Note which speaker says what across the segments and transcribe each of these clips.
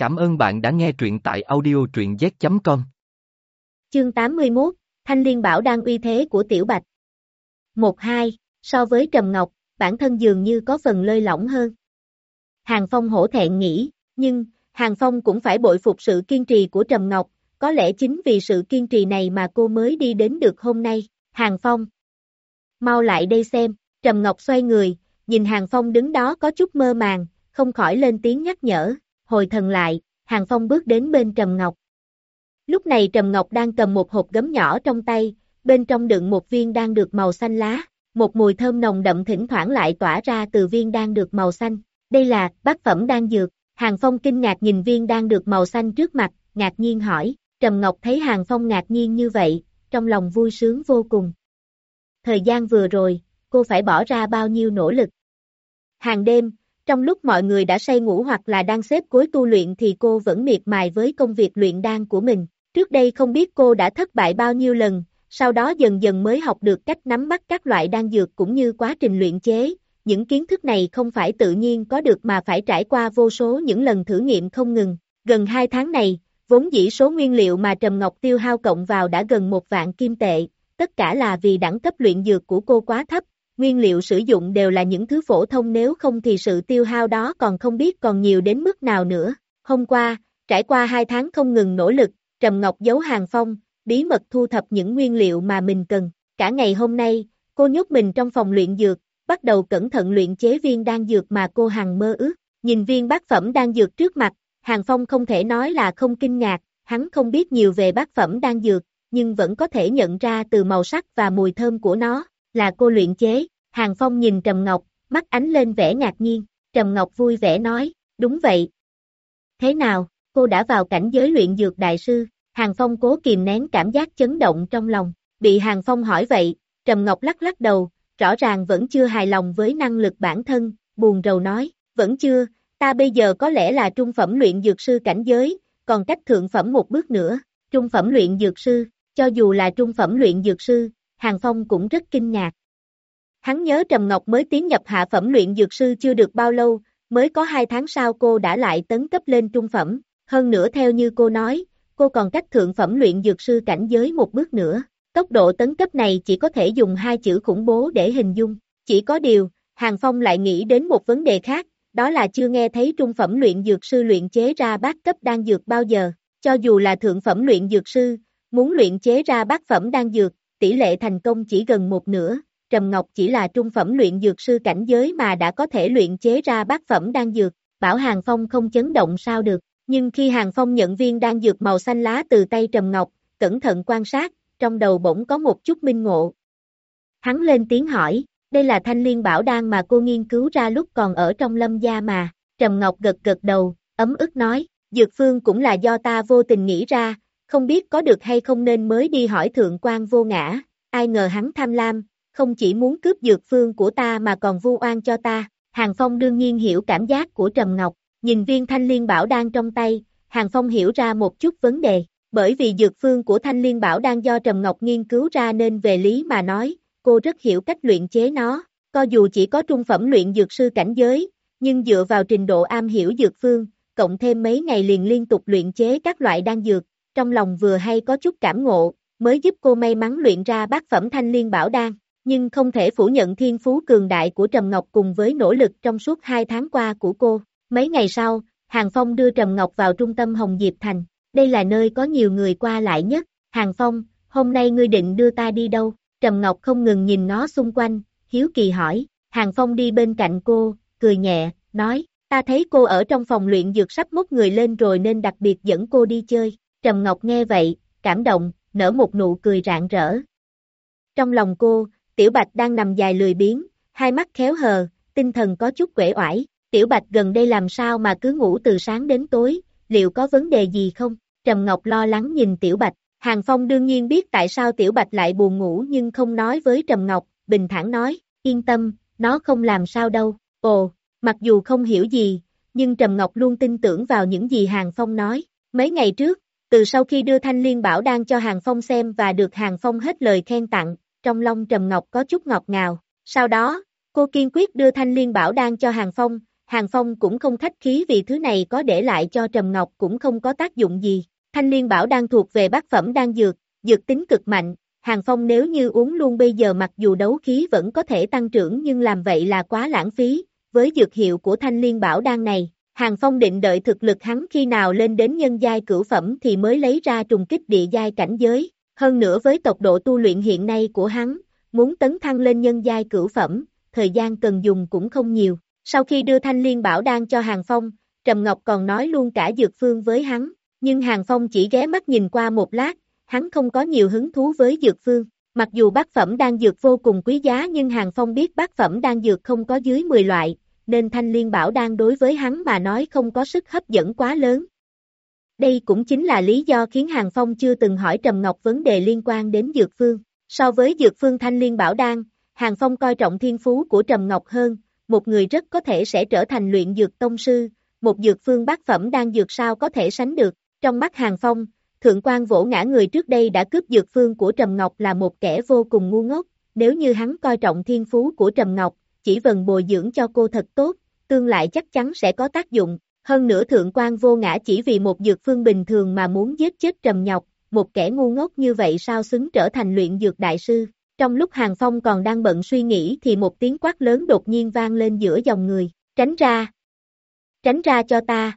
Speaker 1: Cảm ơn bạn đã nghe truyện tại audio truyện z.com.
Speaker 2: Chương 81, Thanh Liên Bảo đang uy thế của Tiểu Bạch. 1-2, so với Trầm Ngọc, bản thân dường như có phần lơi lỏng hơn. Hàng Phong hổ thẹn nghĩ, nhưng, Hàng Phong cũng phải bội phục sự kiên trì của Trầm Ngọc, có lẽ chính vì sự kiên trì này mà cô mới đi đến được hôm nay. Hàng Phong. Mau lại đây xem, Trầm Ngọc xoay người, nhìn Hàng Phong đứng đó có chút mơ màng, không khỏi lên tiếng nhắc nhở, hồi thần lại, Hàng Phong bước đến bên Trầm Ngọc. Lúc này Trầm Ngọc đang cầm một hộp gấm nhỏ trong tay, bên trong đựng một viên đang được màu xanh lá, một mùi thơm nồng đậm thỉnh thoảng lại tỏa ra từ viên đang được màu xanh. Đây là bát phẩm đang dược, Hàng Phong kinh ngạc nhìn viên đang được màu xanh trước mặt, ngạc nhiên hỏi, Trầm Ngọc thấy Hàng Phong ngạc nhiên như vậy, trong lòng vui sướng vô cùng. Thời gian vừa rồi, cô phải bỏ ra bao nhiêu nỗ lực. Hàng đêm, trong lúc mọi người đã say ngủ hoặc là đang xếp cuối tu luyện thì cô vẫn miệt mài với công việc luyện đan của mình. Trước đây không biết cô đã thất bại bao nhiêu lần, sau đó dần dần mới học được cách nắm bắt các loại đan dược cũng như quá trình luyện chế. Những kiến thức này không phải tự nhiên có được mà phải trải qua vô số những lần thử nghiệm không ngừng. Gần 2 tháng này, vốn dĩ số nguyên liệu mà Trầm Ngọc tiêu hao cộng vào đã gần một vạn kim tệ, tất cả là vì đẳng cấp luyện dược của cô quá thấp, nguyên liệu sử dụng đều là những thứ phổ thông nếu không thì sự tiêu hao đó còn không biết còn nhiều đến mức nào nữa. Hôm qua, trải qua hai tháng không ngừng nỗ lực, Trầm Ngọc giấu hàng phong, bí mật thu thập những nguyên liệu mà mình cần. Cả ngày hôm nay, cô nhốt mình trong phòng luyện dược, bắt đầu cẩn thận luyện chế viên đan dược mà cô hằng mơ ước. Nhìn viên bát phẩm đan dược trước mặt, Hàng Phong không thể nói là không kinh ngạc, hắn không biết nhiều về bát phẩm đan dược, nhưng vẫn có thể nhận ra từ màu sắc và mùi thơm của nó, là cô luyện chế. Hàng Phong nhìn Trầm Ngọc, mắt ánh lên vẻ ngạc nhiên, Trầm Ngọc vui vẻ nói, đúng vậy. Thế nào, cô đã vào cảnh giới luyện dược đại sư, Hàng Phong cố kìm nén cảm giác chấn động trong lòng, bị Hàng Phong hỏi vậy, Trầm Ngọc lắc lắc đầu, rõ ràng vẫn chưa hài lòng với năng lực bản thân, buồn rầu nói, vẫn chưa, ta bây giờ có lẽ là trung phẩm luyện dược sư cảnh giới, còn cách thượng phẩm một bước nữa, trung phẩm luyện dược sư, cho dù là trung phẩm luyện dược sư, Hàng Phong cũng rất kinh ngạc. Hắn nhớ Trầm Ngọc mới tiến nhập hạ phẩm luyện dược sư chưa được bao lâu, mới có hai tháng sau cô đã lại tấn cấp lên trung phẩm, hơn nữa theo như cô nói, cô còn cách thượng phẩm luyện dược sư cảnh giới một bước nữa. Tốc độ tấn cấp này chỉ có thể dùng hai chữ khủng bố để hình dung, chỉ có điều, Hàng Phong lại nghĩ đến một vấn đề khác, đó là chưa nghe thấy trung phẩm luyện dược sư luyện chế ra bát cấp đan dược bao giờ, cho dù là thượng phẩm luyện dược sư, muốn luyện chế ra bát phẩm đan dược, tỷ lệ thành công chỉ gần một nửa, Trầm Ngọc chỉ là trung phẩm luyện dược sư cảnh giới mà đã có thể luyện chế ra bát phẩm đan dược, bảo Hàng Phong không chấn động sao được, nhưng khi Hàng Phong nhận viên đan dược màu xanh lá từ tay Trầm Ngọc, cẩn thận quan sát, trong đầu bỗng có một chút minh ngộ. Hắn lên tiếng hỏi, đây là thanh liên bảo đan mà cô nghiên cứu ra lúc còn ở trong lâm gia mà, Trầm Ngọc gật gật đầu, ấm ức nói, dược phương cũng là do ta vô tình nghĩ ra, không biết có được hay không nên mới đi hỏi thượng quan vô ngã, ai ngờ hắn tham lam, không chỉ muốn cướp dược phương của ta mà còn vu oan cho ta. Hàng Phong đương nhiên hiểu cảm giác của Trầm Ngọc, nhìn viên thanh liên bảo đang trong tay, Hàng Phong hiểu ra một chút vấn đề, bởi vì dược phương của thanh liên bảo đang do Trầm Ngọc nghiên cứu ra nên về lý mà nói, cô rất hiểu cách luyện chế nó, co dù chỉ có trung phẩm luyện dược sư cảnh giới, nhưng dựa vào trình độ am hiểu dược phương, cộng thêm mấy ngày liền liên tục luyện chế các loại đan dược, trong lòng vừa hay có chút cảm ngộ, mới giúp cô may mắn luyện ra bát phẩm thanh liên bảo đan nhưng không thể phủ nhận thiên phú cường đại của Trầm Ngọc cùng với nỗ lực trong suốt hai tháng qua của cô. Mấy ngày sau, Hàng Phong đưa Trầm Ngọc vào trung tâm Hồng Diệp Thành. Đây là nơi có nhiều người qua lại nhất. Hàng Phong, hôm nay ngươi định đưa ta đi đâu? Trầm Ngọc không ngừng nhìn nó xung quanh, hiếu kỳ hỏi. Hàng Phong đi bên cạnh cô, cười nhẹ, nói, ta thấy cô ở trong phòng luyện dược sắp mốt người lên rồi nên đặc biệt dẫn cô đi chơi. Trầm Ngọc nghe vậy, cảm động, nở một nụ cười rạng rỡ. Trong lòng cô, Tiểu Bạch đang nằm dài lười biếng, hai mắt khéo hờ, tinh thần có chút quể oải. Tiểu Bạch gần đây làm sao mà cứ ngủ từ sáng đến tối, liệu có vấn đề gì không? Trầm Ngọc lo lắng nhìn Tiểu Bạch. Hàng Phong đương nhiên biết tại sao Tiểu Bạch lại buồn ngủ nhưng không nói với Trầm Ngọc, bình thản nói, yên tâm, nó không làm sao đâu. Ồ, mặc dù không hiểu gì, nhưng Trầm Ngọc luôn tin tưởng vào những gì Hàng Phong nói. Mấy ngày trước, từ sau khi đưa Thanh Liên Bảo đang cho Hàng Phong xem và được Hàng Phong hết lời khen tặng, trong lòng Trầm Ngọc có chút ngọt ngào. Sau đó, cô kiên quyết đưa thanh liên bảo đan cho Hàng Phong, Hàng Phong cũng không khách khí vì thứ này có để lại cho Trầm Ngọc cũng không có tác dụng gì. Thanh Liên Bảo đang thuộc về bát phẩm đang dược, dược tính cực mạnh, Hàng Phong nếu như uống luôn bây giờ mặc dù đấu khí vẫn có thể tăng trưởng nhưng làm vậy là quá lãng phí, với dược hiệu của Thanh Liên Bảo đan này, Hàng Phong định đợi thực lực hắn khi nào lên đến nhân giai cửu phẩm thì mới lấy ra trùng kích địa giai cảnh giới, hơn nữa với tốc độ tu luyện hiện nay của hắn, muốn tấn thăng lên nhân giai cửu phẩm, thời gian cần dùng cũng không nhiều. Sau khi đưa thanh liên bảo đan cho Hàng Phong, Trầm Ngọc còn nói luôn cả dược phương với hắn, nhưng Hàng Phong chỉ ghé mắt nhìn qua một lát, hắn không có nhiều hứng thú với dược phương. Mặc dù bát phẩm đan dược vô cùng quý giá nhưng Hàng Phong biết bát phẩm đan dược không có dưới 10 loại, nên thanh liên bảo đang đối với hắn mà nói không có sức hấp dẫn quá lớn. Đây cũng chính là lý do khiến Hàng Phong chưa từng hỏi Trầm Ngọc vấn đề liên quan đến dược phương. So với dược phương thanh liên bảo đan, Hàng Phong coi trọng thiên phú của Trầm Ngọc hơn, một người rất có thể sẽ trở thành luyện dược tông sư, một dược phương bát phẩm đang dược sao có thể sánh được. Trong mắt Hàng Phong, Thượng quan vỗ ngã người trước đây đã cướp dược phương của Trầm Ngọc là một kẻ vô cùng ngu ngốc, nếu như hắn coi trọng thiên phú của Trầm Ngọc, chỉ vần bồi dưỡng cho cô thật tốt, tương lại chắc chắn sẽ có tác dụng. Hơn nữa thượng quan vô ngã chỉ vì một dược phương bình thường mà muốn giết chết Trầm nhọc, một kẻ ngu ngốc như vậy sao xứng trở thành luyện dược đại sư. Trong lúc Hàng Phong còn đang bận suy nghĩ thì một tiếng quát lớn đột nhiên vang lên giữa dòng người, tránh ra. Tránh ra cho ta.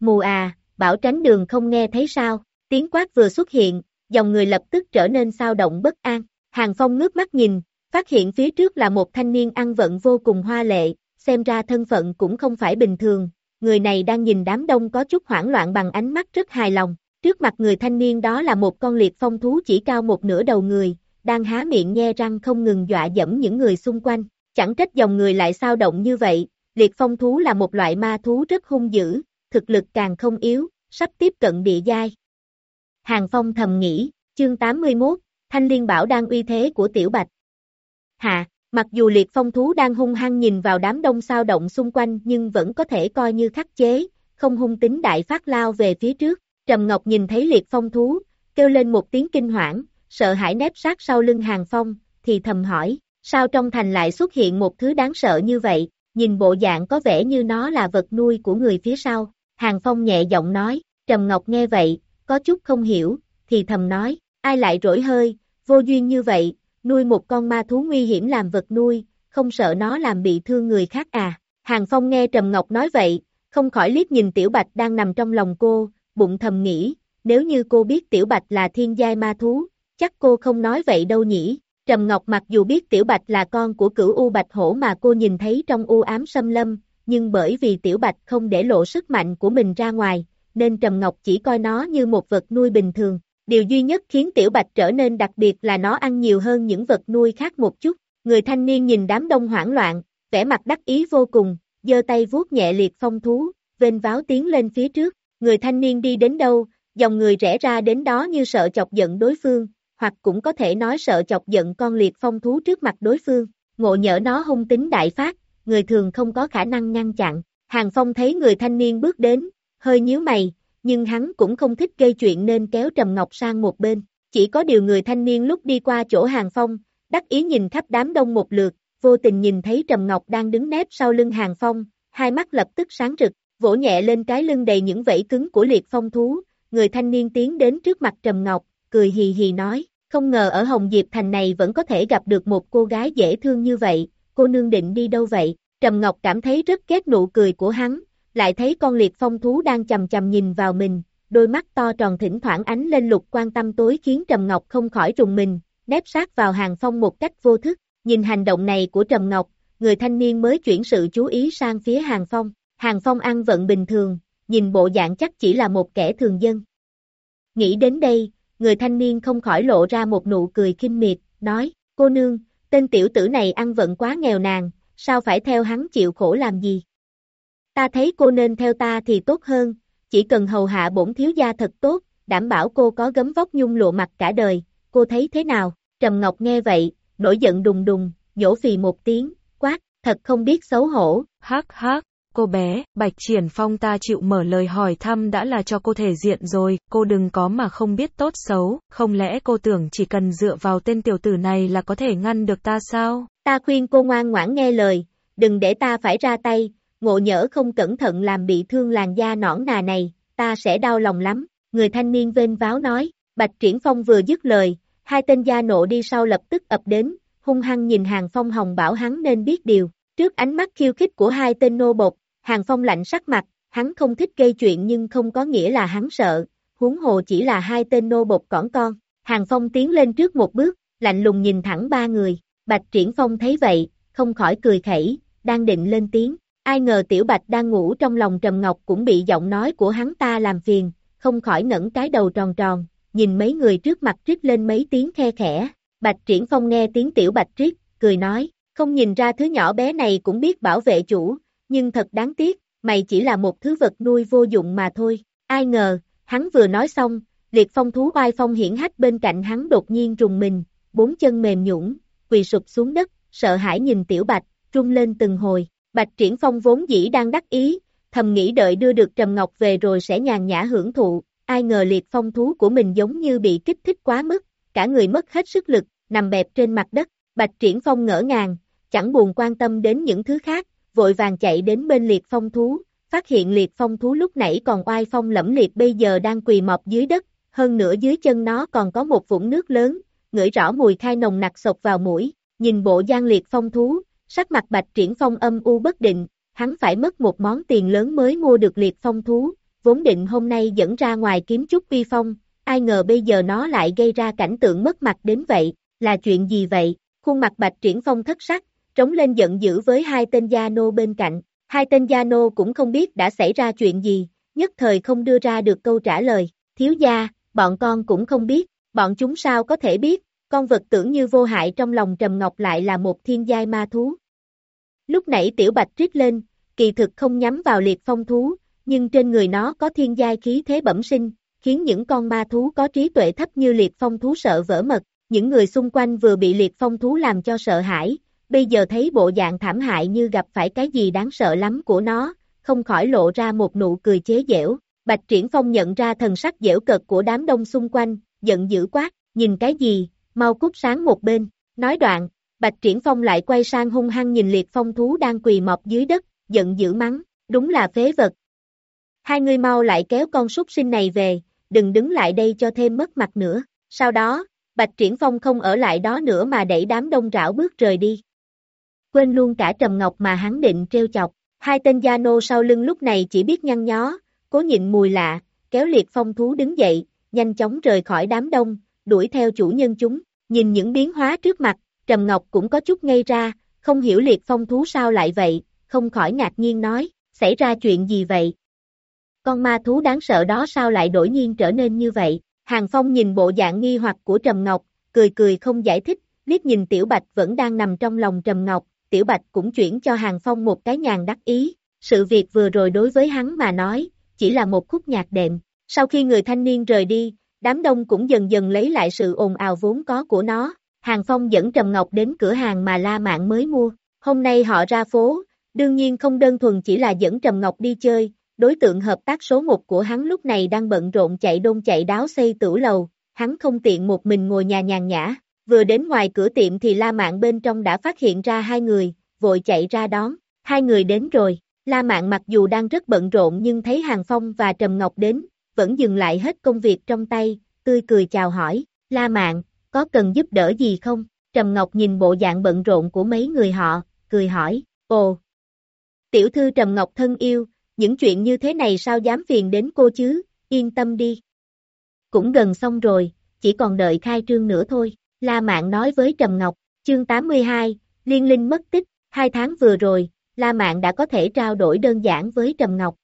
Speaker 2: Mù à, bảo tránh đường không nghe thấy sao, tiếng quát vừa xuất hiện, dòng người lập tức trở nên sao động bất an. Hàng Phong ngước mắt nhìn, phát hiện phía trước là một thanh niên ăn vận vô cùng hoa lệ, xem ra thân phận cũng không phải bình thường, người này đang nhìn đám đông có chút hoảng loạn bằng ánh mắt rất hài lòng. Trước mặt người thanh niên đó là một con liệt phong thú chỉ cao một nửa đầu người, đang há miệng nhe răng không ngừng dọa dẫm những người xung quanh. Chẳng trách dòng người lại sao động như vậy, liệt phong thú là một loại ma thú rất hung dữ, thực lực càng không yếu, sắp tiếp cận địa giai. Hàng Phong thầm nghĩ, chương 81, Thanh Liên Bảo đang uy thế của Tiểu Bạch. Hạ, mặc dù liệt phong thú đang hung hăng nhìn vào đám đông sao động xung quanh nhưng vẫn có thể coi như khắc chế, không hung tính đại phát lao về phía trước. Trầm Ngọc nhìn thấy liệt phong thú, kêu lên một tiếng kinh hoảng, sợ hãi nép sát sau lưng hàng phong, thì thầm hỏi, sao trong thành lại xuất hiện một thứ đáng sợ như vậy, nhìn bộ dạng có vẻ như nó là vật nuôi của người phía sau. Hàng phong nhẹ giọng nói, Trầm Ngọc nghe vậy, có chút không hiểu, thì thầm nói, ai lại rỗi hơi, vô duyên như vậy, nuôi một con ma thú nguy hiểm làm vật nuôi, không sợ nó làm bị thương người khác à. Hàng Phong nghe Trầm Ngọc nói vậy, không khỏi liếc nhìn Tiểu Bạch đang nằm trong lòng cô, bụng thầm nghĩ, nếu như cô biết Tiểu Bạch là thiên giai ma thú, chắc cô không nói vậy đâu nhỉ. Trầm Ngọc mặc dù biết Tiểu Bạch là con của cửu U Bạch Hổ mà cô nhìn thấy trong u ám xâm lâm, nhưng bởi vì Tiểu Bạch không để lộ sức mạnh của mình ra ngoài, nên Trầm Ngọc chỉ coi nó như một vật nuôi bình thường. Điều duy nhất khiến Tiểu Bạch trở nên đặc biệt là nó ăn nhiều hơn những vật nuôi khác một chút. Người thanh niên nhìn đám đông hoảng loạn, vẻ mặt đắc ý vô cùng, giơ tay vuốt nhẹ liệt phong thú, vênh váo tiến lên phía trước. Người thanh niên đi đến đâu, dòng người rẽ ra đến đó như sợ chọc giận đối phương, hoặc cũng có thể nói sợ chọc giận con liệt phong thú trước mặt đối phương, ngộ nhỡ nó hung tính đại phát, người thường không có khả năng ngăn chặn. Hàng Phong thấy người thanh niên bước đến, hơi nhíu mày, nhưng hắn cũng không thích gây chuyện nên kéo Trầm Ngọc sang một bên. Chỉ có điều người thanh niên lúc đi qua chỗ Hàng Phong, đắc ý nhìn khắp đám đông một lượt, vô tình nhìn thấy Trầm Ngọc đang đứng nép sau lưng Hàng Phong, hai mắt lập tức sáng rực, vỗ nhẹ lên cái lưng đầy những vẫy cứng của liệt phong thú, người thanh niên tiến đến trước mặt Trầm Ngọc, cười hì hì nói, không ngờ ở Hồng Diệp Thành này vẫn có thể gặp được một cô gái dễ thương như vậy, cô nương định đi đâu vậy? Trầm Ngọc cảm thấy rất ghét nụ cười của hắn, lại thấy con liệt phong thú đang chầm chầm nhìn vào mình, đôi mắt to tròn thỉnh thoảng ánh lên lục quan tâm tối khiến Trầm Ngọc không khỏi rùng mình, nép sát vào hàng phong một cách vô thức, nhìn hành động này của Trầm Ngọc, người thanh niên mới chuyển sự chú ý sang phía hàng phong, hàng phong ăn vận bình thường, nhìn bộ dạng chắc chỉ là một kẻ thường dân. Nghĩ đến đây, người thanh niên không khỏi lộ ra một nụ cười kinh miệt, nói, cô nương, tên tiểu tử này ăn vận quá nghèo nàn, sao phải theo hắn chịu khổ làm gì? Ta thấy cô nên theo ta thì tốt hơn, chỉ cần hầu hạ bổn thiếu gia thật tốt, đảm bảo cô có gấm vóc nhung lụa mặt cả đời, cô thấy thế nào? Trầm Ngọc nghe vậy, nổi giận đùng đùng, nhổ phì một tiếng, quát, thật không biết xấu hổ.
Speaker 3: Hắc hắc, cô bé, Bạch Triển Phong ta chịu mở lời hỏi thăm đã là cho cô thể diện rồi, cô đừng có mà không biết tốt xấu, không lẽ cô tưởng chỉ cần dựa vào tên tiểu tử này là có thể ngăn được ta sao?
Speaker 2: Ta khuyên cô ngoan ngoãn nghe lời, đừng để ta phải ra tay, ngộ nhỡ không cẩn thận làm bị thương làn da nõn nà này, ta sẽ đau lòng lắm, người thanh niên vênh váo nói, Bạch Triển Phong vừa dứt lời, hai tên gia nộ đi sau lập tức ập đến, hung hăng nhìn Hàng Phong Hồng bảo hắn nên biết điều, trước ánh mắt khiêu khích của hai tên nô bột, Hàng Phong lạnh sắc mặt, hắn không thích gây chuyện nhưng không có nghĩa là hắn sợ, huống hồ chỉ là hai tên nô bột cỏn con, Hàng Phong tiến lên trước một bước, lạnh lùng nhìn thẳng ba người, Bạch Triển Phong thấy vậy, không khỏi cười khẩy, đang định lên tiếng, ai ngờ Tiểu Bạch đang ngủ trong lòng Trầm Ngọc cũng bị giọng nói của hắn ta làm phiền, không khỏi ngẩng cái đầu tròn tròn, nhìn mấy người trước mặt trích lên mấy tiếng khe khẽ, Bạch Triển Phong nghe tiếng Tiểu Bạch trích, cười nói, không nhìn ra thứ nhỏ bé này cũng biết bảo vệ chủ, nhưng thật đáng tiếc, mày chỉ là một thứ vật nuôi vô dụng mà thôi, ai ngờ, hắn vừa nói xong, liệt phong thú oai phong hiển hách bên cạnh hắn đột nhiên rùng mình, bốn chân mềm nhũn, quỳ sụp xuống đất, sợ hãi nhìn tiểu bạch, trung lên từng hồi, bạch triển phong vốn dĩ đang đắc ý, thầm nghĩ đợi đưa được Trầm Ngọc về rồi sẽ nhàn nhã hưởng thụ, ai ngờ liệt phong thú của mình giống như bị kích thích quá mức, cả người mất hết sức lực, nằm bẹp trên mặt đất, bạch triển phong ngỡ ngàng, chẳng buồn quan tâm đến những thứ khác, vội vàng chạy đến bên liệt phong thú, phát hiện liệt phong thú lúc nãy còn oai phong lẫm liệt bây giờ đang quỳ mọp dưới đất, hơn nữa dưới chân nó còn có một vũng nước lớn, ngửi rõ mùi khai nồng nặc sộc vào mũi, nhìn bộ gian liệt phong thú, sắc mặt bạch triển phong âm u bất định, hắn phải mất một món tiền lớn mới mua được liệt phong thú, vốn định hôm nay dẫn ra ngoài kiếm chút uy phong, ai ngờ bây giờ nó lại gây ra cảnh tượng mất mặt đến vậy, là chuyện gì vậy, khuôn mặt bạch triển phong thất sắc, trống lên giận dữ với hai tên gia nô bên cạnh, hai tên gia nô cũng không biết đã xảy ra chuyện gì, nhất thời không đưa ra được câu trả lời, thiếu gia, bọn con cũng không biết, bọn chúng sao có thể biết, con vật tưởng như vô hại trong lòng Trầm Ngọc lại là một thiên giai ma thú. Lúc nãy tiểu bạch trích lên, kỳ thực không nhắm vào liệt phong thú, nhưng trên người nó có thiên giai khí thế bẩm sinh, khiến những con ma thú có trí tuệ thấp như liệt phong thú sợ vỡ mật, những người xung quanh vừa bị liệt phong thú làm cho sợ hãi, bây giờ thấy bộ dạng thảm hại như gặp phải cái gì đáng sợ lắm của nó, không khỏi lộ ra một nụ cười chế giễu. Bạch Triển Phong nhận ra thần sắc dễu cợt của đám đông xung quanh, giận dữ quát, nhìn cái gì, mau cút sáng một bên, nói đoạn, Bạch Triển Phong lại quay sang hung hăng nhìn liệt phong thú đang quỳ mọc dưới đất, giận dữ mắng, đúng là phế vật. Hai người mau lại kéo con súc sinh này về, đừng đứng lại đây cho thêm mất mặt nữa, sau đó, Bạch Triển Phong không ở lại đó nữa mà đẩy đám đông rảo bước rời đi quên luôn cả Trầm Ngọc mà hắn định treo chọc. Hai tên gia nô sau lưng lúc này chỉ biết nhăn nhó, cố nhịn mùi lạ, kéo liệt phong thú đứng dậy, nhanh chóng rời khỏi đám đông, đuổi theo chủ nhân chúng, nhìn những biến hóa trước mặt, Trầm Ngọc cũng có chút ngây ra, không hiểu liệt phong thú sao lại vậy, không khỏi ngạc nhiên nói, xảy ra chuyện gì vậy? Con ma thú đáng sợ đó sao lại đổi nhiên trở nên như vậy? Hàng Phong nhìn bộ dạng nghi hoặc của Trầm Ngọc, cười cười không giải thích, liếc nhìn Tiểu Bạch vẫn đang nằm trong lòng Trầm Ngọc, Tiểu Bạch cũng chuyển cho Hàng Phong một cái nhàn đắc ý, sự việc vừa rồi đối với hắn mà nói, chỉ là một khúc nhạc đệm. Sau khi người thanh niên rời đi, đám đông cũng dần dần lấy lại sự ồn ào vốn có của nó. Hàng Phong dẫn Trầm Ngọc đến cửa hàng mà La Mạn mới mua. Hôm nay họ ra phố, đương nhiên không đơn thuần chỉ là dẫn Trầm Ngọc đi chơi, đối tượng hợp tác số một của hắn lúc này đang bận rộn chạy đôn chạy đáo xây tửu lầu, hắn không tiện một mình ngồi nhà nhàn nhã, Vừa đến ngoài cửa tiệm thì La Mạn bên trong đã phát hiện ra hai người, vội chạy ra đón. Hai người đến rồi. La Mạn mặc dù đang rất bận rộn nhưng thấy Hàng Phong và Trầm Ngọc đến, vẫn dừng lại hết công việc trong tay, tươi cười chào hỏi. La Mạn, có cần giúp đỡ gì không? Trầm Ngọc nhìn bộ dạng bận rộn của mấy người họ, cười hỏi. Ồ! Tiểu thư Trầm Ngọc thân yêu, những chuyện như thế này sao dám phiền đến cô chứ, yên tâm đi. Cũng gần xong rồi, chỉ còn đợi khai trương nữa thôi. La Mạn nói với Trầm Ngọc, chương 82, Liên Linh mất tích, hai tháng vừa rồi, La Mạn đã có thể trao đổi đơn giản với Trầm Ngọc.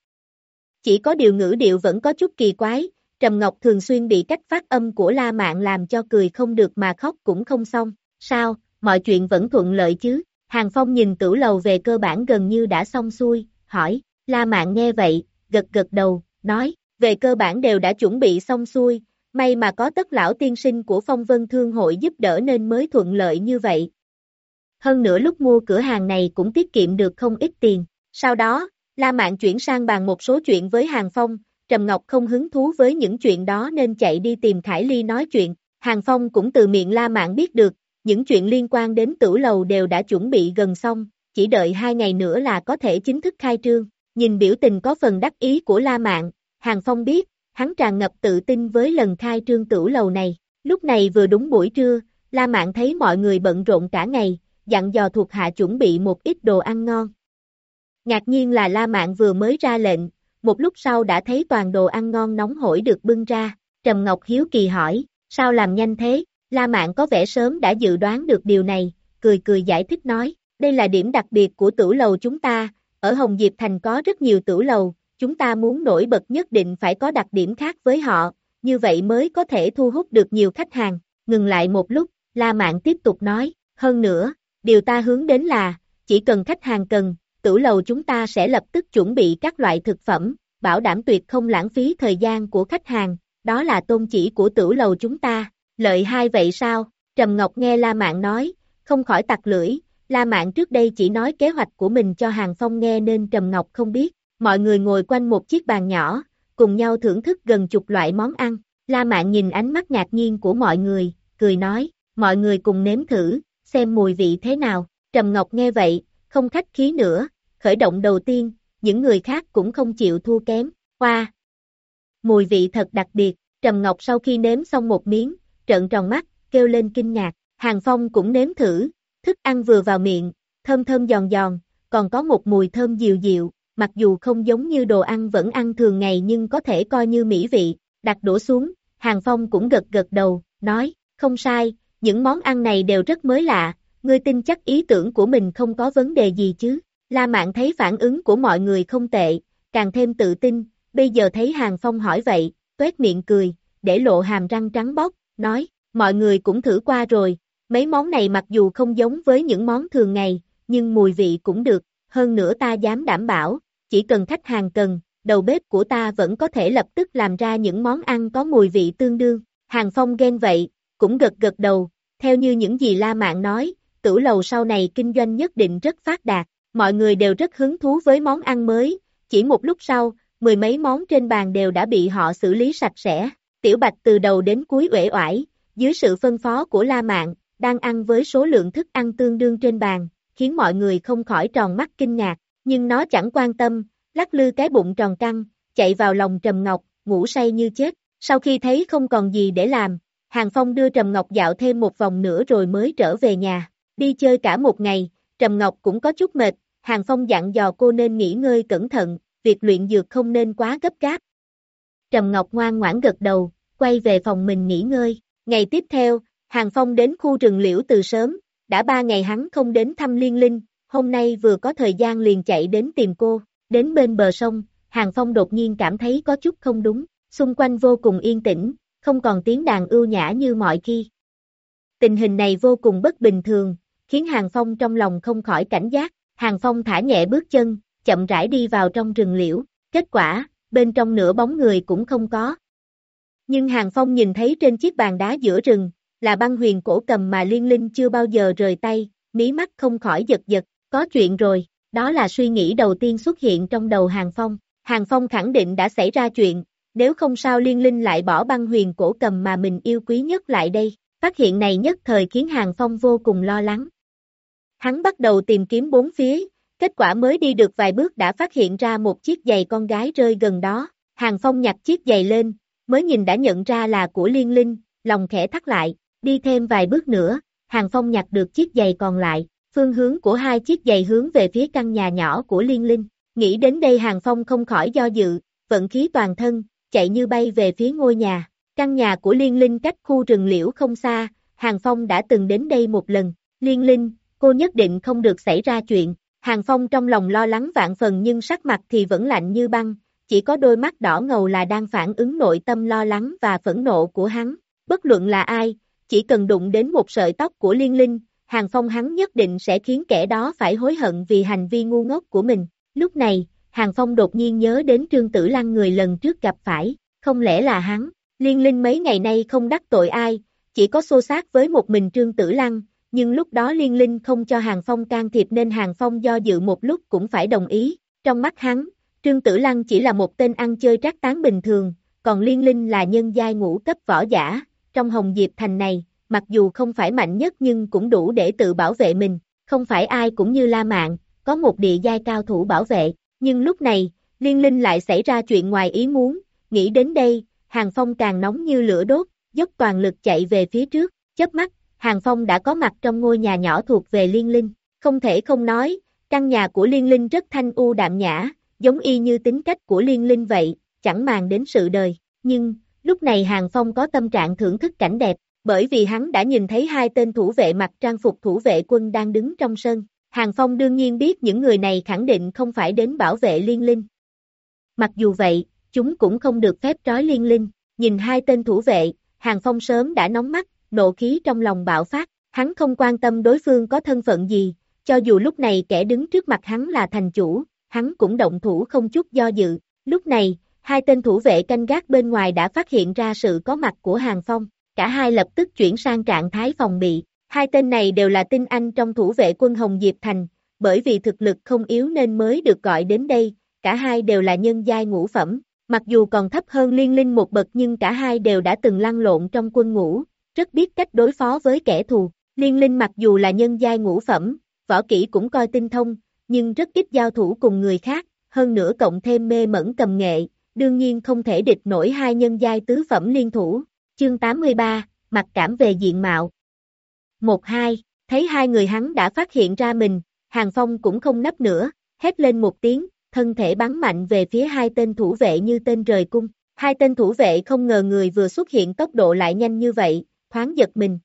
Speaker 2: Chỉ có điều ngữ điệu vẫn có chút kỳ quái, Trầm Ngọc thường xuyên bị cách phát âm của La Mạn làm cho cười không được mà khóc cũng không xong, sao, mọi chuyện vẫn thuận lợi chứ, Hàng Phong nhìn tử lầu về cơ bản gần như đã xong xuôi, hỏi, La Mạn nghe vậy, gật gật đầu, nói, về cơ bản đều đã chuẩn bị xong xuôi, may mà có tất lão tiên sinh của phong vân thương hội giúp đỡ nên mới thuận lợi như vậy. Hơn nữa lúc mua cửa hàng này cũng tiết kiệm được không ít tiền. Sau đó, La Mạn chuyển sang bàn một số chuyện với Hàng Phong, Trầm Ngọc không hứng thú với những chuyện đó nên chạy đi tìm Khải Ly nói chuyện. Hàng Phong cũng từ miệng La Mạn biết được, những chuyện liên quan đến tử lầu đều đã chuẩn bị gần xong, chỉ đợi hai ngày nữa là có thể chính thức khai trương. Nhìn biểu tình có phần đắc ý của La Mạn, Hàng Phong biết, hắn tràn ngập tự tin với lần khai trương Tử lầu này. Lúc này vừa đúng buổi trưa, La Mạn thấy mọi người bận rộn cả ngày, dặn dò thuộc hạ chuẩn bị một ít đồ ăn ngon. Ngạc nhiên là La Mạn vừa mới ra lệnh, một lúc sau đã thấy toàn đồ ăn ngon nóng hổi được bưng ra. Trầm Ngọc Hiếu kỳ hỏi, sao làm nhanh thế? La Mạn có vẻ sớm đã dự đoán được điều này, cười cười giải thích nói, đây là điểm đặc biệt của tử lầu chúng ta, ở Hồng Diệp Thành có rất nhiều tử lầu, chúng ta muốn nổi bật nhất định phải có đặc điểm khác với họ, như vậy mới có thể thu hút được nhiều khách hàng. Ngừng lại một lúc, La Mạn tiếp tục nói, hơn nữa, điều ta hướng đến là, chỉ cần khách hàng cần, tử lầu chúng ta sẽ lập tức chuẩn bị các loại thực phẩm, bảo đảm tuyệt không lãng phí thời gian của khách hàng, đó là tôn chỉ của tử lầu chúng ta. Lợi hai vậy sao? Trầm Ngọc nghe La Mạn nói, không khỏi tặc lưỡi, La Mạn trước đây chỉ nói kế hoạch của mình cho Hàng Phong nghe nên Trầm Ngọc không biết. Mọi người ngồi quanh một chiếc bàn nhỏ, cùng nhau thưởng thức gần chục loại món ăn. La Mạn nhìn ánh mắt ngạc nhiên của mọi người, cười nói, mọi người cùng nếm thử, xem mùi vị thế nào. Trầm Ngọc nghe vậy, không khách khí nữa, khởi động đầu tiên, những người khác cũng không chịu thua kém. Hoa! Mùi vị thật đặc biệt, Trầm Ngọc sau khi nếm xong một miếng, trợn tròn mắt, kêu lên kinh ngạc. Hàng Phong cũng nếm thử, thức ăn vừa vào miệng, thơm thơm giòn giòn, còn có một mùi thơm dịu dịu, mặc dù không giống như đồ ăn vẫn ăn thường ngày nhưng có thể coi như mỹ vị, đặt đổ xuống, Hàng Phong cũng gật gật đầu, nói, không sai, những món ăn này đều rất mới lạ, ngươi tin chắc ý tưởng của mình không có vấn đề gì chứ. La Mạn thấy phản ứng của mọi người không tệ, càng thêm tự tin, bây giờ thấy Hàng Phong hỏi vậy, tuét miệng cười, để lộ hàm răng trắng bóc, nói, mọi người cũng thử qua rồi, mấy món này mặc dù không giống với những món thường ngày, nhưng mùi vị cũng được, hơn nữa ta dám đảm bảo, chỉ cần khách hàng cần, đầu bếp của ta vẫn có thể lập tức làm ra những món ăn có mùi vị tương đương. Hàng Phong ghen vậy, cũng gật gật đầu, theo như những gì La Mạn nói, tử lầu sau này kinh doanh nhất định rất phát đạt, mọi người đều rất hứng thú với món ăn mới, chỉ một lúc sau, mười mấy món trên bàn đều đã bị họ xử lý sạch sẽ. Tiểu Bạch từ đầu đến cuối uể oải, dưới sự phân phó của La Mạn, đang ăn với số lượng thức ăn tương đương trên bàn, khiến mọi người không khỏi tròn mắt kinh ngạc, nhưng nó chẳng quan tâm, lắc lư cái bụng tròn căng, chạy vào lòng Trầm Ngọc, ngủ say như chết. Sau khi thấy không còn gì để làm, Hàng Phong đưa Trầm Ngọc dạo thêm một vòng nữa rồi mới trở về nhà. Đi chơi cả một ngày, Trầm Ngọc cũng có chút mệt, Hàng Phong dặn dò cô nên nghỉ ngơi cẩn thận, việc luyện dược không nên quá gấp gáp. Trầm Ngọc ngoan ngoãn gật đầu, quay về phòng mình nghỉ ngơi. Ngày tiếp theo, Hàng Phong đến khu rừng liễu từ sớm, đã ba ngày hắn không đến thăm liên linh, hôm nay vừa có thời gian liền chạy đến tìm cô, đến bên bờ sông, Hàng Phong đột nhiên cảm thấy có chút không đúng, xung quanh vô cùng yên tĩnh, không còn tiếng đàn ưu nhã như mọi khi. Tình hình này vô cùng bất bình thường, khiến Hàng Phong trong lòng không khỏi cảnh giác, Hàng Phong thả nhẹ bước chân, chậm rãi đi vào trong rừng liễu, kết quả, bên trong nửa bóng người cũng không có. Nhưng Hàng Phong nhìn thấy trên chiếc bàn đá giữa rừng, là băng huyền cổ cầm mà liên linh chưa bao giờ rời tay, mí mắt không khỏi giật giật, có chuyện rồi, đó là suy nghĩ đầu tiên xuất hiện trong đầu Hàng Phong. Hàng Phong khẳng định đã xảy ra chuyện, nếu không sao liên linh lại bỏ băng huyền cổ cầm mà mình yêu quý nhất lại đây. Phát hiện này nhất thời khiến Hàng Phong vô cùng lo lắng. Hắn bắt đầu tìm kiếm bốn phía, kết quả mới đi được vài bước đã phát hiện ra một chiếc giày con gái rơi gần đó. Hàng Phong nhặt chiếc giày lên, mới nhìn đã nhận ra là của liên linh, lòng khẽ thắt lại, đi thêm vài bước nữa, Hàng Phong nhặt được chiếc giày còn lại, phương hướng của hai chiếc giày hướng về phía căn nhà nhỏ của liên linh. Nghĩ đến đây Hàng Phong không khỏi do dự, vận khí toàn thân, chạy như bay về phía ngôi nhà. Căn nhà của Liên Linh cách khu rừng liễu không xa, Hàng Phong đã từng đến đây một lần. Liên Linh, cô nhất định không được xảy ra chuyện. Hàng Phong trong lòng lo lắng vạn phần nhưng sắc mặt thì vẫn lạnh như băng, chỉ có đôi mắt đỏ ngầu là đang phản ứng nội tâm lo lắng và phẫn nộ của hắn. Bất luận là ai, chỉ cần đụng đến một sợi tóc của Liên Linh, Hàng Phong hắn nhất định sẽ khiến kẻ đó phải hối hận vì hành vi ngu ngốc của mình. Lúc này, Hàng Phong đột nhiên nhớ đến Trương Tử Lăng người lần trước gặp phải, không lẽ là hắn, liên linh mấy ngày nay không đắc tội ai, chỉ có xô xát với một mình Trương Tử Lăng, nhưng lúc đó liên linh không cho Hàng Phong can thiệp nên Hàng Phong do dự một lúc cũng phải đồng ý, trong mắt hắn, Trương Tử Lăng chỉ là một tên ăn chơi trác tán bình thường, còn liên linh là nhân giai ngũ cấp võ giả, trong Hồng Diệp Thành này, mặc dù không phải mạnh nhất nhưng cũng đủ để tự bảo vệ mình, không phải ai cũng như La Mạn, có một địa giai cao thủ bảo vệ, nhưng lúc này, liên linh lại xảy ra chuyện ngoài ý muốn, nghĩ đến đây, Hàng Phong càng nóng như lửa đốt, dốc toàn lực chạy về phía trước, chớp mắt, Hàng Phong đã có mặt trong ngôi nhà nhỏ thuộc về liên linh, không thể không nói, căn nhà của liên linh rất thanh u đạm nhã, giống y như tính cách của liên linh vậy, chẳng màng đến sự đời, nhưng, lúc này Hàng Phong có tâm trạng thưởng thức cảnh đẹp, bởi vì hắn đã nhìn thấy hai tên thủ vệ mặc trang phục thủ vệ quân đang đứng trong sân. Hàng Phong đương nhiên biết những người này khẳng định không phải đến bảo vệ liên linh. Mặc dù vậy, chúng cũng không được phép trói liên linh. Nhìn hai tên thủ vệ, Hàng Phong sớm đã nóng mắt, nộ khí trong lòng bạo phát. Hắn không quan tâm đối phương có thân phận gì, cho dù lúc này kẻ đứng trước mặt hắn là thành chủ, hắn cũng động thủ không chút do dự. Lúc này, hai tên thủ vệ canh gác bên ngoài đã phát hiện ra sự có mặt của Hàng Phong cả hai lập tức chuyển sang trạng thái phòng bị. Hai tên này đều là tinh anh trong thủ vệ quân Hồng Diệp Thành, bởi vì thực lực không yếu nên mới được gọi đến đây, cả hai đều là nhân giai ngũ phẩm, mặc dù còn thấp hơn liên linh một bậc nhưng cả hai đều đã từng lăn lộn trong quân ngũ, rất biết cách đối phó với kẻ thù. Liên linh mặc dù là nhân giai ngũ phẩm, võ kỹ cũng coi tinh thông, nhưng rất ít giao thủ cùng người khác, hơn nữa cộng thêm mê mẩn cầm nghệ, đương nhiên không thể địch nổi hai nhân giai tứ phẩm liên thủ, Chương 83, mặc cảm về diện mạo. 1-2, thấy hai người hắn đã phát hiện ra mình, Hàng Phong cũng không nấp nữa, hét lên một tiếng, thân thể bắn mạnh về phía hai tên thủ vệ như tên rời cung. Hai tên thủ vệ không ngờ người vừa xuất hiện tốc độ lại nhanh như vậy, thoáng giật mình.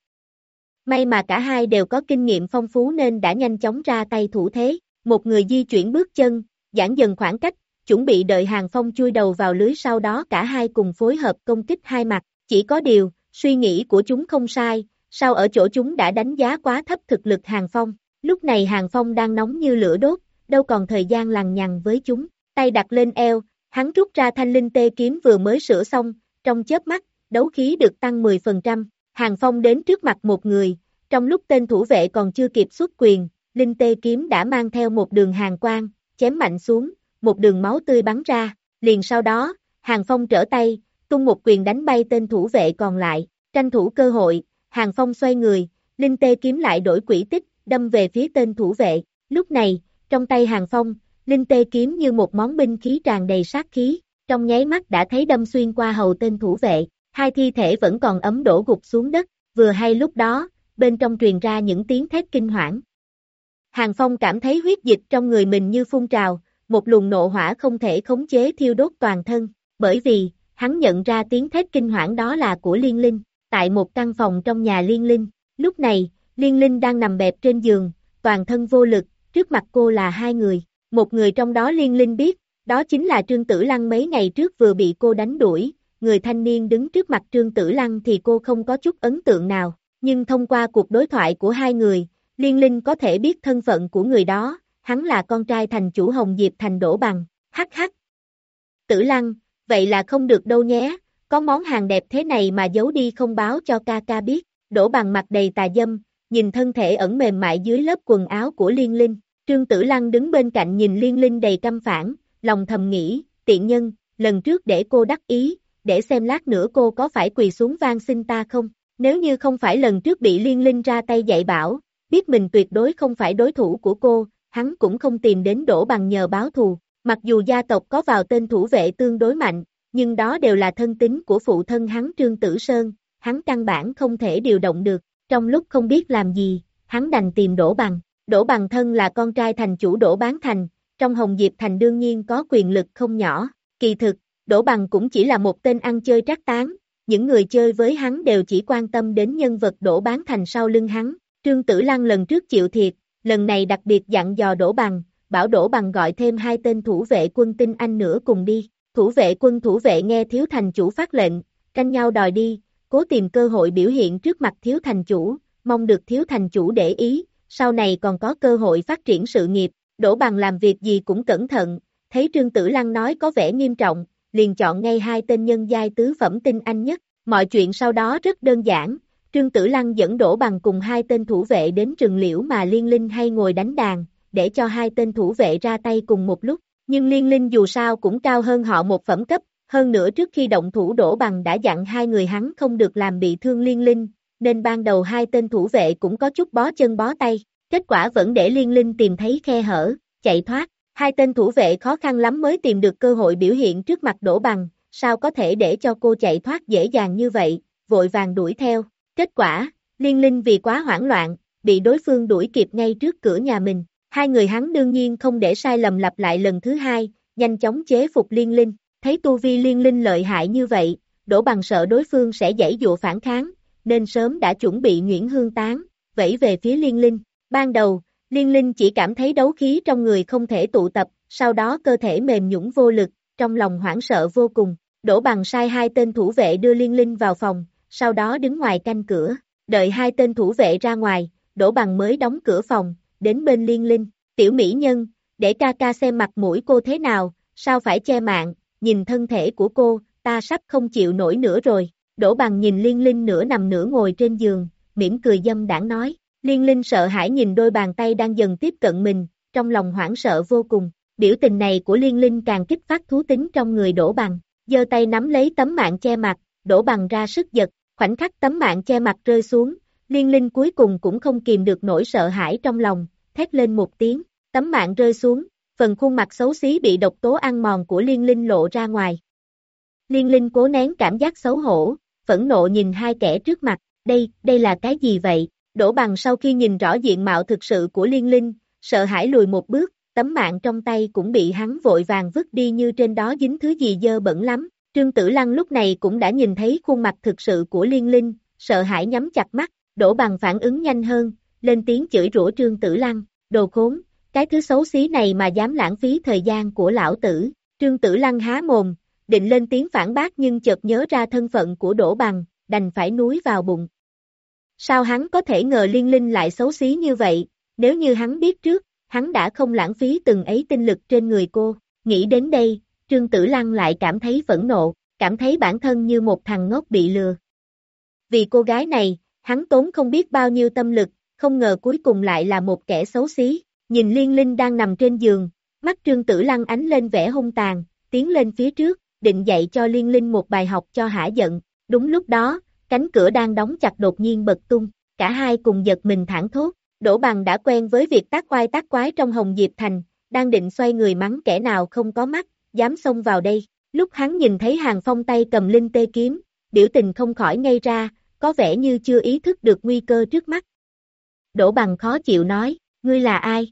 Speaker 2: May mà cả hai đều có kinh nghiệm phong phú nên đã nhanh chóng ra tay thủ thế, một người di chuyển bước chân, giãn dần khoảng cách, chuẩn bị đợi hàng phong chui đầu vào lưới sau đó cả hai cùng phối hợp công kích hai mặt. Chỉ có điều, suy nghĩ của chúng không sai, sao ở chỗ chúng đã đánh giá quá thấp thực lực Hàng Phong. Lúc này Hàng Phong đang nóng như lửa đốt, đâu còn thời gian lằng nhằng với chúng. Tay đặt lên eo, hắn rút ra thanh linh tê kiếm vừa mới sửa xong, trong chớp mắt, đấu khí được tăng 10%. Hàng Phong đến trước mặt một người, trong lúc tên thủ vệ còn chưa kịp xuất quyền, linh tê kiếm đã mang theo một đường hàng quang, chém mạnh xuống, một đường máu tươi bắn ra, liền sau đó, Hàng Phong trở tay, tung một quyền đánh bay tên thủ vệ còn lại, tranh thủ cơ hội, Hàng Phong xoay người, Linh Tê kiếm lại đổi quỷ tích, đâm về phía tên thủ vệ, lúc này, trong tay Hàng Phong, Linh Tê kiếm như một món binh khí tràn đầy sát khí, trong nháy mắt đã thấy đâm xuyên qua hầu tên thủ vệ, hai thi thể vẫn còn ấm đổ gục xuống đất, vừa hay lúc đó, bên trong truyền ra những tiếng thét kinh hoảng. Hàng Phong cảm thấy huyết dịch trong người mình như phun trào, một luồng nộ hỏa không thể khống chế thiêu đốt toàn thân, bởi vì, hắn nhận ra tiếng thét kinh hoảng đó là của Liên Linh, tại một căn phòng trong nhà Liên Linh. Lúc này, Liên Linh đang nằm bẹp trên giường, toàn thân vô lực, trước mặt cô là hai người. Một người trong đó Liên Linh biết, đó chính là Trương Tử Lăng mấy ngày trước vừa bị cô đánh đuổi, người thanh niên đứng trước mặt Trương Tử Lăng thì cô không có chút ấn tượng nào, nhưng thông qua cuộc đối thoại của hai người, Liên Linh có thể biết thân phận của người đó, hắn là con trai thành chủ Hồng Diệp thành đổ bằng, hắc hắc. Tử Lăng, vậy là không được đâu nhé, có món hàng đẹp thế này mà giấu đi không báo cho ca ca biết, đổ bằng mặt đầy tà dâm, nhìn thân thể ẩn mềm mại dưới lớp quần áo của Liên Linh, Trương Tử Lăng đứng bên cạnh nhìn Liên Linh đầy căm phản, lòng thầm nghĩ, tiện nhân, lần trước để cô đắc ý, để xem lát nữa cô có phải quỳ xuống van xin ta không, nếu như không phải lần trước bị Liên Linh ra tay dạy bảo, biết mình tuyệt đối không phải đối thủ của cô, hắn cũng không tìm đến đổ bằng nhờ báo thù, Mặc dù gia tộc có vào tên thủ vệ tương đối mạnh, nhưng đó đều là thân tính của phụ thân hắn Trương Tử Sơn, hắn căn bản không thể điều động được, trong lúc không biết làm gì, hắn đành tìm đổ Bằng. Đỗ Bằng thân là con trai thành chủ Đỗ Bán Thành, trong Hồng Diệp Thành đương nhiên có quyền lực không nhỏ, kỳ thực, Đỗ Bằng cũng chỉ là một tên ăn chơi trác tán, những người chơi với hắn đều chỉ quan tâm đến nhân vật Đỗ Bán Thành sau lưng hắn, Trương Tử Lăng lần trước chịu thiệt, lần này đặc biệt dặn dò Đỗ Bằng, bảo đổ bằng gọi thêm hai tên thủ vệ quân tinh anh nữa cùng đi. Thủ vệ quân thủ vệ nghe thiếu thành chủ phát lệnh, canh nhau đòi đi, cố tìm cơ hội biểu hiện trước mặt thiếu thành chủ, mong được thiếu thành chủ để ý, sau này còn có cơ hội phát triển sự nghiệp, đổ bằng làm việc gì cũng cẩn thận, thấy Trương Tử Lăng nói có vẻ nghiêm trọng, liền chọn ngay hai tên nhân giai tứ phẩm tinh anh nhất, mọi chuyện sau đó rất đơn giản, Trương Tử Lăng dẫn đổ bằng cùng hai tên thủ vệ đến rừng liễu mà liên linh hay ngồi đánh đàn, để cho hai tên thủ vệ ra tay cùng một lúc, nhưng liên linh dù sao cũng cao hơn họ một phẩm cấp, hơn nữa trước khi động thủ đổ bằng đã dặn hai người hắn không được làm bị thương liên linh, nên ban đầu hai tên thủ vệ cũng có chút bó chân bó tay, kết quả vẫn để liên linh tìm thấy khe hở, chạy thoát. Hai tên thủ vệ khó khăn lắm mới tìm được cơ hội biểu hiện trước mặt đổ bằng, sao có thể để cho cô chạy thoát dễ dàng như vậy, vội vàng đuổi theo. Kết quả, liên linh vì quá hoảng loạn, bị đối phương đuổi kịp ngay trước cửa nhà mình. Hai người hắn đương nhiên không để sai lầm lặp lại lần thứ hai, nhanh chóng chế phục liên linh. Thấy tu vi liên linh lợi hại như vậy, đổ bằng sợ đối phương sẽ dãy dụ phản kháng, nên sớm đã chuẩn bị nhuyễn hương tán, vẫy về phía liên linh. Ban đầu, liên linh chỉ cảm thấy đấu khí trong người không thể tụ tập, sau đó cơ thể mềm nhũng vô lực, trong lòng hoảng sợ vô cùng. Đổ bằng sai hai tên thủ vệ đưa liên linh vào phòng, sau đó đứng ngoài canh cửa, đợi hai tên thủ vệ ra ngoài, đổ bằng mới đóng cửa phòng, đến bên liên linh, tiểu mỹ nhân, để ca ca xem mặt mũi cô thế nào, sao phải che mạng, nhìn thân thể của cô, ta sắp không chịu nổi nữa rồi, đổ bằng nhìn liên linh nửa nằm nửa ngồi trên giường, mỉm cười dâm đảng nói, liên linh sợ hãi nhìn đôi bàn tay đang dần tiếp cận mình, trong lòng hoảng sợ vô cùng, biểu tình này của liên linh càng kích phát thú tính trong người đổ bằng, giơ tay nắm lấy tấm mạng che mặt, đổ bằng ra sức giật, khoảnh khắc tấm mạng che mặt rơi xuống, liên linh cuối cùng cũng không kìm được nỗi sợ hãi trong lòng, thét lên một tiếng, tấm mạng rơi xuống, phần khuôn mặt xấu xí bị độc tố ăn mòn của liên linh lộ ra ngoài. Liên linh cố nén cảm giác xấu hổ, phẫn nộ nhìn hai kẻ trước mặt, đây, đây là cái gì vậy? Đổ bằng sau khi nhìn rõ diện mạo thực sự của liên linh, sợ hãi lùi một bước, tấm mạng trong tay cũng bị hắn vội vàng vứt đi như trên đó dính thứ gì dơ bẩn lắm. Trương Tử Lăng lúc này cũng đã nhìn thấy khuôn mặt thực sự của liên linh, sợ hãi nhắm chặt mắt, đổ bằng phản ứng nhanh hơn, lên tiếng chửi rủa Trương Tử Lăng, đồ khốn, cái thứ xấu xí này mà dám lãng phí thời gian của lão tử. Trương Tử Lăng há mồm, định lên tiếng phản bác nhưng chợt nhớ ra thân phận của đổ bằng, đành phải núi vào bụng. Sao hắn có thể ngờ liên linh lại xấu xí như vậy, nếu như hắn biết trước, hắn đã không lãng phí từng ấy tinh lực trên người cô. Nghĩ đến đây, Trương Tử Lăng lại cảm thấy phẫn nộ, cảm thấy bản thân như một thằng ngốc bị lừa. Vì cô gái này, hắn tốn không biết bao nhiêu tâm lực, không ngờ cuối cùng lại là một kẻ xấu xí. Nhìn Liên Linh đang nằm trên giường, mắt Trương Tử Lăng ánh lên vẻ hung tàn, tiến lên phía trước, định dạy cho Liên Linh một bài học cho hả giận. Đúng lúc đó, cánh cửa đang đóng chặt đột nhiên bật tung, cả hai cùng giật mình thẳng thốt. Đỗ Bằng đã quen với việc tác oai tác quái trong Hồng Diệp Thành, đang định xoay người mắng kẻ nào không có mắt, dám xông vào đây. Lúc hắn nhìn thấy Hàng Phong tay cầm linh tê kiếm, biểu tình không khỏi ngay ra, có vẻ như chưa ý thức được nguy cơ trước mắt. Đỗ Bằng khó chịu nói, ngươi là ai?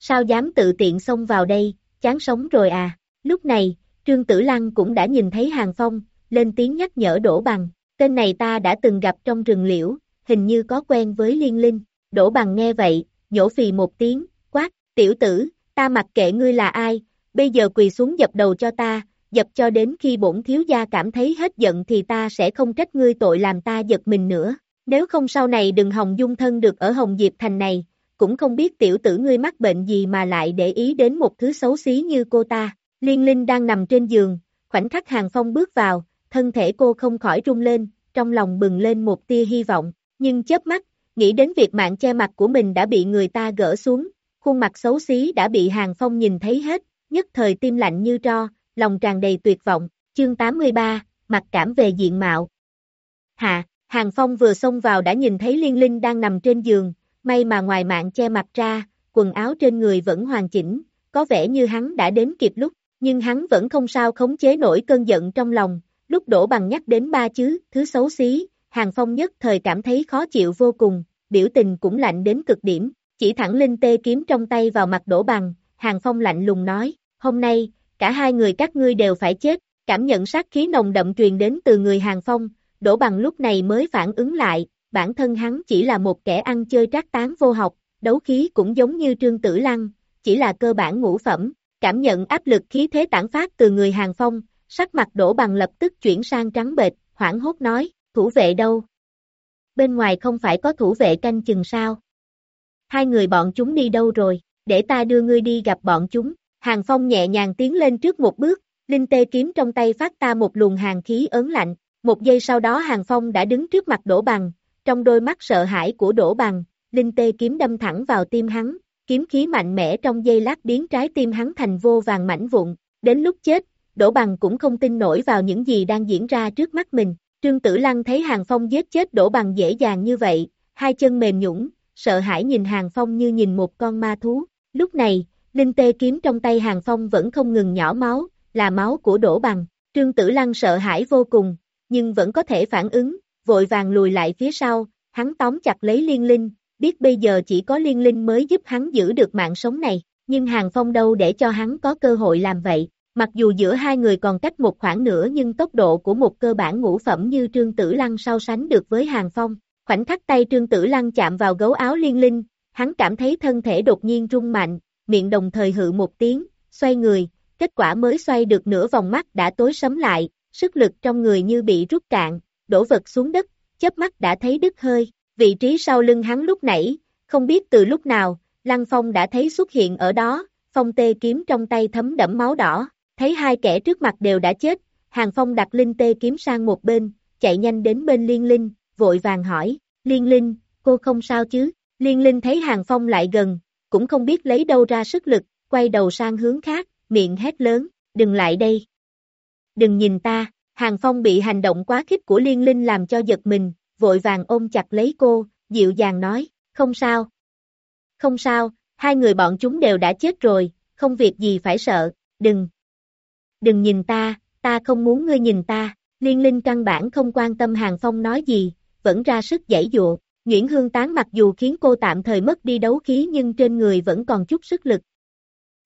Speaker 2: Sao dám tự tiện xông vào đây, chán sống rồi à? Lúc này, Trương Tử Lăng cũng đã nhìn thấy Hàng Phong, lên tiếng nhắc nhở Đỗ Bằng, tên này ta đã từng gặp trong rừng liễu, hình như có quen với Liên Linh. Đỗ Bằng nghe vậy, nhổ phì một tiếng, quát, tiểu tử, ta mặc kệ ngươi là ai, bây giờ quỳ xuống dập đầu cho ta, dập cho đến khi bổn thiếu gia cảm thấy hết giận thì ta sẽ không trách ngươi tội làm ta giật mình nữa. Nếu không sau này đừng hồng dung thân được ở Hồng Diệp Thành này, cũng không biết tiểu tử ngươi mắc bệnh gì mà lại để ý đến một thứ xấu xí như cô ta. Liên Linh đang nằm trên giường, khoảnh khắc Hàng Phong bước vào, thân thể cô không khỏi rung lên, trong lòng bừng lên một tia hy vọng, nhưng chớp mắt, nghĩ đến việc mạng che mặt của mình đã bị người ta gỡ xuống, khuôn mặt xấu xí đã bị Hàng Phong nhìn thấy hết, nhất thời tim lạnh như tro, lòng tràn đầy tuyệt vọng, chương 83, mặt cảm về diện mạo. Hạ, Hàng Phong vừa xông vào đã nhìn thấy Liên Linh đang nằm trên giường, may mà ngoài mạng che mặt ra, quần áo trên người vẫn hoàn chỉnh, có vẻ như hắn đã đến kịp lúc, nhưng hắn vẫn không sao khống chế nổi cơn giận trong lòng, lúc đổ bằng nhắc đến ba chứ thứ xấu xí, Hàng Phong nhất thời cảm thấy khó chịu vô cùng, biểu tình cũng lạnh đến cực điểm, chỉ thẳng linh tê kiếm trong tay vào mặt đổ bằng, Hàng Phong lạnh lùng nói, hôm nay, cả hai người các ngươi đều phải chết, cảm nhận sát khí nồng đậm truyền đến từ người Hàng Phong, đổ bằng lúc này mới phản ứng lại, bản thân hắn chỉ là một kẻ ăn chơi trác tán vô học, đấu khí cũng giống như Trương Tử Lăng, chỉ là cơ bản ngũ phẩm, cảm nhận áp lực khí thế tản phát từ người Hàng Phong, sắc mặt đổ bằng lập tức chuyển sang trắng bệch, hoảng hốt nói, thủ vệ đâu? Bên ngoài không phải có thủ vệ canh chừng sao? Hai người bọn chúng đi đâu rồi, để ta đưa ngươi đi gặp bọn chúng, Hàng Phong nhẹ nhàng tiến lên trước một bước, linh tê kiếm trong tay phát ta một luồng hàng khí ớn lạnh, một giây sau đó Hàng Phong đã đứng trước mặt đổ bằng, trong đôi mắt sợ hãi của đổ bằng, linh tê kiếm đâm thẳng vào tim hắn, kiếm khí mạnh mẽ trong giây lát biến trái tim hắn thành vô vàng mảnh vụn, đến lúc chết, đổ bằng cũng không tin nổi vào những gì đang diễn ra trước mắt mình, Trương Tử Lăng thấy Hàng Phong giết chết đổ bằng dễ dàng như vậy, hai chân mềm nhũng, sợ hãi nhìn Hàng Phong như nhìn một con ma thú. Lúc này, linh tê kiếm trong tay Hàng Phong vẫn không ngừng nhỏ máu, là máu của đổ bằng. Trương Tử Lăng sợ hãi vô cùng, nhưng vẫn có thể phản ứng, vội vàng lùi lại phía sau, hắn tóm chặt lấy liên linh, biết bây giờ chỉ có liên linh mới giúp hắn giữ được mạng sống này, nhưng Hàng Phong đâu để cho hắn có cơ hội làm vậy. Mặc dù giữa hai người còn cách một khoảng nữa nhưng tốc độ của một cơ bản ngũ phẩm như Trương Tử Lăng so sánh được với Hàng Phong. Khoảnh khắc tay Trương Tử Lăng chạm vào gấu áo liên linh, hắn cảm thấy thân thể đột nhiên rung mạnh, miệng đồng thời hự một tiếng, xoay người, kết quả mới xoay được nửa vòng mắt đã tối sấm lại, sức lực trong người như bị rút cạn, đổ vật xuống đất, chớp mắt đã thấy đứt hơi, vị trí sau lưng hắn lúc nãy, không biết từ lúc nào, Lăng Phong đã thấy xuất hiện ở đó, phong tê kiếm trong tay thấm đẫm máu đỏ, thấy hai kẻ trước mặt đều đã chết, Hàng Phong đặt linh tê kiếm sang một bên, chạy nhanh đến bên Liên Linh, vội vàng hỏi, Liên Linh, cô không sao chứ? Liên Linh thấy Hàng Phong lại gần, cũng không biết lấy đâu ra sức lực, quay đầu sang hướng khác, miệng hét lớn, đừng lại đây. Đừng nhìn ta, Hàng Phong bị hành động quá khích của Liên Linh làm cho giật mình, vội vàng ôm chặt lấy cô, dịu dàng nói, không sao. Không sao, hai người bọn chúng đều đã chết rồi, không việc gì phải sợ, đừng. Đừng nhìn ta, ta không muốn ngươi nhìn ta, Liên Linh căn bản không quan tâm Hàng Phong nói gì, vẫn ra sức giải dụa. Nguyễn Hương Tán mặc dù khiến cô tạm thời mất đi đấu khí nhưng trên người vẫn còn chút sức lực.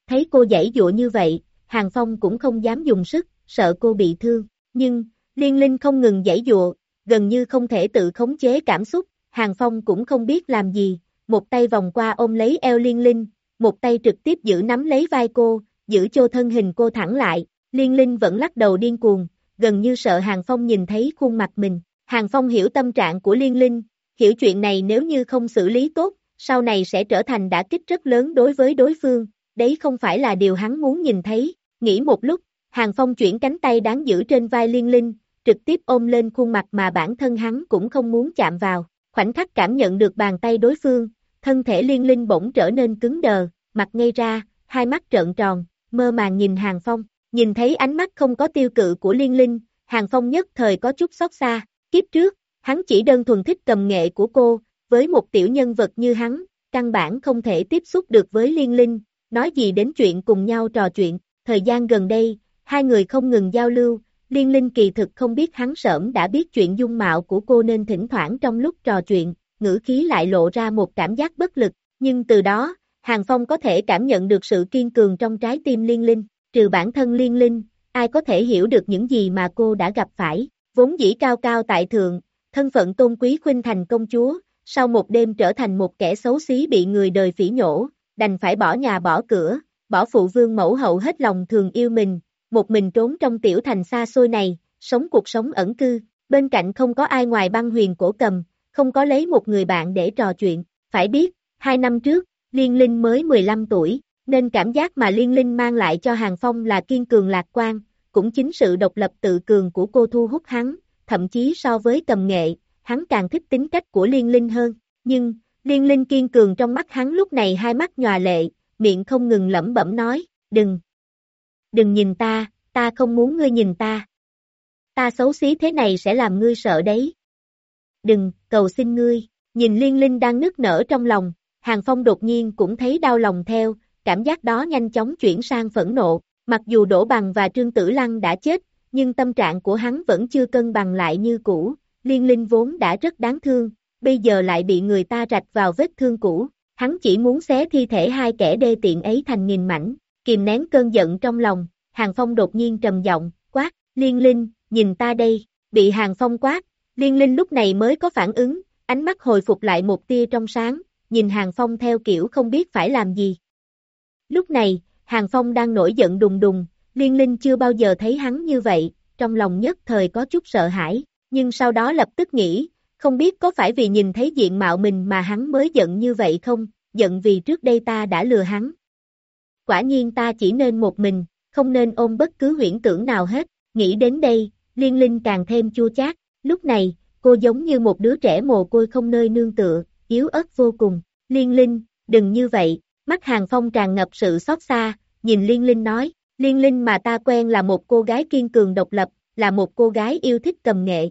Speaker 2: Thấy cô giải dụa như vậy, Hàng Phong cũng không dám dùng sức, sợ cô bị thương. Nhưng, Liên Linh không ngừng giải dụa, gần như không thể tự khống chế cảm xúc, Hàng Phong cũng không biết làm gì, một tay vòng qua ôm lấy eo Liên Linh, một tay trực tiếp giữ nắm lấy vai cô, giữ cho thân hình cô thẳng lại, Liên Linh vẫn lắc đầu điên cuồng, gần như sợ Hàng Phong nhìn thấy khuôn mặt mình. Hàng Phong hiểu tâm trạng của Liên Linh, hiểu chuyện này nếu như không xử lý tốt, sau này sẽ trở thành đả kích rất lớn đối với đối phương, đấy không phải là điều hắn muốn nhìn thấy. Nghĩ một lúc, Hàng Phong chuyển cánh tay đáng giữ trên vai Liên Linh, trực tiếp ôm lên khuôn mặt mà bản thân hắn cũng không muốn chạm vào. Khoảnh khắc cảm nhận được bàn tay đối phương, thân thể Liên Linh bỗng trở nên cứng đờ, mặt ngay ra, hai mắt trợn tròn, mơ màng nhìn Hàng Phong. Nhìn thấy ánh mắt không có tiêu cự của Liên Linh, Hàng Phong nhất thời có chút xót xa. Kiếp trước, hắn chỉ đơn thuần thích cầm nghệ của cô, với một tiểu nhân vật như hắn, căn bản không thể tiếp xúc được với Liên Linh, nói gì đến chuyện cùng nhau trò chuyện. Thời gian gần đây, hai người không ngừng giao lưu, Liên Linh kỳ thực không biết hắn sớm đã biết chuyện dung mạo của cô nên thỉnh thoảng trong lúc trò chuyện, ngữ khí lại lộ ra một cảm giác bất lực, nhưng từ đó, Hàng Phong có thể cảm nhận được sự kiên cường trong trái tim Liên Linh, trừ bản thân Liên Linh, ai có thể hiểu được những gì mà cô đã gặp phải, vốn dĩ cao cao tại thượng, thân phận tôn quý khuynh thành công chúa, sau một đêm trở thành một kẻ xấu xí bị người đời phỉ nhổ, đành phải bỏ nhà bỏ cửa, bỏ phụ vương mẫu hậu hết lòng thường yêu mình, một mình trốn trong tiểu thành xa xôi này, sống cuộc sống ẩn cư, bên cạnh không có ai ngoài băng huyền cổ cầm, không có lấy một người bạn để trò chuyện, phải biết, hai năm trước, Liên Linh mới 15 tuổi, nên cảm giác mà Liên Linh mang lại cho Hàng Phong là kiên cường lạc quan, cũng chính sự độc lập tự cường của cô thu hút hắn, thậm chí so với tầm nghệ, hắn càng thích tính cách của Liên Linh hơn, nhưng, Liên Linh kiên cường trong mắt hắn lúc này hai mắt nhòa lệ, miệng không ngừng lẩm bẩm nói, đừng, đừng nhìn ta, ta không muốn ngươi nhìn ta. Ta xấu xí thế này sẽ làm ngươi sợ đấy. Đừng, cầu xin ngươi, nhìn Liên Linh đang nức nở trong lòng, Hàng Phong đột nhiên cũng thấy đau lòng theo, cảm giác đó nhanh chóng chuyển sang phẫn nộ, mặc dù Đỗ Bằng và Trương Tử Lăng đã chết, nhưng tâm trạng của hắn vẫn chưa cân bằng lại như cũ, Liên Linh vốn đã rất đáng thương, bây giờ lại bị người ta rạch vào vết thương cũ, hắn chỉ muốn xé thi thể hai kẻ đê tiện ấy thành nghìn mảnh, kìm nén cơn giận trong lòng, Hàng Phong đột nhiên trầm giọng, quát, Liên Linh, nhìn ta đây, bị Hàng Phong quát, Liên Linh lúc này mới có phản ứng, ánh mắt hồi phục lại một tia trong sáng, nhìn Hàng Phong theo kiểu không biết phải làm gì. Lúc này, Hàng Phong đang nổi giận đùng đùng, Liên Linh chưa bao giờ thấy hắn như vậy, trong lòng nhất thời có chút sợ hãi, nhưng sau đó lập tức nghĩ, không biết có phải vì nhìn thấy diện mạo mình mà hắn mới giận như vậy không, giận vì trước đây ta đã lừa hắn. Quả nhiên ta chỉ nên một mình, không nên ôm bất cứ huyễn tưởng nào hết, nghĩ đến đây, Liên Linh càng thêm chua chát, lúc này, cô giống như một đứa trẻ mồ côi không nơi nương tựa, yếu ớt vô cùng, Liên Linh, đừng như vậy, mắt Hàng Phong tràn ngập sự xót xa, nhìn Liên Linh nói, Liên Linh mà ta quen là một cô gái kiên cường độc lập, là một cô gái yêu thích cầm nghệ.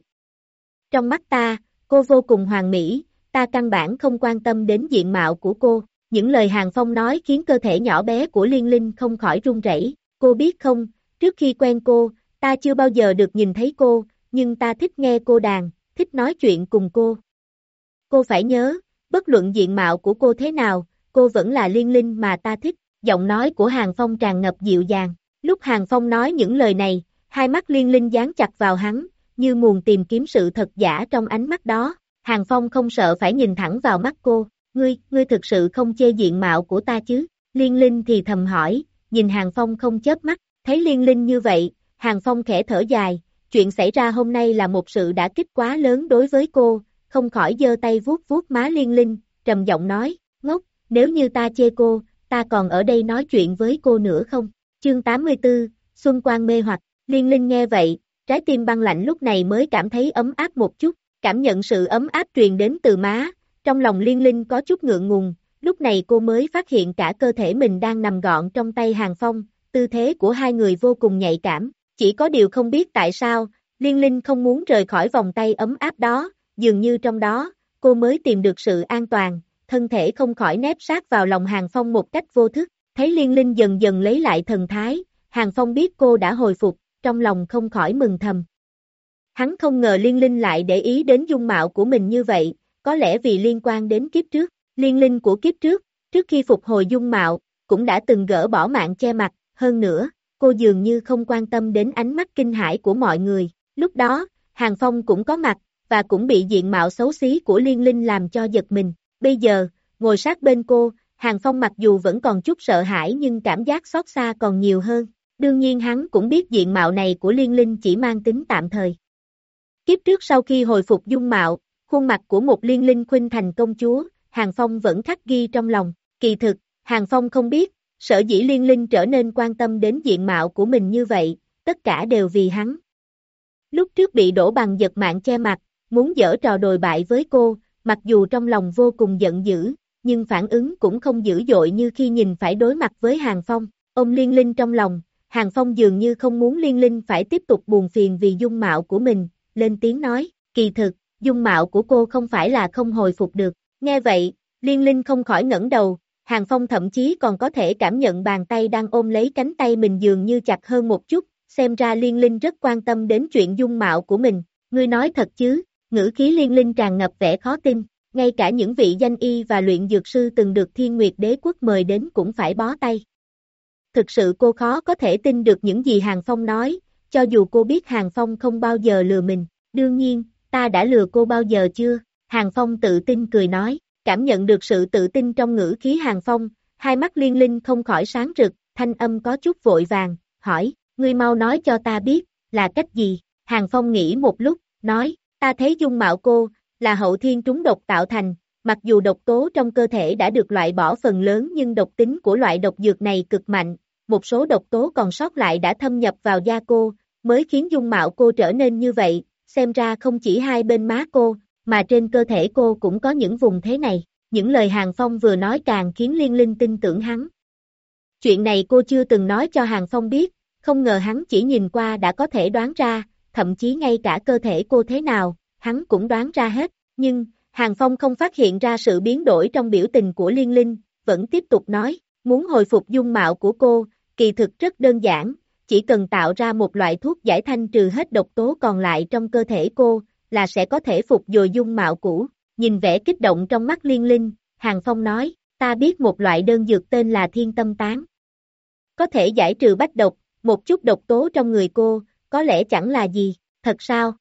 Speaker 2: Trong mắt ta, cô vô cùng hoàn mỹ, ta căn bản không quan tâm đến diện mạo của cô. Những lời Hàng Phong nói khiến cơ thể nhỏ bé của Liên Linh không khỏi run rẩy. Cô biết không, trước khi quen cô, ta chưa bao giờ được nhìn thấy cô, nhưng ta thích nghe cô đàn, thích nói chuyện cùng cô. Cô phải nhớ, bất luận diện mạo của cô thế nào, cô vẫn là Liên Linh mà ta thích. Giọng nói của Hàng Phong tràn ngập dịu dàng. Lúc Hàng Phong nói những lời này, hai mắt Liên Linh dán chặt vào hắn, như nguồn tìm kiếm sự thật giả trong ánh mắt đó. Hàng Phong không sợ phải nhìn thẳng vào mắt cô, ngươi, ngươi thực sự không chê diện mạo của ta chứ? Liên Linh thì thầm hỏi, nhìn Hàng Phong không chớp mắt, thấy Liên Linh như vậy, Hàng Phong khẽ thở dài, chuyện xảy ra hôm nay là một sự đã kích quá lớn đối với cô, không khỏi giơ tay vuốt vuốt má Liên Linh, trầm giọng nói, nếu như ta chê cô, ta còn ở đây nói chuyện với cô nữa không? Chương 84, Xuân Quang mê hoặc, Liên Linh nghe vậy, trái tim băng lạnh lúc này mới cảm thấy ấm áp một chút, cảm nhận sự ấm áp truyền đến từ má, trong lòng Liên Linh có chút ngượng ngùng, lúc này cô mới phát hiện cả cơ thể mình đang nằm gọn trong tay Hàng Phong, tư thế của hai người vô cùng nhạy cảm, chỉ có điều không biết tại sao, Liên Linh không muốn rời khỏi vòng tay ấm áp đó, dường như trong đó, cô mới tìm được sự an toàn, thân thể không khỏi nép sát vào lòng Hàng Phong một cách vô thức, thấy Liên Linh dần dần lấy lại thần thái, Hàng Phong biết cô đã hồi phục, trong lòng không khỏi mừng thầm. Hắn không ngờ Liên Linh lại để ý đến dung mạo của mình như vậy, có lẽ vì liên quan đến kiếp trước, Liên Linh của kiếp trước, trước khi phục hồi dung mạo, cũng đã từng gỡ bỏ mạng che mặt, hơn nữa, cô dường như không quan tâm đến ánh mắt kinh hãi của mọi người, lúc đó, Hàng Phong cũng có mặt, và cũng bị diện mạo xấu xí của Liên Linh làm cho giật mình, bây giờ, ngồi sát bên cô, Hàng Phong mặc dù vẫn còn chút sợ hãi nhưng cảm giác xót xa còn nhiều hơn, đương nhiên hắn cũng biết diện mạo này của Liên Linh chỉ mang tính tạm thời. Kiếp trước sau khi hồi phục dung mạo, khuôn mặt của một liên linh khuynh thành công chúa, Hàng Phong vẫn khắc ghi trong lòng, kỳ thực, Hàng Phong không biết, sở dĩ liên linh trở nên quan tâm đến diện mạo của mình như vậy, tất cả đều vì hắn. Lúc trước bị đổ bằng giật mạng che mặt, muốn dở trò đồi bại với cô, mặc dù trong lòng vô cùng giận dữ, nhưng phản ứng cũng không dữ dội như khi nhìn phải đối mặt với Hàng Phong, ông liên linh trong lòng, Hàng Phong dường như không muốn liên linh phải tiếp tục buồn phiền vì dung mạo của mình, lên tiếng nói, kỳ thực, dung mạo của cô không phải là không hồi phục được. Nghe vậy, Liên Linh không khỏi ngẩng đầu, Hàng Phong thậm chí còn có thể cảm nhận bàn tay đang ôm lấy cánh tay mình dường như chặt hơn một chút, xem ra Liên Linh rất quan tâm đến chuyện dung mạo của mình. Ngươi nói thật chứ, ngữ khí Liên Linh tràn ngập vẻ khó tin, ngay cả những vị danh y và luyện dược sư từng được Thiên Nguyệt Đế Quốc mời đến cũng phải bó tay. Thực sự cô khó có thể tin được những gì Hàng Phong nói, cho dù cô biết Hàng Phong không bao giờ lừa mình, đương nhiên, ta đã lừa cô bao giờ chưa? Hàng Phong tự tin cười nói, cảm nhận được sự tự tin trong ngữ khí Hàng Phong, hai mắt liên linh không khỏi sáng rực, thanh âm có chút vội vàng, hỏi, ngươi mau nói cho ta biết, là cách gì? Hàng Phong nghĩ một lúc, nói, ta thấy dung mạo cô, là hậu thiên trúng độc tạo thành, mặc dù độc tố trong cơ thể đã được loại bỏ phần lớn nhưng độc tính của loại độc dược này cực mạnh, một số độc tố còn sót lại đã thâm nhập vào da cô, mới khiến dung mạo cô trở nên như vậy, xem ra không chỉ hai bên má cô, mà trên cơ thể cô cũng có những vùng thế này. Những lời Hàng Phong vừa nói càng khiến Liên Linh tin tưởng hắn. Chuyện này cô chưa từng nói cho Hàng Phong biết, không ngờ hắn chỉ nhìn qua đã có thể đoán ra, thậm chí ngay cả cơ thể cô thế nào, hắn cũng đoán ra hết. Nhưng, Hàng Phong không phát hiện ra sự biến đổi trong biểu tình của Liên Linh, vẫn tiếp tục nói, muốn hồi phục dung mạo của cô, kỳ thực rất đơn giản, chỉ cần tạo ra một loại thuốc giải thanh trừ hết độc tố còn lại trong cơ thể cô, là sẽ có thể phục dồi dung mạo cũ. Nhìn vẻ kích động trong mắt liên linh, Hàng Phong nói, ta biết một loại đơn dược tên là thiên tâm tán. Có thể giải trừ bách độc, một chút độc tố trong người cô, có lẽ chẳng là gì, thật sao?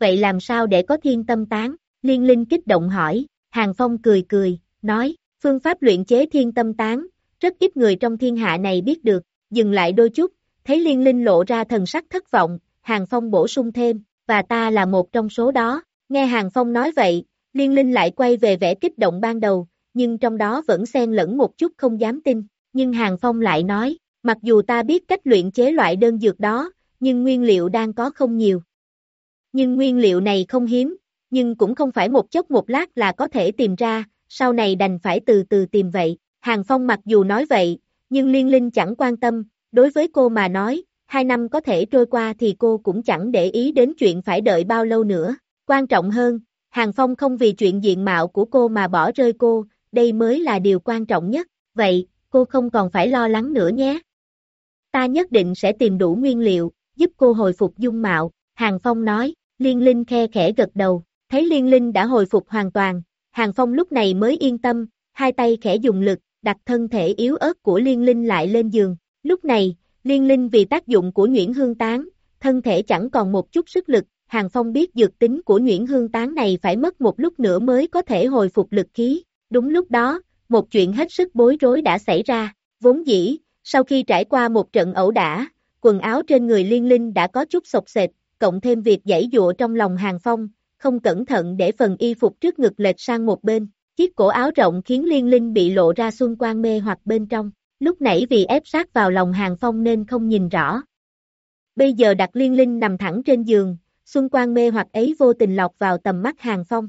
Speaker 2: Vậy làm sao để có thiên tâm tán? Liên linh kích động hỏi, Hàng Phong cười cười, nói, phương pháp luyện chế thiên tâm tán, rất ít người trong thiên hạ này biết được, dừng lại đôi chút, thấy liên linh lộ ra thần sắc thất vọng, Hàng Phong bổ sung thêm, và ta là một trong số đó, nghe Hàng Phong nói vậy, liên linh lại quay về vẻ kích động ban đầu, nhưng trong đó vẫn xen lẫn một chút không dám tin, nhưng Hàng Phong lại nói, mặc dù ta biết cách luyện chế loại đơn dược đó, nhưng nguyên liệu đang có không nhiều. Nhưng nguyên liệu này không hiếm, nhưng cũng không phải một chốc một lát là có thể tìm ra, sau này đành phải từ từ tìm vậy. Hàng Phong mặc dù nói vậy, nhưng Liên Linh chẳng quan tâm, đối với cô mà nói, hai năm có thể trôi qua thì cô cũng chẳng để ý đến chuyện phải đợi bao lâu nữa. Quan trọng hơn, Hàng Phong không vì chuyện diện mạo của cô mà bỏ rơi cô, đây mới là điều quan trọng nhất, vậy, cô không còn phải lo lắng nữa nhé. Ta nhất định sẽ tìm đủ nguyên liệu, giúp cô hồi phục dung mạo, Hàng Phong nói, Liên Linh khe khẽ gật đầu, thấy Liên Linh đã hồi phục hoàn toàn, Hàng Phong lúc này mới yên tâm, hai tay khẽ dùng lực, đặt thân thể yếu ớt của Liên Linh lại lên giường. Lúc này, Liên Linh vì tác dụng của Nguyễn hương tán, thân thể chẳng còn một chút sức lực, Hàng Phong biết dược tính của Nguyễn hương tán này phải mất một lúc nữa mới có thể hồi phục lực khí. Đúng lúc đó, một chuyện hết sức bối rối đã xảy ra, vốn dĩ, sau khi trải qua một trận ẩu đả, quần áo trên người Liên Linh đã có chút sọc sệt, cộng thêm việc giãy dụa trong lòng Hàng Phong, không cẩn thận để phần y phục trước ngực lệch sang một bên. Chiếc cổ áo rộng khiến Liên Linh bị lộ ra xuân quan mê hoặc bên trong. Lúc nãy vì ép sát vào lòng Hàng Phong nên không nhìn rõ. Bây giờ đặt Liên Linh nằm thẳng trên giường, xuân quan mê hoặc ấy vô tình lọt vào tầm mắt Hàng Phong.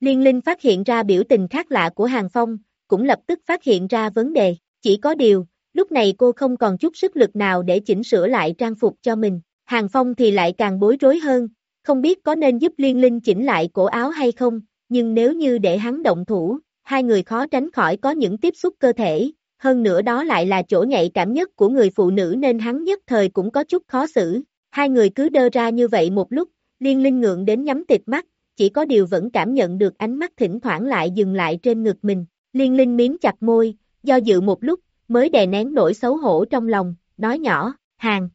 Speaker 2: Liên Linh phát hiện ra biểu tình khác lạ của Hàng Phong, cũng lập tức phát hiện ra vấn đề. Chỉ có điều, lúc này cô không còn chút sức lực nào để chỉnh sửa lại trang phục cho mình. Hàng Phong thì lại càng bối rối hơn, không biết có nên giúp Liên Linh chỉnh lại cổ áo hay không, nhưng nếu như để hắn động thủ, hai người khó tránh khỏi có những tiếp xúc cơ thể, hơn nữa đó lại là chỗ nhạy cảm nhất của người phụ nữ nên hắn nhất thời cũng có chút khó xử. Hai người cứ đơ ra như vậy một lúc, Liên Linh ngượng đến nhắm tịt mắt, chỉ có điều vẫn cảm nhận được ánh mắt thỉnh thoảng lại dừng lại trên ngực mình. Liên Linh miếm chặt môi, do dự một lúc, mới đè nén nỗi xấu hổ trong lòng, nói nhỏ, Hàng.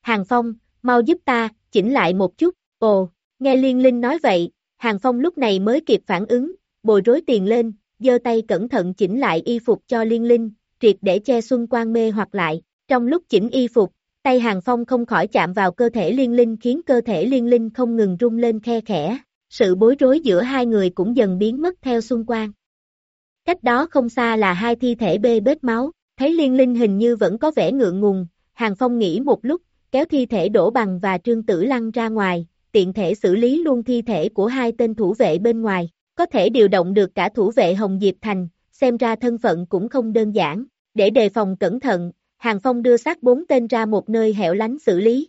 Speaker 2: Hàng Phong, mau giúp ta, chỉnh lại một chút, ồ, nghe Liên Linh nói vậy, Hàng Phong lúc này mới kịp phản ứng, bồi rối tiền lên, giơ tay cẩn thận chỉnh lại y phục cho Liên Linh, triệt để che xuân quan mê hoặc lại, trong lúc chỉnh y phục, tay Hàng Phong không khỏi chạm vào cơ thể Liên Linh khiến cơ thể Liên Linh không ngừng rung lên khe khẽ, sự bối rối giữa hai người cũng dần biến mất theo xuân quan. Cách đó không xa là hai thi thể bê bết máu, thấy Liên Linh hình như vẫn có vẻ ngượng ngùng, Hàng Phong nghĩ một lúc, kéo thi thể đổ bằng và Trương Tử Lăng ra ngoài, tiện thể xử lý luôn thi thể của hai tên thủ vệ bên ngoài, có thể điều động được cả thủ vệ Hồng Diệp Thành, xem ra thân phận cũng không đơn giản, để đề phòng cẩn thận, Hàng Phong đưa xác bốn tên ra một nơi hẻo lánh xử lý.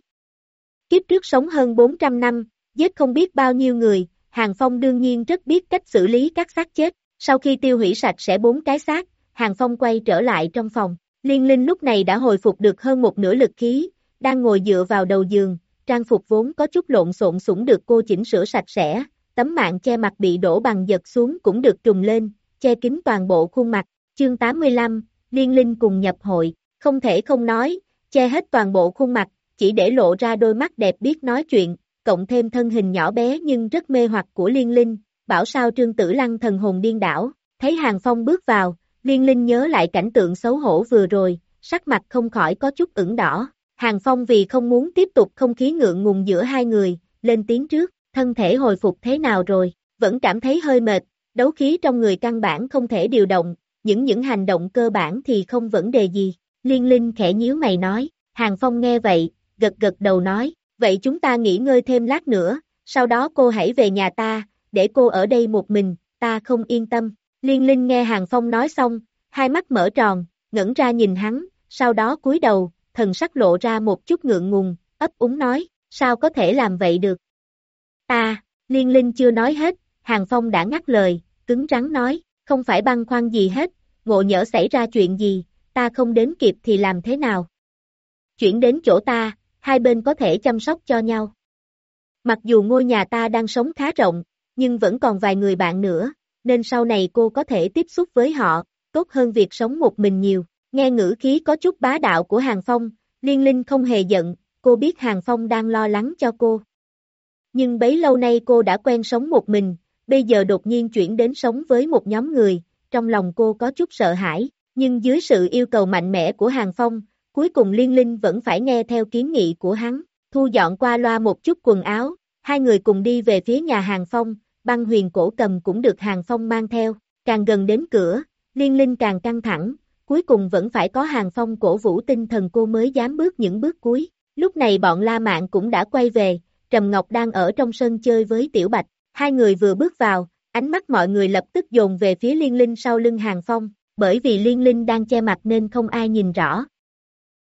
Speaker 2: Kiếp trước sống hơn 400 năm, giết không biết bao nhiêu người, Hàng Phong đương nhiên rất biết cách xử lý các xác chết, sau khi tiêu hủy sạch sẽ bốn cái xác, Hàng Phong quay trở lại trong phòng, Liên Linh lúc này đã hồi phục được hơn một nửa lực khí, đang ngồi dựa vào đầu giường, trang phục vốn có chút lộn xộn sủng được cô chỉnh sửa sạch sẽ, tấm mạng che mặt bị đổ bằng giật xuống cũng được trùng lên, che kín toàn bộ khuôn mặt, chương 85, Liên Linh cùng nhập hội, không thể không nói, che hết toàn bộ khuôn mặt, chỉ để lộ ra đôi mắt đẹp biết nói chuyện, cộng thêm thân hình nhỏ bé nhưng rất mê hoặc của Liên Linh, bảo sao Trương Tử Lăng thần hồn điên đảo, thấy Hàng Phong bước vào, Liên Linh nhớ lại cảnh tượng xấu hổ vừa rồi, sắc mặt không khỏi có chút ửng đỏ, Hàng Phong vì không muốn tiếp tục không khí ngượng ngùng giữa hai người, lên tiếng trước, thân thể hồi phục thế nào rồi, vẫn cảm thấy hơi mệt, đấu khí trong người căn bản không thể điều động, những những hành động cơ bản thì không vấn đề gì. Liên Linh khẽ nhíu mày nói, Hàng Phong nghe vậy, gật gật đầu nói, vậy chúng ta nghỉ ngơi thêm lát nữa, sau đó cô hãy về nhà ta, để cô ở đây một mình, ta không yên tâm. Liên Linh nghe Hàng Phong nói xong, hai mắt mở tròn, ngẩn ra nhìn hắn, sau đó cúi đầu, thần sắc lộ ra một chút ngượng ngùng, ấp úng nói, sao có thể làm vậy được? Ta, Liên Linh chưa nói hết, Hàng Phong đã ngắt lời, cứng rắn nói, không phải băng khoăn gì hết, ngộ nhỡ xảy ra chuyện gì, ta không đến kịp thì làm thế nào? Chuyển đến chỗ ta, hai bên có thể chăm sóc cho nhau. Mặc dù ngôi nhà ta đang sống khá rộng, nhưng vẫn còn vài người bạn nữa, nên sau này cô có thể tiếp xúc với họ, tốt hơn việc sống một mình nhiều. Nghe ngữ khí có chút bá đạo của Hàng Phong, Liên Linh không hề giận, cô biết Hàng Phong đang lo lắng cho cô. Nhưng bấy lâu nay cô đã quen sống một mình, bây giờ đột nhiên chuyển đến sống với một nhóm người, trong lòng cô có chút sợ hãi, nhưng dưới sự yêu cầu mạnh mẽ của Hàng Phong, cuối cùng Liên Linh vẫn phải nghe theo kiến nghị của hắn, thu dọn qua loa một chút quần áo, hai người cùng đi về phía nhà Hàng Phong, băng huyền cổ cầm cũng được Hàng Phong mang theo, càng gần đến cửa, Liên Linh càng căng thẳng, cuối cùng vẫn phải có hàng phong cổ vũ tinh thần cô mới dám bước những bước cuối. Lúc này bọn La Mạn cũng đã quay về, Trầm Ngọc đang ở trong sân chơi với Tiểu Bạch, hai người vừa bước vào, ánh mắt mọi người lập tức dồn về phía Liên Linh sau lưng hàng phong, bởi vì Liên Linh đang che mặt nên không ai nhìn rõ.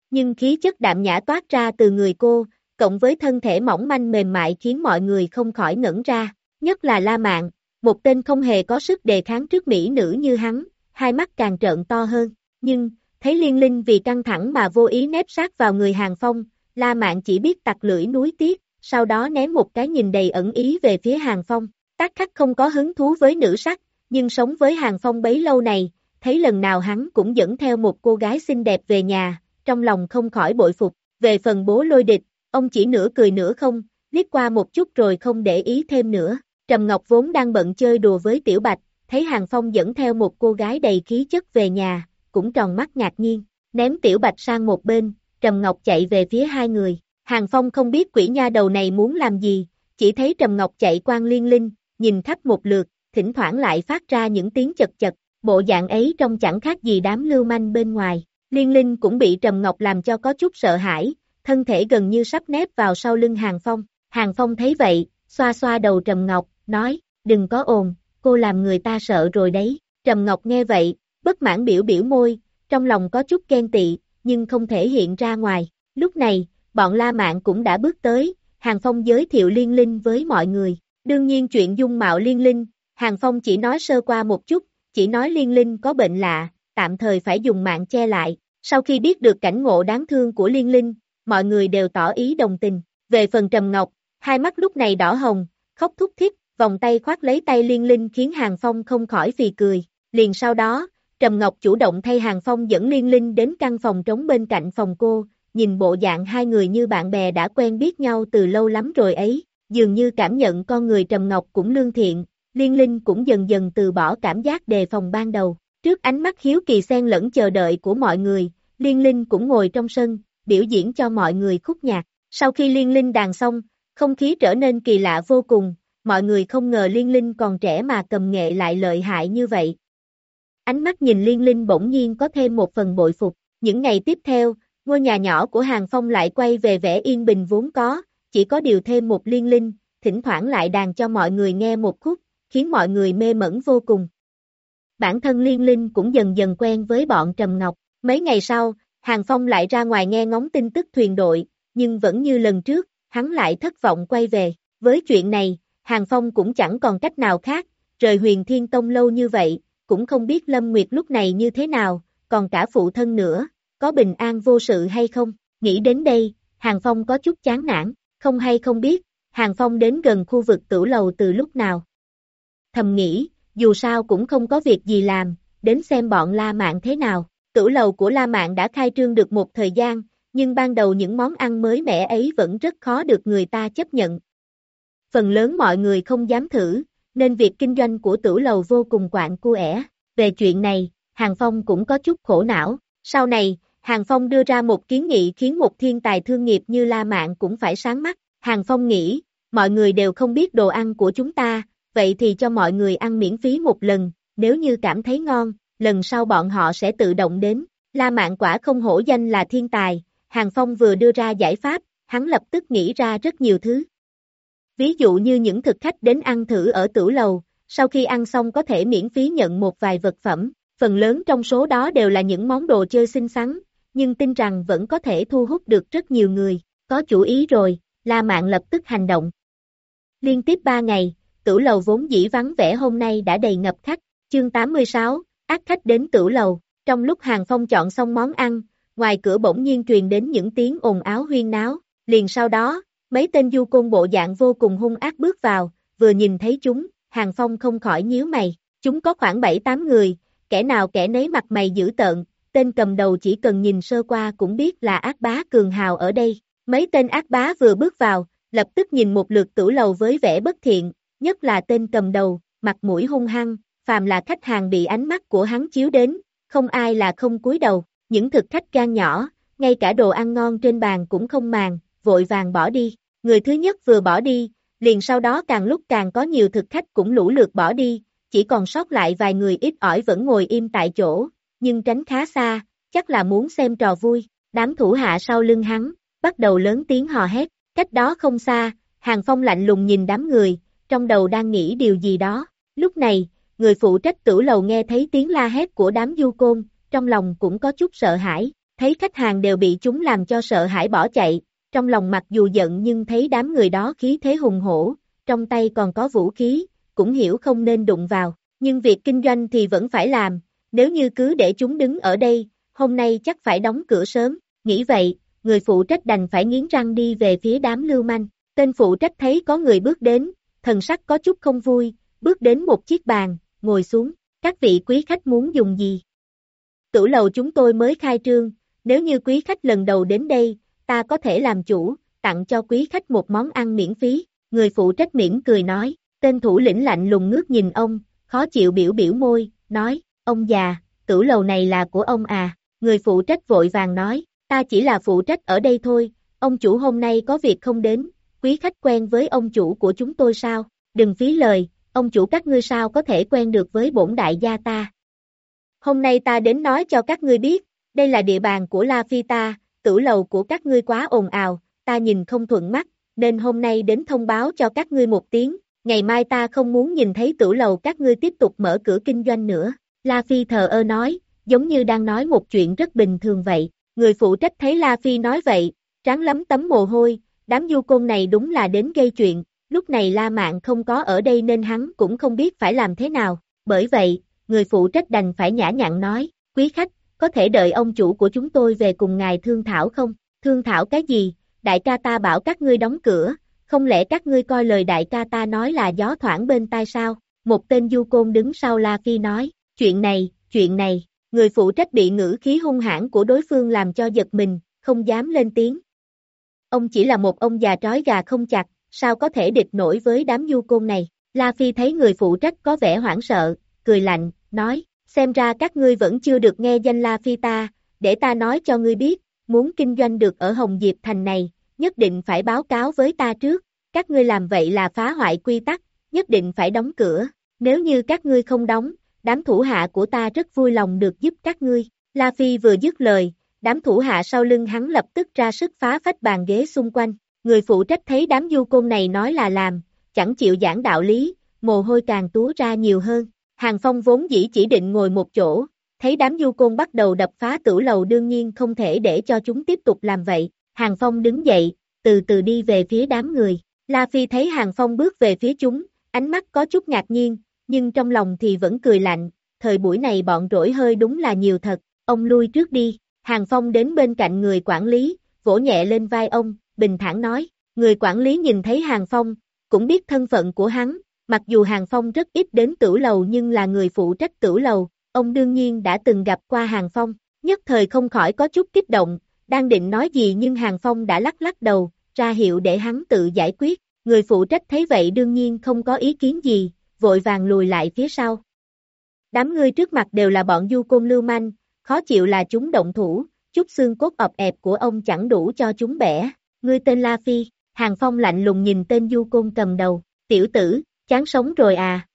Speaker 2: Nhưng khí chất đạm nhã toát ra từ người cô, cộng với thân thể mỏng manh mềm mại khiến mọi người không khỏi ngẩn ra nhất là La Mạn, một tên không hề có sức đề kháng trước mỹ nữ như hắn, hai mắt càng trợn to hơn, nhưng, thấy liên linh vì căng thẳng mà vô ý nép sát vào người hàng phong, La Mạn chỉ biết tặc lưỡi núi tiếc, sau đó ném một cái nhìn đầy ẩn ý về phía hàng phong, tác khắc không có hứng thú với nữ sắc, nhưng sống với hàng phong bấy lâu này, thấy lần nào hắn cũng dẫn theo một cô gái xinh đẹp về nhà, trong lòng không khỏi bội phục, về phần bố lôi địch, ông chỉ nửa cười nửa không, liếc qua một chút rồi không để ý thêm nữa, Trầm Ngọc vốn đang bận chơi đùa với Tiểu Bạch, thấy Hàng Phong dẫn theo một cô gái đầy khí chất về nhà, cũng tròn mắt ngạc nhiên, ném Tiểu Bạch sang một bên, Trầm Ngọc chạy về phía hai người, Hàng Phong không biết quỷ nha đầu này muốn làm gì, chỉ thấy Trầm Ngọc chạy quang liên linh, nhìn khắp một lượt, thỉnh thoảng lại phát ra những tiếng chật chật, bộ dạng ấy trông chẳng khác gì đám lưu manh bên ngoài. Liên Linh cũng bị Trầm Ngọc làm cho có chút sợ hãi, thân thể gần như sắp nép vào sau lưng Hàng Phong. Hàng Phong thấy vậy, xoa xoa đầu Trầm Ngọc, nói, đừng có ồn, cô làm người ta sợ rồi đấy. Trầm Ngọc nghe vậy, bất mãn biểu biểu môi, trong lòng có chút ghen tị, nhưng không thể hiện ra ngoài. Lúc này, bọn La Mạn cũng đã bước tới, Hàng Phong giới thiệu Liên Linh với mọi người. Đương nhiên chuyện dung mạo Liên Linh, Hàng Phong chỉ nói sơ qua một chút, chỉ nói Liên Linh có bệnh lạ, tạm thời phải dùng mạng che lại. Sau khi biết được cảnh ngộ đáng thương của Liên Linh, mọi người đều tỏ ý đồng tình. Về phần Trầm Ngọc, hai mắt lúc này đỏ hồng, khóc thúc thích, vòng tay khoát lấy tay Liên Linh khiến Hàng Phong không khỏi phì cười. Liền sau đó, Trầm Ngọc chủ động thay Hàng Phong dẫn Liên Linh đến căn phòng trống bên cạnh phòng cô, nhìn bộ dạng hai người như bạn bè đã quen biết nhau từ lâu lắm rồi ấy, dường như cảm nhận con người Trầm Ngọc cũng lương thiện, Liên Linh cũng dần dần từ bỏ cảm giác đề phòng ban đầu. Trước ánh mắt hiếu kỳ xen lẫn chờ đợi của mọi người, Liên Linh cũng ngồi trong sân, biểu diễn cho mọi người khúc nhạc. Sau khi Liên Linh đàn xong, không khí trở nên kỳ lạ vô cùng, mọi người không ngờ Liên Linh còn trẻ mà cầm nghệ lại lợi hại như vậy. Ánh mắt nhìn Liên Linh bỗng nhiên có thêm một phần bội phục. Những ngày tiếp theo, ngôi nhà nhỏ của Hàng Phong lại quay về vẻ yên bình vốn có, chỉ có điều thêm một Liên Linh, thỉnh thoảng lại đàn cho mọi người nghe một khúc, khiến mọi người mê mẩn vô cùng. Bản thân Liên Linh cũng dần dần quen với bọn Trầm Ngọc. Mấy ngày sau, Hàng Phong lại ra ngoài nghe ngóng tin tức thuyền đội, nhưng vẫn như lần trước, hắn lại thất vọng quay về. Với chuyện này, Hàng Phong cũng chẳng còn cách nào khác, rời huyền thiên tông lâu như vậy, cũng không biết Lâm Nguyệt lúc này như thế nào, còn cả phụ thân nữa, có bình an vô sự hay không. Nghĩ đến đây, Hàng Phong có chút chán nản, không hay không biết, Hàng Phong đến gần khu vực tử lầu từ lúc nào. Thầm nghĩ, dù sao cũng không có việc gì làm, đến xem bọn La Mạn thế nào. Tử lầu của La Mạn đã khai trương được một thời gian, nhưng ban đầu những món ăn mới mẻ ấy vẫn rất khó được người ta chấp nhận. Phần lớn mọi người không dám thử, nên việc kinh doanh của tử lầu vô cùng quạng cu ẻ. Về chuyện này, Hàng Phong cũng có chút khổ não. Sau này, Hàng Phong đưa ra một kiến nghị khiến một thiên tài thương nghiệp như La Mạn cũng phải sáng mắt. Hàng Phong nghĩ, mọi người đều không biết đồ ăn của chúng ta, vậy thì cho mọi người ăn miễn phí một lần, nếu như cảm thấy ngon, lần sau bọn họ sẽ tự động đến. La Mạn quả không hổ danh là thiên tài, Hàng Phong vừa đưa ra giải pháp, hắn lập tức nghĩ ra rất nhiều thứ. Ví dụ như những thực khách đến ăn thử ở tử lầu, sau khi ăn xong có thể miễn phí nhận một vài vật phẩm, phần lớn trong số đó đều là những món đồ chơi xinh xắn, nhưng tin rằng vẫn có thể thu hút được rất nhiều người, có chủ ý rồi, La Mạn lập tức hành động. Liên tiếp 3 ngày, tử lầu vốn dĩ vắng vẻ hôm nay đã đầy ngập khách, chương 86, ác khách đến tử lầu, trong lúc Hàng Phong chọn xong món ăn, ngoài cửa bỗng nhiên truyền đến những tiếng ồn áo huyên náo, liền sau đó, mấy tên du côn bộ dạng vô cùng hung ác bước vào, vừa nhìn thấy chúng, Hàng Phong không khỏi nhíu mày, chúng có khoảng 7-8 người, kẻ nào kẻ nấy mặt mày dữ tợn, tên cầm đầu chỉ cần nhìn sơ qua cũng biết là ác bá cường hào ở đây, mấy tên ác bá vừa bước vào, lập tức nhìn một lượt tử lầu với vẻ bất thiện, nhất là tên cầm đầu, mặt mũi hung hăng, phàm là khách hàng bị ánh mắt của hắn chiếu đến, không ai là không cúi đầu, những thực khách gan nhỏ, ngay cả đồ ăn ngon trên bàn cũng không màng, vội vàng bỏ đi, người thứ nhất vừa bỏ đi, liền sau đó càng lúc càng có nhiều thực khách cũng lũ lượt bỏ đi, chỉ còn sót lại vài người ít ỏi vẫn ngồi im tại chỗ, nhưng tránh khá xa, chắc là muốn xem trò vui, đám thủ hạ sau lưng hắn, bắt đầu lớn tiếng hò hét, cách đó không xa, Hàng Phong lạnh lùng nhìn đám người, trong đầu đang nghĩ điều gì đó, lúc này, người phụ trách tử lầu nghe thấy tiếng la hét của đám du côn, trong lòng cũng có chút sợ hãi, thấy khách hàng đều bị chúng làm cho sợ hãi bỏ chạy, trong lòng mặc dù giận nhưng thấy đám người đó khí thế hùng hổ, trong tay còn có vũ khí, cũng hiểu không nên đụng vào, nhưng việc kinh doanh thì vẫn phải làm, nếu như cứ để chúng đứng ở đây, hôm nay chắc phải đóng cửa sớm, nghĩ vậy, người phụ trách đành phải nghiến răng đi về phía đám lưu manh, tên phụ trách thấy có người bước đến, thần sắc có chút không vui, bước đến một chiếc bàn, ngồi xuống, các vị quý khách muốn dùng gì? Tử lầu chúng tôi mới khai trương, nếu như quý khách lần đầu đến đây, ta có thể làm chủ, tặng cho quý khách một món ăn miễn phí, người phụ trách mỉm cười nói, tên thủ lĩnh lạnh lùng ngước nhìn ông, khó chịu biểu biểu môi, nói, ông già, tửu lầu này là của ông à, người phụ trách vội vàng nói, ta chỉ là phụ trách ở đây thôi, ông chủ hôm nay có việc không đến, quý khách quen với ông chủ của chúng tôi sao, đừng phí lời, ông chủ các ngươi sao có thể quen được với bổn đại gia ta. Hôm nay ta đến nói cho các ngươi biết, đây là địa bàn của La Phi ta, tử lầu của các ngươi quá ồn ào, ta nhìn không thuận mắt, nên hôm nay đến thông báo cho các ngươi một tiếng, ngày mai ta không muốn nhìn thấy tử lầu các ngươi tiếp tục mở cửa kinh doanh nữa. La Phi thờ ơ nói, giống như đang nói một chuyện rất bình thường vậy. Người phụ trách thấy La Phi nói vậy, tráng lắm tấm mồ hôi, đám du côn này đúng là đến gây chuyện, lúc này La Mạn không có ở đây nên hắn cũng không biết phải làm thế nào, bởi vậy, người phụ trách đành phải nhã nhặn nói, quý khách, có thể đợi ông chủ của chúng tôi về cùng ngài thương thảo không? Thương thảo cái gì? Đại ca ta bảo các ngươi đóng cửa, không lẽ các ngươi coi lời đại ca ta nói là gió thoảng bên tai sao? Một tên du côn đứng sau La Phi nói, chuyện này, chuyện này, người phụ trách bị ngữ khí hung hãn của đối phương làm cho giật mình, không dám lên tiếng. Ông chỉ là một ông già trói gà không chặt, sao có thể địch nổi với đám du côn này? La Phi thấy người phụ trách có vẻ hoảng sợ, cười lạnh, nói, xem ra các ngươi vẫn chưa được nghe danh La Phi ta, để ta nói cho ngươi biết, muốn kinh doanh được ở Hồng Diệp Thành này, nhất định phải báo cáo với ta trước, các ngươi làm vậy là phá hoại quy tắc, nhất định phải đóng cửa, nếu như các ngươi không đóng, đám thủ hạ của ta rất vui lòng được giúp các ngươi. La Phi vừa dứt lời, đám thủ hạ sau lưng hắn lập tức ra sức phá phách bàn ghế xung quanh, người phụ trách thấy đám du côn này nói là làm, chẳng chịu giảng đạo lý, mồ hôi càng túa ra nhiều hơn. Hàng Phong vốn dĩ chỉ định ngồi một chỗ, thấy đám du côn bắt đầu đập phá tử lầu đương nhiên không thể để cho chúng tiếp tục làm vậy. Hàng Phong đứng dậy, từ từ đi về phía đám người. La Phi thấy Hàng Phong bước về phía chúng, ánh mắt có chút ngạc nhiên, nhưng trong lòng thì vẫn cười lạnh, thời buổi này bọn rỗi hơi đúng là nhiều thật, ông lui trước đi. Hàng Phong đến bên cạnh người quản lý, vỗ nhẹ lên vai ông, bình thản nói, người quản lý nhìn thấy Hàng Phong, cũng biết thân phận của hắn, mặc dù Hàng Phong rất ít đến tử lầu nhưng là người phụ trách tử lầu, ông đương nhiên đã từng gặp qua Hàng Phong, nhất thời không khỏi có chút kích động, đang định nói gì nhưng Hàng Phong đã lắc lắc đầu, ra hiệu để hắn tự giải quyết, người phụ trách thấy vậy đương nhiên không có ý kiến gì, vội vàng lùi lại phía sau. Đám người trước mặt đều là bọn du côn lưu manh, khó chịu là chúng động thủ, chút xương cốt ọp ẹp của ông chẳng đủ cho chúng bẻ, ngươi tên La Phi, Hàng Phong lạnh lùng nhìn tên du côn cầm đầu, tiểu tử, chán sống rồi à.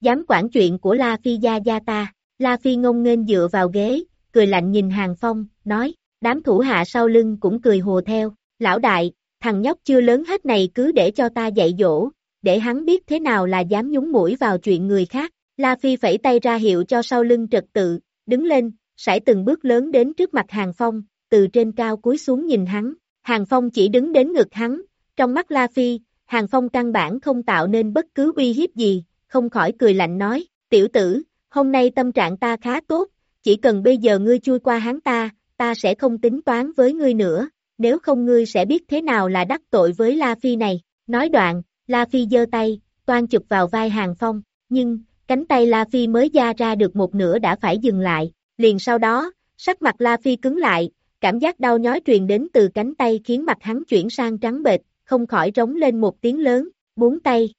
Speaker 2: Dám quản chuyện của La Phi gia gia ta, La Phi ngông nghênh dựa vào ghế, cười lạnh nhìn Hàng Phong, nói, đám thủ hạ sau lưng cũng cười hồ theo, lão đại, thằng nhóc chưa lớn hết này cứ để cho ta dạy dỗ, để hắn biết thế nào là dám nhúng mũi vào chuyện người khác. La Phi phẩy tay ra hiệu cho sau lưng trật tự, đứng lên, sải từng bước lớn đến trước mặt Hàng Phong, từ trên cao cúi xuống nhìn hắn. Hàng Phong chỉ đứng đến ngực hắn, trong mắt La Phi, Hàng Phong căn bản không tạo nên bất cứ uy hiếp gì, không khỏi cười lạnh nói, tiểu tử, hôm nay tâm trạng ta khá tốt, chỉ cần bây giờ ngươi chui qua hắn ta, ta sẽ không tính toán với ngươi nữa, nếu không ngươi sẽ biết thế nào là đắc tội với La Phi này. Nói đoạn, La Phi giơ tay, toan chụp vào vai Hàng Phong, nhưng, cánh tay La Phi mới ra ra được một nửa đã phải dừng lại, liền sau đó, sắc mặt La Phi cứng lại, cảm giác đau nhói truyền đến từ cánh tay khiến mặt hắn chuyển sang trắng bệch, không khỏi rống lên một tiếng lớn, buông tay.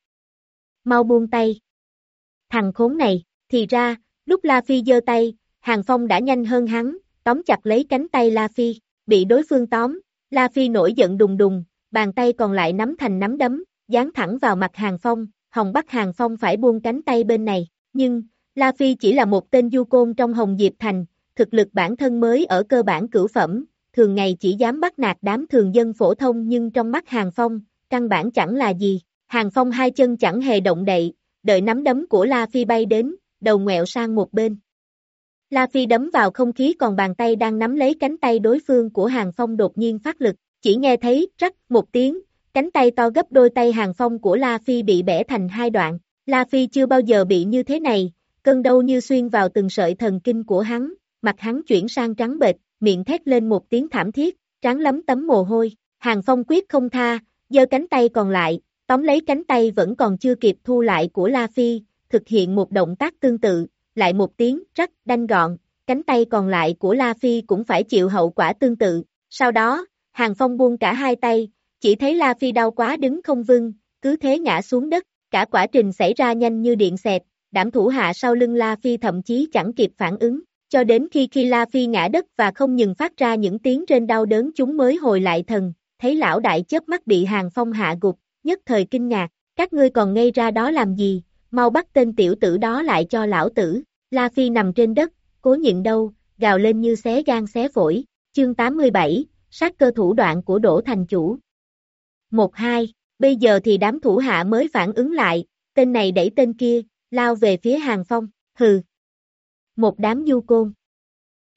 Speaker 2: Mau buông tay. Thằng khốn này, thì ra, lúc La Phi giơ tay, Hàng Phong đã nhanh hơn hắn, tóm chặt lấy cánh tay La Phi, bị đối phương tóm, La Phi nổi giận đùng đùng, bàn tay còn lại nắm thành nắm đấm, dán thẳng vào mặt Hàng Phong, Hồng bắt Hàng Phong phải buông cánh tay bên này, nhưng, La Phi chỉ là một tên du côn trong Hồng Diệp Thành, thực lực bản thân mới ở cơ bản cửu phẩm, thường ngày chỉ dám bắt nạt đám thường dân phổ thông nhưng trong mắt Hàng Phong, căn bản chẳng là gì. Hàng Phong hai chân chẳng hề động đậy, đợi nắm đấm của La Phi bay đến, đầu ngoẹo sang một bên. La Phi đấm vào không khí còn bàn tay đang nắm lấy cánh tay đối phương của Hàng Phong đột nhiên phát lực, chỉ nghe thấy rắc một tiếng, cánh tay to gấp đôi tay Hàng Phong của La Phi bị bẻ thành hai đoạn. La Phi chưa bao giờ bị như thế này, cơn đau như xuyên vào từng sợi thần kinh của hắn, mặt hắn chuyển sang trắng bệch, miệng thét lên một tiếng thảm thiết, trắng lấm tấm mồ hôi. Hàng Phong quyết không tha, giơ cánh tay còn lại, tóm lấy cánh tay vẫn còn chưa kịp thu lại của La Phi, thực hiện một động tác tương tự, lại một tiếng rắc đanh gọn, cánh tay còn lại của La Phi cũng phải chịu hậu quả tương tự. Sau đó, Hàng Phong buông cả hai tay, chỉ thấy La Phi đau quá đứng không vững, cứ thế ngã xuống đất, cả quá trình xảy ra nhanh như điện xẹt, đảm thủ hạ sau lưng La Phi thậm chí chẳng kịp phản ứng, cho đến khi khi La Phi ngã đất và không ngừng phát ra những tiếng trên đau đớn chúng mới hồi lại thần, thấy lão đại chớp mắt bị Hàng Phong hạ gục, nhất thời kinh ngạc, các ngươi còn ngây ra đó làm gì, mau bắt tên tiểu tử đó lại cho lão tử, La Phi nằm trên đất, cố nhịn đâu, gào lên như xé gan xé phổi, chương 87, sát cơ thủ đoạn của Đỗ Thành Chủ. 1-2, bây giờ thì đám thủ hạ mới phản ứng lại, tên này đẩy tên kia, lao về phía Hàng Phong, hừ. Một đám du côn.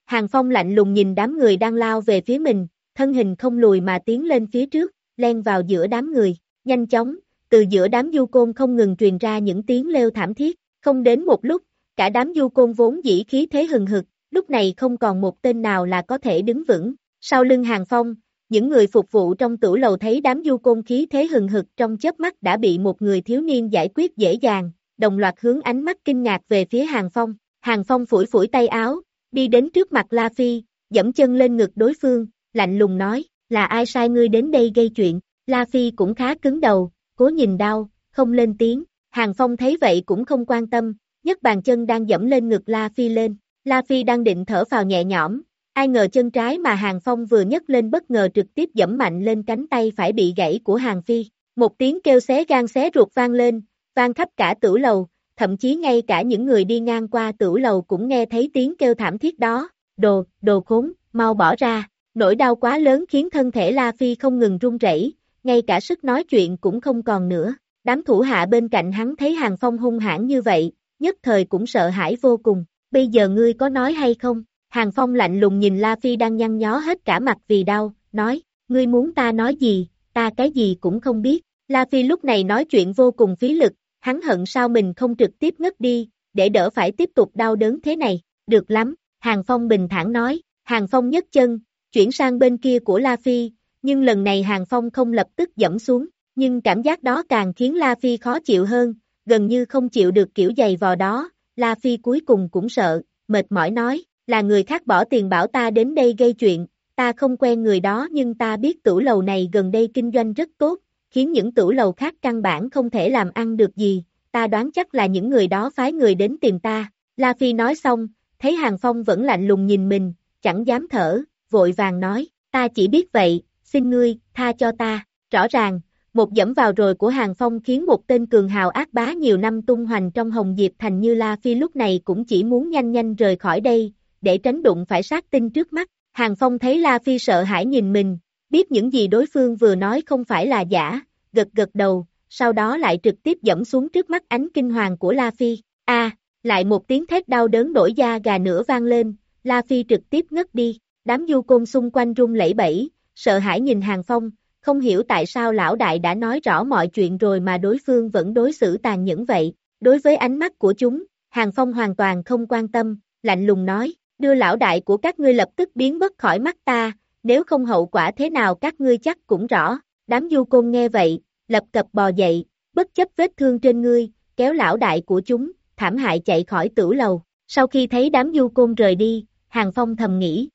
Speaker 2: Hàng Phong lạnh lùng nhìn đám người đang lao về phía mình, thân hình không lùi mà tiến lên phía trước, len vào giữa đám người, nhanh chóng, từ giữa đám du côn không ngừng truyền ra những tiếng leo thảm thiết, không đến một lúc, cả đám du côn vốn dĩ khí thế hừng hực, lúc này không còn một tên nào là có thể đứng vững, sau lưng hàng phong, những người phục vụ trong tủ lầu thấy đám du côn khí thế hừng hực trong chớp mắt đã bị một người thiếu niên giải quyết dễ dàng, đồng loạt hướng ánh mắt kinh ngạc về phía hàng phong, hàng phong phủi phủi tay áo, đi đến trước mặt La Phi, dẫm chân lên ngực đối phương, lạnh lùng nói, là ai sai ngươi đến đây gây chuyện, La Phi cũng khá cứng đầu, cố nhìn đau, không lên tiếng, Hàng Phong thấy vậy cũng không quan tâm, nhấc bàn chân đang dẫm lên ngực La Phi lên, La Phi đang định thở vào nhẹ nhõm, ai ngờ chân trái mà Hàng Phong vừa nhấc lên bất ngờ trực tiếp dẫm mạnh lên cánh tay phải bị gãy của Hàng Phi, một tiếng kêu xé gan xé ruột vang lên, vang khắp cả tử lầu, thậm chí ngay cả những người đi ngang qua tử lầu cũng nghe thấy tiếng kêu thảm thiết đó, đồ, đồ khốn, mau bỏ ra, nỗi đau quá lớn khiến thân thể La Phi không ngừng run rẩy, ngay cả sức nói chuyện cũng không còn nữa. Đám thủ hạ bên cạnh hắn thấy Hàng Phong hung hãn như vậy, nhất thời cũng sợ hãi vô cùng. Bây giờ ngươi có nói hay không? Hàng Phong lạnh lùng nhìn La Phi đang nhăn nhó hết cả mặt vì đau, nói, ngươi muốn ta nói gì, ta cái gì cũng không biết. La Phi lúc này nói chuyện vô cùng phí lực, hắn hận sao mình không trực tiếp ngất đi, để đỡ phải tiếp tục đau đớn thế này. Được lắm, Hàng Phong bình thản nói, Hàng Phong nhấc chân, chuyển sang bên kia của La Phi, nhưng lần này Hàng Phong không lập tức dẫm xuống, nhưng cảm giác đó càng khiến La Phi khó chịu hơn, gần như không chịu được kiểu giày vò đó, La Phi cuối cùng cũng sợ, mệt mỏi nói, là người khác bỏ tiền bảo ta đến đây gây chuyện, ta không quen người đó nhưng ta biết tủ lầu này gần đây kinh doanh rất tốt, khiến những tử lầu khác căn bản không thể làm ăn được gì, ta đoán chắc là những người đó phái người đến tìm ta. La Phi nói xong, thấy Hàng Phong vẫn lạnh lùng nhìn mình, chẳng dám thở, vội vàng nói, ta chỉ biết vậy, xin ngươi, tha cho ta, rõ ràng, một dẫm vào rồi của Hàng Phong khiến một tên cường hào ác bá nhiều năm tung hoành trong Hồng Diệp Thành như La Phi lúc này cũng chỉ muốn nhanh nhanh rời khỏi đây, để tránh đụng phải sát tinh trước mắt. Hàng Phong thấy La Phi sợ hãi nhìn mình, biết những gì đối phương vừa nói không phải là giả, gật gật đầu, sau đó lại trực tiếp dẫm xuống trước mắt ánh kinh hoàng của La Phi. A, lại một tiếng thét đau đớn nổi da gà nửa vang lên, La Phi trực tiếp ngất đi, đám du côn xung quanh rung lẩy bẩy sợ hãi nhìn Hàng Phong, không hiểu tại sao lão đại đã nói rõ mọi chuyện rồi mà đối phương vẫn đối xử tàn nhẫn vậy. Đối với ánh mắt của chúng, Hàng Phong hoàn toàn không quan tâm, lạnh lùng nói, đưa lão đại của các ngươi lập tức biến mất khỏi mắt ta, nếu không hậu quả thế nào các ngươi chắc cũng rõ. Đám du côn nghe vậy, lập cập bò dậy, bất chấp vết thương trên ngươi, kéo lão đại của chúng, thảm hại chạy khỏi tử lầu. Sau khi thấy đám du côn rời đi, Hàng Phong thầm nghĩ,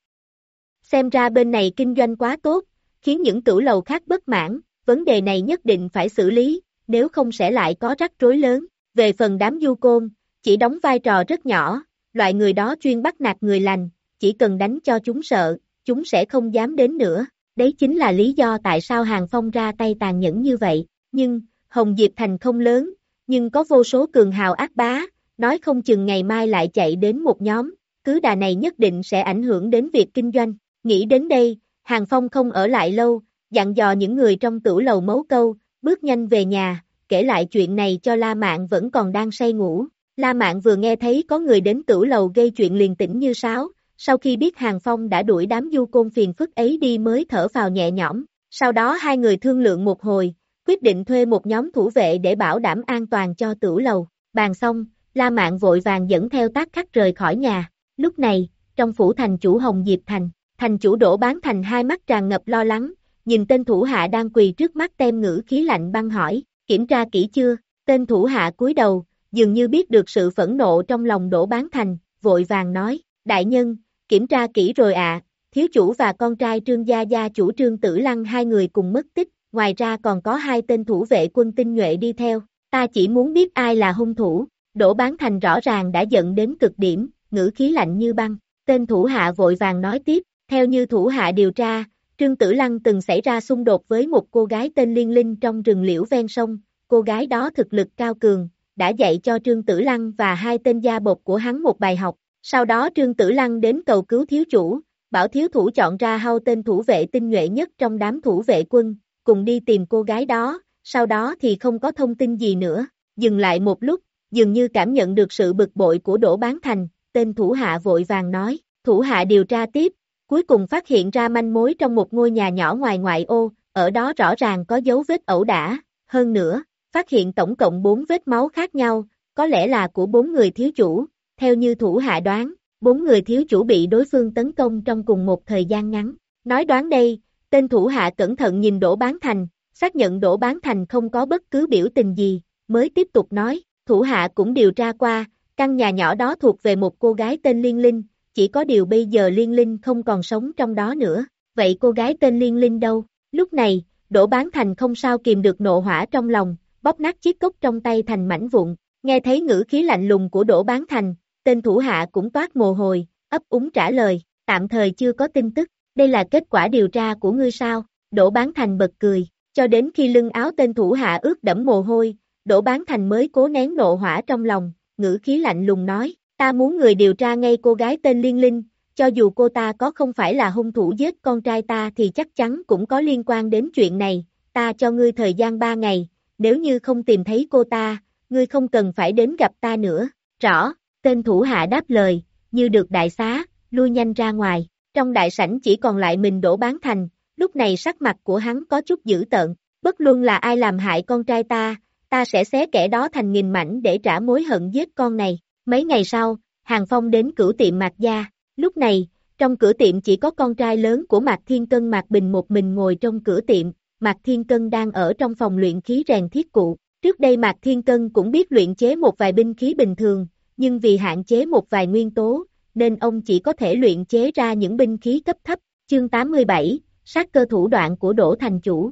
Speaker 2: Xem ra bên này kinh doanh quá tốt, khiến những tử lầu khác bất mãn, vấn đề này nhất định phải xử lý, nếu không sẽ lại có rắc rối lớn. Về phần đám du côn, chỉ đóng vai trò rất nhỏ, loại người đó chuyên bắt nạt người lành, chỉ cần đánh cho chúng sợ, chúng sẽ không dám đến nữa. Đấy chính là lý do tại sao Hàng Phong ra tay tàn nhẫn như vậy. Nhưng, Hồng Diệp Thành không lớn, nhưng có vô số cường hào ác bá, nói không chừng ngày mai lại chạy đến một nhóm, cứ đà này nhất định sẽ ảnh hưởng đến việc kinh doanh. Nghĩ đến đây, Hàng Phong không ở lại lâu, dặn dò những người trong tủ lầu mấu câu, bước nhanh về nhà, kể lại chuyện này cho La Mạn vẫn còn đang say ngủ. La Mạn vừa nghe thấy có người đến tủ lầu gây chuyện liền tỉnh như sáo, sau khi biết Hàng Phong đã đuổi đám du côn phiền phức ấy đi mới thở vào nhẹ nhõm. Sau đó hai người thương lượng một hồi, quyết định thuê một nhóm thủ vệ để bảo đảm an toàn cho tử lầu. Bàn xong, La Mạn vội vàng dẫn theo tác khắc rời khỏi nhà. Lúc này, trong phủ thành chủ Hồng Diệp Thành, thành chủ đổ bán thành hai mắt tràn ngập lo lắng, nhìn tên thủ hạ đang quỳ trước mắt tem ngữ khí lạnh băng hỏi, kiểm tra kỹ chưa, tên thủ hạ cúi đầu, dường như biết được sự phẫn nộ trong lòng đổ bán thành, vội vàng nói, đại nhân, kiểm tra kỹ rồi ạ, thiếu chủ và con trai trương gia gia chủ trương tử lăng hai người cùng mất tích, ngoài ra còn có hai tên thủ vệ quân tinh nhuệ đi theo, ta chỉ muốn biết ai là hung thủ, đổ bán thành rõ ràng đã giận đến cực điểm, ngữ khí lạnh như băng, tên thủ hạ vội vàng nói tiếp, theo như thủ hạ điều tra, Trương Tử Lăng từng xảy ra xung đột với một cô gái tên Liên Linh trong rừng liễu ven sông, cô gái đó thực lực cao cường, đã dạy cho Trương Tử Lăng và hai tên gia bột của hắn một bài học, sau đó Trương Tử Lăng đến cầu cứu thiếu chủ, bảo thiếu thủ chọn ra hao tên thủ vệ tinh nhuệ nhất trong đám thủ vệ quân, cùng đi tìm cô gái đó, sau đó thì không có thông tin gì nữa, dừng lại một lúc, dường như cảm nhận được sự bực bội của Đỗ Bán Thành, tên thủ hạ vội vàng nói, thủ hạ điều tra tiếp, cuối cùng phát hiện ra manh mối trong một ngôi nhà nhỏ ngoài ngoại ô, ở đó rõ ràng có dấu vết ẩu đả, hơn nữa, phát hiện tổng cộng 4 vết máu khác nhau, có lẽ là của bốn người thiếu chủ, theo như thủ hạ đoán, bốn người thiếu chủ bị đối phương tấn công trong cùng một thời gian ngắn. Nói đoán đây, tên thủ hạ cẩn thận nhìn Đỗ Bán Thành, xác nhận Đỗ Bán Thành không có bất cứ biểu tình gì, mới tiếp tục nói, thủ hạ cũng điều tra qua, căn nhà nhỏ đó thuộc về một cô gái tên Liên Linh, chỉ có điều bây giờ Liên Linh không còn sống trong đó nữa, vậy cô gái tên Liên Linh đâu? Lúc này, Đỗ Bán Thành không sao kìm được nộ hỏa trong lòng, bóp nát chiếc cốc trong tay thành mảnh vụn, nghe thấy ngữ khí lạnh lùng của Đỗ Bán Thành, tên thủ hạ cũng toát mồ hôi, ấp úng trả lời, tạm thời chưa có tin tức, đây là kết quả điều tra của ngươi sao, Đỗ Bán Thành bật cười, cho đến khi lưng áo tên thủ hạ ướt đẫm mồ hôi, Đỗ Bán Thành mới cố nén nộ hỏa trong lòng, ngữ khí lạnh lùng nói, ta muốn người điều tra ngay cô gái tên Liên Linh, cho dù cô ta có không phải là hung thủ giết con trai ta thì chắc chắn cũng có liên quan đến chuyện này, ta cho ngươi thời gian ba ngày, nếu như không tìm thấy cô ta, ngươi không cần phải đến gặp ta nữa, rõ, tên thủ hạ đáp lời, như được đại xá, lui nhanh ra ngoài, trong đại sảnh chỉ còn lại mình đổ bán thành, lúc này sắc mặt của hắn có chút dữ tợn, bất luân là ai làm hại con trai ta, ta sẽ xé kẻ đó thành nghìn mảnh để trả mối hận giết con này. Mấy ngày sau, Hàng Phong đến cửu tiệm Mạc Gia, lúc này, trong cửa tiệm chỉ có con trai lớn của Mạc Thiên Cân Mạc Bình một mình ngồi trong cửa tiệm, Mạc Thiên Cân đang ở trong phòng luyện khí rèn thiết cụ. Trước đây Mạc Thiên Cân cũng biết luyện chế một vài binh khí bình thường, nhưng vì hạn chế một vài nguyên tố, nên ông chỉ có thể luyện chế ra những binh khí cấp thấp. Chương 87, sát cơ thủ đoạn của Đỗ Thành Chủ.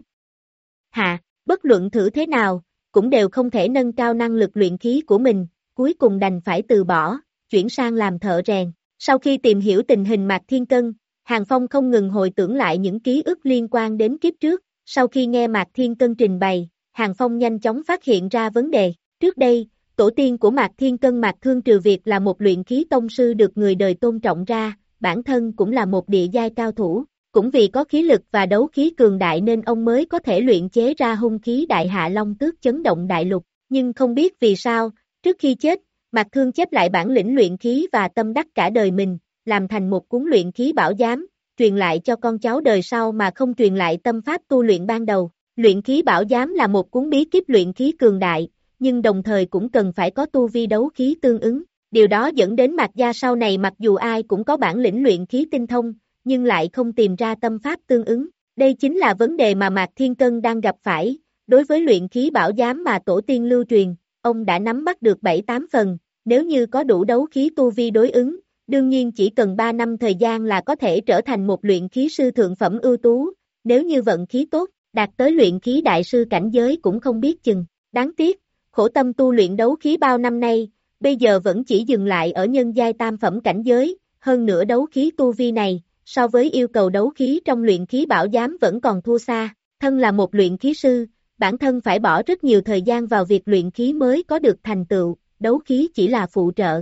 Speaker 2: Hạ, bất luận thử thế nào, cũng đều không thể nâng cao năng lực luyện khí của mình, cuối cùng đành phải từ bỏ, chuyển sang làm thợ rèn. Sau khi tìm hiểu tình hình Mạc Thiên Cân, Hàng Phong không ngừng hồi tưởng lại những ký ức liên quan đến kiếp trước, sau khi nghe Mạc Thiên Cân trình bày, Hàng Phong nhanh chóng phát hiện ra vấn đề. Trước đây, tổ tiên của Mạc Thiên Cân Mạc Thương Trừ Việt là một luyện khí tông sư được người đời tôn trọng ra, bản thân cũng là một địa giai cao thủ. Cũng vì có khí lực và đấu khí cường đại nên ông mới có thể luyện chế ra hung khí đại hạ long tước chấn động đại lục. Nhưng không biết vì sao, trước khi chết, Mạc Thương chép lại bản lĩnh luyện khí và tâm đắc cả đời mình, làm thành một cuốn luyện khí bảo giám, truyền lại cho con cháu đời sau mà không truyền lại tâm pháp tu luyện ban đầu. Luyện khí bảo giám là một cuốn bí kíp luyện khí cường đại, nhưng đồng thời cũng cần phải có tu vi đấu khí tương ứng. Điều đó dẫn đến Mạc Gia sau này mặc dù ai cũng có bản lĩnh luyện khí tinh thông, nhưng lại không tìm ra tâm pháp tương ứng. Đây chính là vấn đề mà Mạc Thiên Cân đang gặp phải. Đối với luyện khí bảo giám mà tổ tiên lưu truyền, ông đã nắm bắt được 7-8 phần, nếu như có đủ đấu khí tu vi đối ứng, đương nhiên chỉ cần 3 năm thời gian là có thể trở thành một luyện khí sư thượng phẩm ưu tú, nếu như vận khí tốt, đạt tới luyện khí đại sư cảnh giới cũng không biết chừng. Đáng tiếc, khổ tâm tu luyện đấu khí bao năm nay, bây giờ vẫn chỉ dừng lại ở nhân giai tam phẩm cảnh giới, hơn nữa đấu khí tu vi này, so với yêu cầu đấu khí trong luyện khí bảo giám vẫn còn thua xa, thân là một luyện khí sư, bản thân phải bỏ rất nhiều thời gian vào việc luyện khí mới có được thành tựu, đấu khí chỉ là phụ trợ.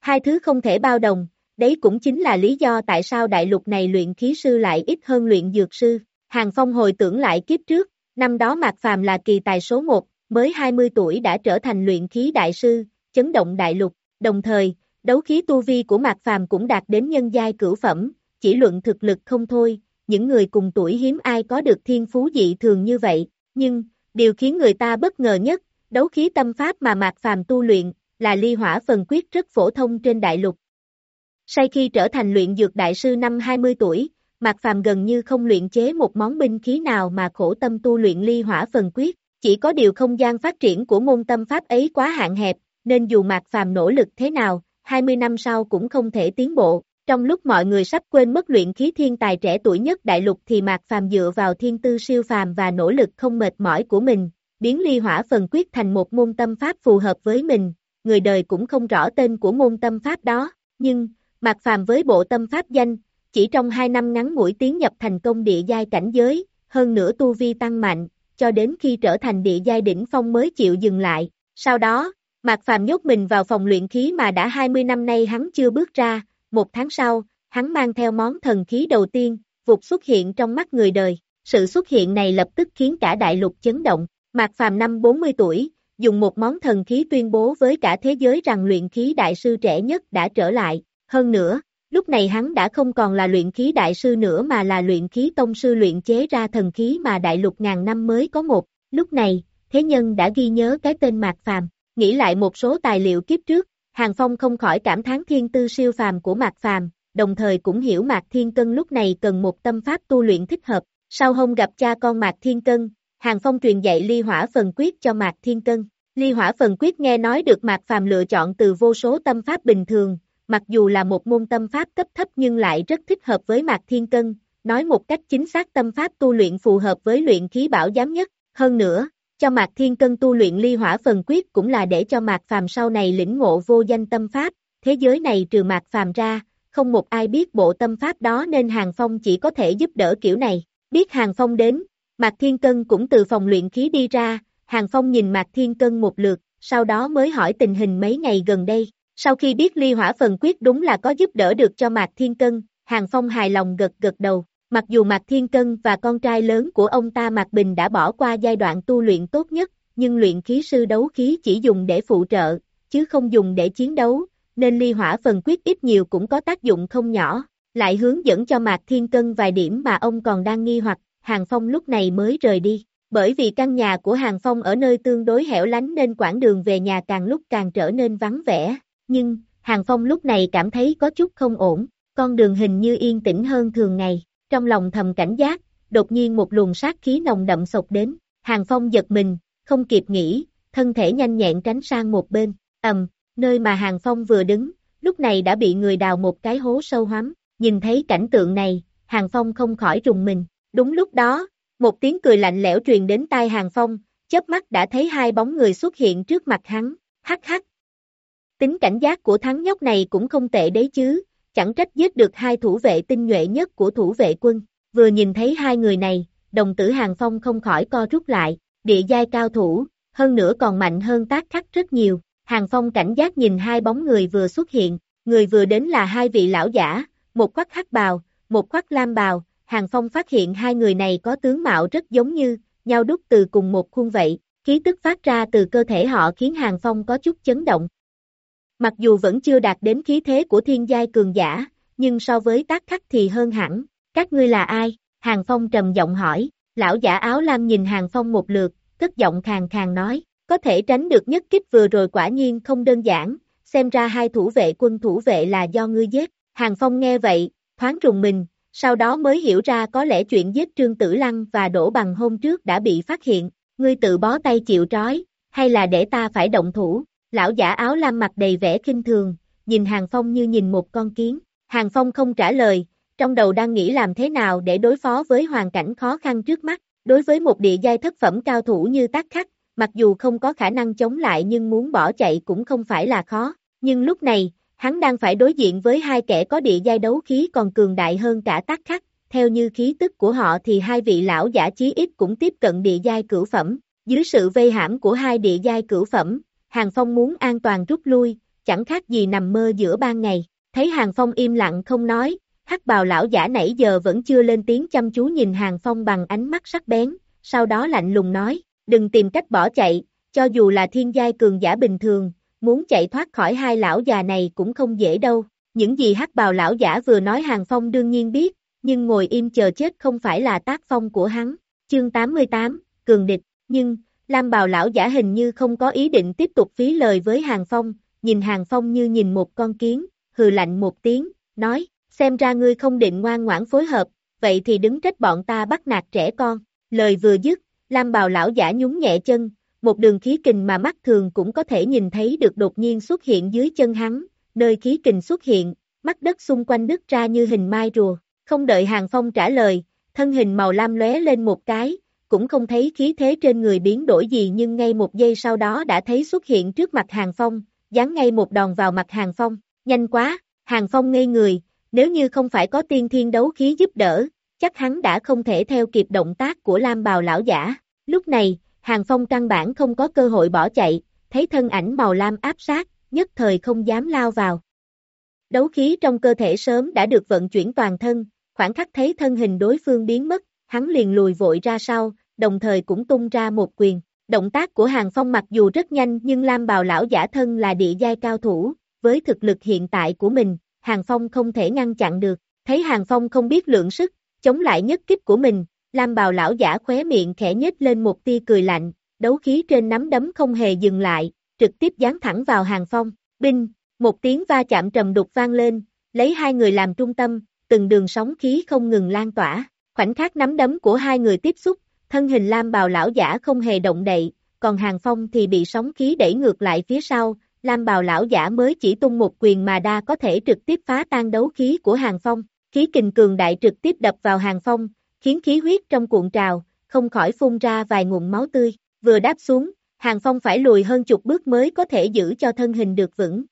Speaker 2: Hai thứ không thể bao đồng, đấy cũng chính là lý do tại sao đại lục này luyện khí sư lại ít hơn luyện dược sư. Hàng Phong hồi tưởng lại kiếp trước, năm đó Mạc Phàm là kỳ tài số 1, mới 20 tuổi đã trở thành luyện khí đại sư, chấn động đại lục, đồng thời, đấu khí tu vi của Mạc Phàm cũng đạt đến nhân giai cửu phẩm, chỉ luận thực lực không thôi, những người cùng tuổi hiếm ai có được thiên phú dị thường như vậy, nhưng, điều khiến người ta bất ngờ nhất, đấu khí tâm pháp mà Mạc Phàm tu luyện, là ly hỏa phần quyết rất phổ thông trên đại lục. Sau khi trở thành luyện dược đại sư năm 20 tuổi, Mạc Phàm gần như không luyện chế một món binh khí nào mà khổ tâm tu luyện ly hỏa phần quyết, chỉ có điều không gian phát triển của môn tâm pháp ấy quá hạn hẹp, nên dù Mạc Phàm nỗ lực thế nào, 20 năm sau cũng không thể tiến bộ. Trong lúc mọi người sắp quên mất luyện khí thiên tài trẻ tuổi nhất đại lục thì Mạc Phàm dựa vào thiên tư siêu phàm và nỗ lực không mệt mỏi của mình, biến ly hỏa phần quyết thành một môn tâm pháp phù hợp với mình, người đời cũng không rõ tên của môn tâm pháp đó, nhưng, Mạc Phàm với bộ tâm pháp danh, chỉ trong 2 năm ngắn ngủi tiến nhập thành công địa giai cảnh giới, hơn nữa tu vi tăng mạnh, cho đến khi trở thành địa giai đỉnh phong mới chịu dừng lại. Sau đó, Mạc Phàm nhốt mình vào phòng luyện khí mà đã 20 năm nay hắn chưa bước ra, một tháng sau, hắn mang theo món thần khí đầu tiên, vụt xuất hiện trong mắt người đời. Sự xuất hiện này lập tức khiến cả đại lục chấn động. Mạc Phàm năm 40 tuổi, dùng một món thần khí tuyên bố với cả thế giới rằng luyện khí đại sư trẻ nhất đã trở lại. Hơn nữa, lúc này hắn đã không còn là luyện khí đại sư nữa mà là luyện khí tông sư luyện chế ra thần khí mà đại lục ngàn năm mới có một. Lúc này, thế nhân đã ghi nhớ cái tên Mạc Phàm. Nghĩ lại một số tài liệu kiếp trước, Hàng Phong không khỏi cảm thán thiên tư siêu phàm của Mạc Phàm, đồng thời cũng hiểu Mạc Thiên Cân lúc này cần một tâm pháp tu luyện thích hợp. Sau hôm gặp cha con Mạc Thiên Cân, Hàng Phong truyền dạy ly hỏa phần quyết cho Mạc Thiên Cân. Ly hỏa phần quyết nghe nói được Mạc Phàm lựa chọn từ vô số tâm pháp bình thường, mặc dù là một môn tâm pháp cấp thấp nhưng lại rất thích hợp với Mạc Thiên Cân, nói một cách chính xác tâm pháp tu luyện phù hợp với luyện khí bảo giám nhất. Hơn nữa, cho Mạc Thiên Cân tu luyện ly hỏa phần quyết cũng là để cho Mạc Phàm sau này lĩnh ngộ vô danh tâm pháp, thế giới này trừ Mạc Phàm ra, không một ai biết bộ tâm pháp đó nên Hàng Phong chỉ có thể giúp đỡ kiểu này. Biết Hàng Phong đến, Mạc Thiên Cân cũng từ phòng luyện khí đi ra, Hàng Phong nhìn Mạc Thiên Cân một lượt, sau đó mới hỏi tình hình mấy ngày gần đây. Sau khi biết ly hỏa phần quyết đúng là có giúp đỡ được cho Mạc Thiên Cân, Hàng Phong hài lòng gật gật đầu. Mặc dù Mạc Thiên Cân và con trai lớn của ông ta Mạc Bình đã bỏ qua giai đoạn tu luyện tốt nhất, nhưng luyện khí sư đấu khí chỉ dùng để phụ trợ, chứ không dùng để chiến đấu, nên ly hỏa phần quyết ít nhiều cũng có tác dụng không nhỏ, lại hướng dẫn cho Mạc Thiên Cân vài điểm mà ông còn đang nghi hoặc, Hàng Phong lúc này mới rời đi. Bởi vì căn nhà của Hàng Phong ở nơi tương đối hẻo lánh nên quãng đường về nhà càng lúc càng trở nên vắng vẻ, nhưng, Hàng Phong lúc này cảm thấy có chút không ổn, con đường hình như yên tĩnh hơn thường ngày, trong lòng thầm cảnh giác, đột nhiên một luồng sát khí nồng đậm sộc đến, Hàng Phong giật mình, không kịp nghĩ, thân thể nhanh nhẹn tránh sang một bên, ầm, nơi mà Hàng Phong vừa đứng, lúc này đã bị người đào một cái hố sâu hoắm, nhìn thấy cảnh tượng này, Hàng Phong không khỏi rùng mình, đúng lúc đó, một tiếng cười lạnh lẽo truyền đến tai Hàng Phong, chớp mắt đã thấy hai bóng người xuất hiện trước mặt hắn, hắc hắc. Tính cảnh giác của thắng nhóc này cũng không tệ đấy chứ, chẳng trách giết được hai thủ vệ tinh nhuệ nhất của thủ vệ quân. Vừa nhìn thấy hai người này, đồng tử Hàng Phong không khỏi co rút lại, địa giai cao thủ, hơn nữa còn mạnh hơn tác khắc rất nhiều. Hàng Phong cảnh giác nhìn hai bóng người vừa xuất hiện, người vừa đến là hai vị lão giả, một khoác hắc bào, một khoác lam bào, Hàng Phong phát hiện hai người này có tướng mạo rất giống như, nhau đúc từ cùng một khuôn vậy, khí tức phát ra từ cơ thể họ khiến Hàng Phong có chút chấn động. Mặc dù vẫn chưa đạt đến khí thế của thiên giai cường giả, nhưng so với tác khắc thì hơn hẳn, các ngươi là ai? Hàng Phong trầm giọng hỏi, lão giả áo lam nhìn Hàng Phong một lượt, cất giọng khàn khàn nói, có thể tránh được nhất kích vừa rồi quả nhiên không đơn giản, xem ra hai thủ vệ quân thủ vệ là do ngươi giết. Hàng Phong nghe vậy, thoáng rùng mình, sau đó mới hiểu ra có lẽ chuyện giết Trương Tử Lăng và Đỗ Bằng hôm trước đã bị phát hiện, ngươi tự bó tay chịu trói, hay là để ta phải động thủ, lão giả áo lam mặt đầy vẻ kinh thường, nhìn Hàng Phong như nhìn một con kiến, Hàng Phong không trả lời, trong đầu đang nghĩ làm thế nào để đối phó với hoàn cảnh khó khăn trước mắt, đối với một địa giai thất phẩm cao thủ như tác khắc, mặc dù không có khả năng chống lại nhưng muốn bỏ chạy cũng không phải là khó, nhưng lúc này, hắn đang phải đối diện với hai kẻ có địa giai đấu khí còn cường đại hơn cả tác khắc, theo như khí tức của họ thì hai vị lão giả chí ít cũng tiếp cận địa giai cửu phẩm, dưới sự vây hãm của hai địa giai cửu phẩm, Hàng Phong muốn an toàn rút lui, chẳng khác gì nằm mơ giữa ban ngày, thấy Hàng Phong im lặng không nói, hắc bào lão giả nãy giờ vẫn chưa lên tiếng chăm chú nhìn Hàng Phong bằng ánh mắt sắc bén, sau đó lạnh lùng nói, đừng tìm cách bỏ chạy, cho dù là thiên giai cường giả bình thường, muốn chạy thoát khỏi hai lão già này cũng không dễ đâu. Những gì hắc bào lão giả vừa nói Hàng Phong đương nhiên biết, nhưng ngồi im chờ chết không phải là tác phong của hắn. Chương 88, Cường địch, nhưng, Lam bào lão giả hình như không có ý định tiếp tục phí lời với Hàng Phong, nhìn Hàng Phong như nhìn một con kiến, hừ lạnh một tiếng, nói, xem ra ngươi không định ngoan ngoãn phối hợp, vậy thì đứng trách bọn ta bắt nạt trẻ con. Lời vừa dứt, Lam bào lão giả nhún nhẹ chân, một đường khí kình mà mắt thường cũng có thể nhìn thấy được đột nhiên xuất hiện dưới chân hắn, nơi khí kình xuất hiện, mắt đất xung quanh đứt ra như hình mai rùa. Không đợi Hàng Phong trả lời, thân hình màu lam lóe lên một cái, cũng không thấy khí thế trên người biến đổi gì nhưng ngay một giây sau đó đã thấy xuất hiện trước mặt Hàng Phong, dán ngay một đòn vào mặt Hàng Phong, nhanh quá, Hàng Phong ngây người, nếu như không phải có tiên thiên đấu khí giúp đỡ, chắc hắn đã không thể theo kịp động tác của Lam Bào lão giả. Lúc này, Hàng Phong căn bản không có cơ hội bỏ chạy, thấy thân ảnh màu lam áp sát, nhất thời không dám lao vào. Đấu khí trong cơ thể sớm đã được vận chuyển toàn thân, khoảng khắc thấy thân hình đối phương biến mất, hắn liền lùi vội ra sau, đồng thời cũng tung ra một quyền. Động tác của Hàng Phong mặc dù rất nhanh nhưng Lam Bào lão giả thân là địa giai cao thủ, với thực lực hiện tại của mình, Hàng Phong không thể ngăn chặn được. Thấy Hàng Phong không biết lượng sức, chống lại nhất kích của mình, Lam Bào lão giả khóe miệng khẽ nhếch lên một tia cười lạnh, đấu khí trên nắm đấm không hề dừng lại, trực tiếp dán thẳng vào Hàng Phong. Binh, một tiếng va chạm trầm đục vang lên, lấy hai người làm trung tâm, từng đường sóng khí không ngừng lan tỏa. Khoảnh khắc nắm đấm của hai người tiếp xúc, thân hình Lam bào lão giả không hề động đậy, còn Hàng Phong thì bị sóng khí đẩy ngược lại phía sau, Lam bào lão giả mới chỉ tung một quyền mà đa có thể trực tiếp phá tan đấu khí của Hàng Phong, khí kình cường đại trực tiếp đập vào Hàng Phong, khiến khí huyết trong cuộn trào, không khỏi phun ra vài nguồn máu tươi, vừa đáp xuống, Hàng Phong phải lùi hơn chục bước mới có thể giữ cho thân hình được vững.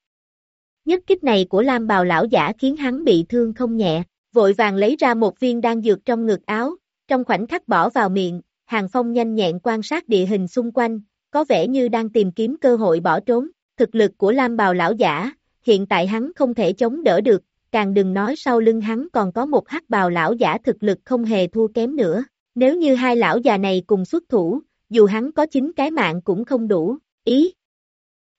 Speaker 2: Nhất kích này của Lam bào lão giả khiến hắn bị thương không nhẹ, vội vàng lấy ra một viên đan dược trong ngực áo, trong khoảnh khắc bỏ vào miệng, Hàng Phong nhanh nhẹn quan sát địa hình xung quanh, có vẻ như đang tìm kiếm cơ hội bỏ trốn. Thực lực của Lam Bào lão giả, hiện tại hắn không thể chống đỡ được, càng đừng nói sau lưng hắn còn có một hắc bào lão giả thực lực không hề thua kém nữa. Nếu như hai lão già này cùng xuất thủ, dù hắn có chín cái mạng cũng không đủ, ý.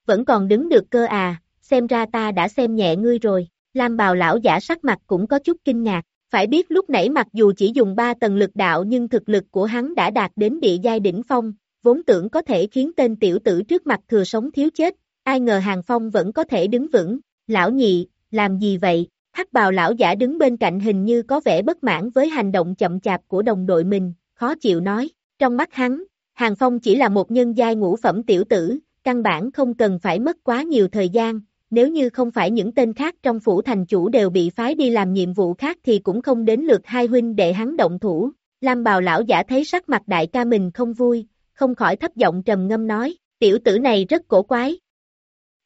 Speaker 2: Vẫn còn đứng được cơ à, xem ra ta đã xem nhẹ ngươi rồi. Lam bào lão giả sắc mặt cũng có chút kinh ngạc, phải biết lúc nãy mặc dù chỉ dùng 3 tầng lực đạo nhưng thực lực của hắn đã đạt đến địa giai đỉnh phong, vốn tưởng có thể khiến tên tiểu tử trước mặt thừa sống thiếu chết, ai ngờ hàng phong vẫn có thể đứng vững, lão nhị, làm gì vậy, hắc bào lão giả đứng bên cạnh hình như có vẻ bất mãn với hành động chậm chạp của đồng đội mình, khó chịu nói, trong mắt hắn, hàng phong chỉ là một nhân giai ngũ phẩm tiểu tử, căn bản không cần phải mất quá nhiều thời gian, nếu như không phải những tên khác trong phủ thành chủ đều bị phái đi làm nhiệm vụ khác thì cũng không đến lượt hai huynh đệ hắn động thủ. Lam bào lão giả thấy sắc mặt đại ca mình không vui, không khỏi thấp giọng trầm ngâm nói, tiểu tử này rất cổ quái.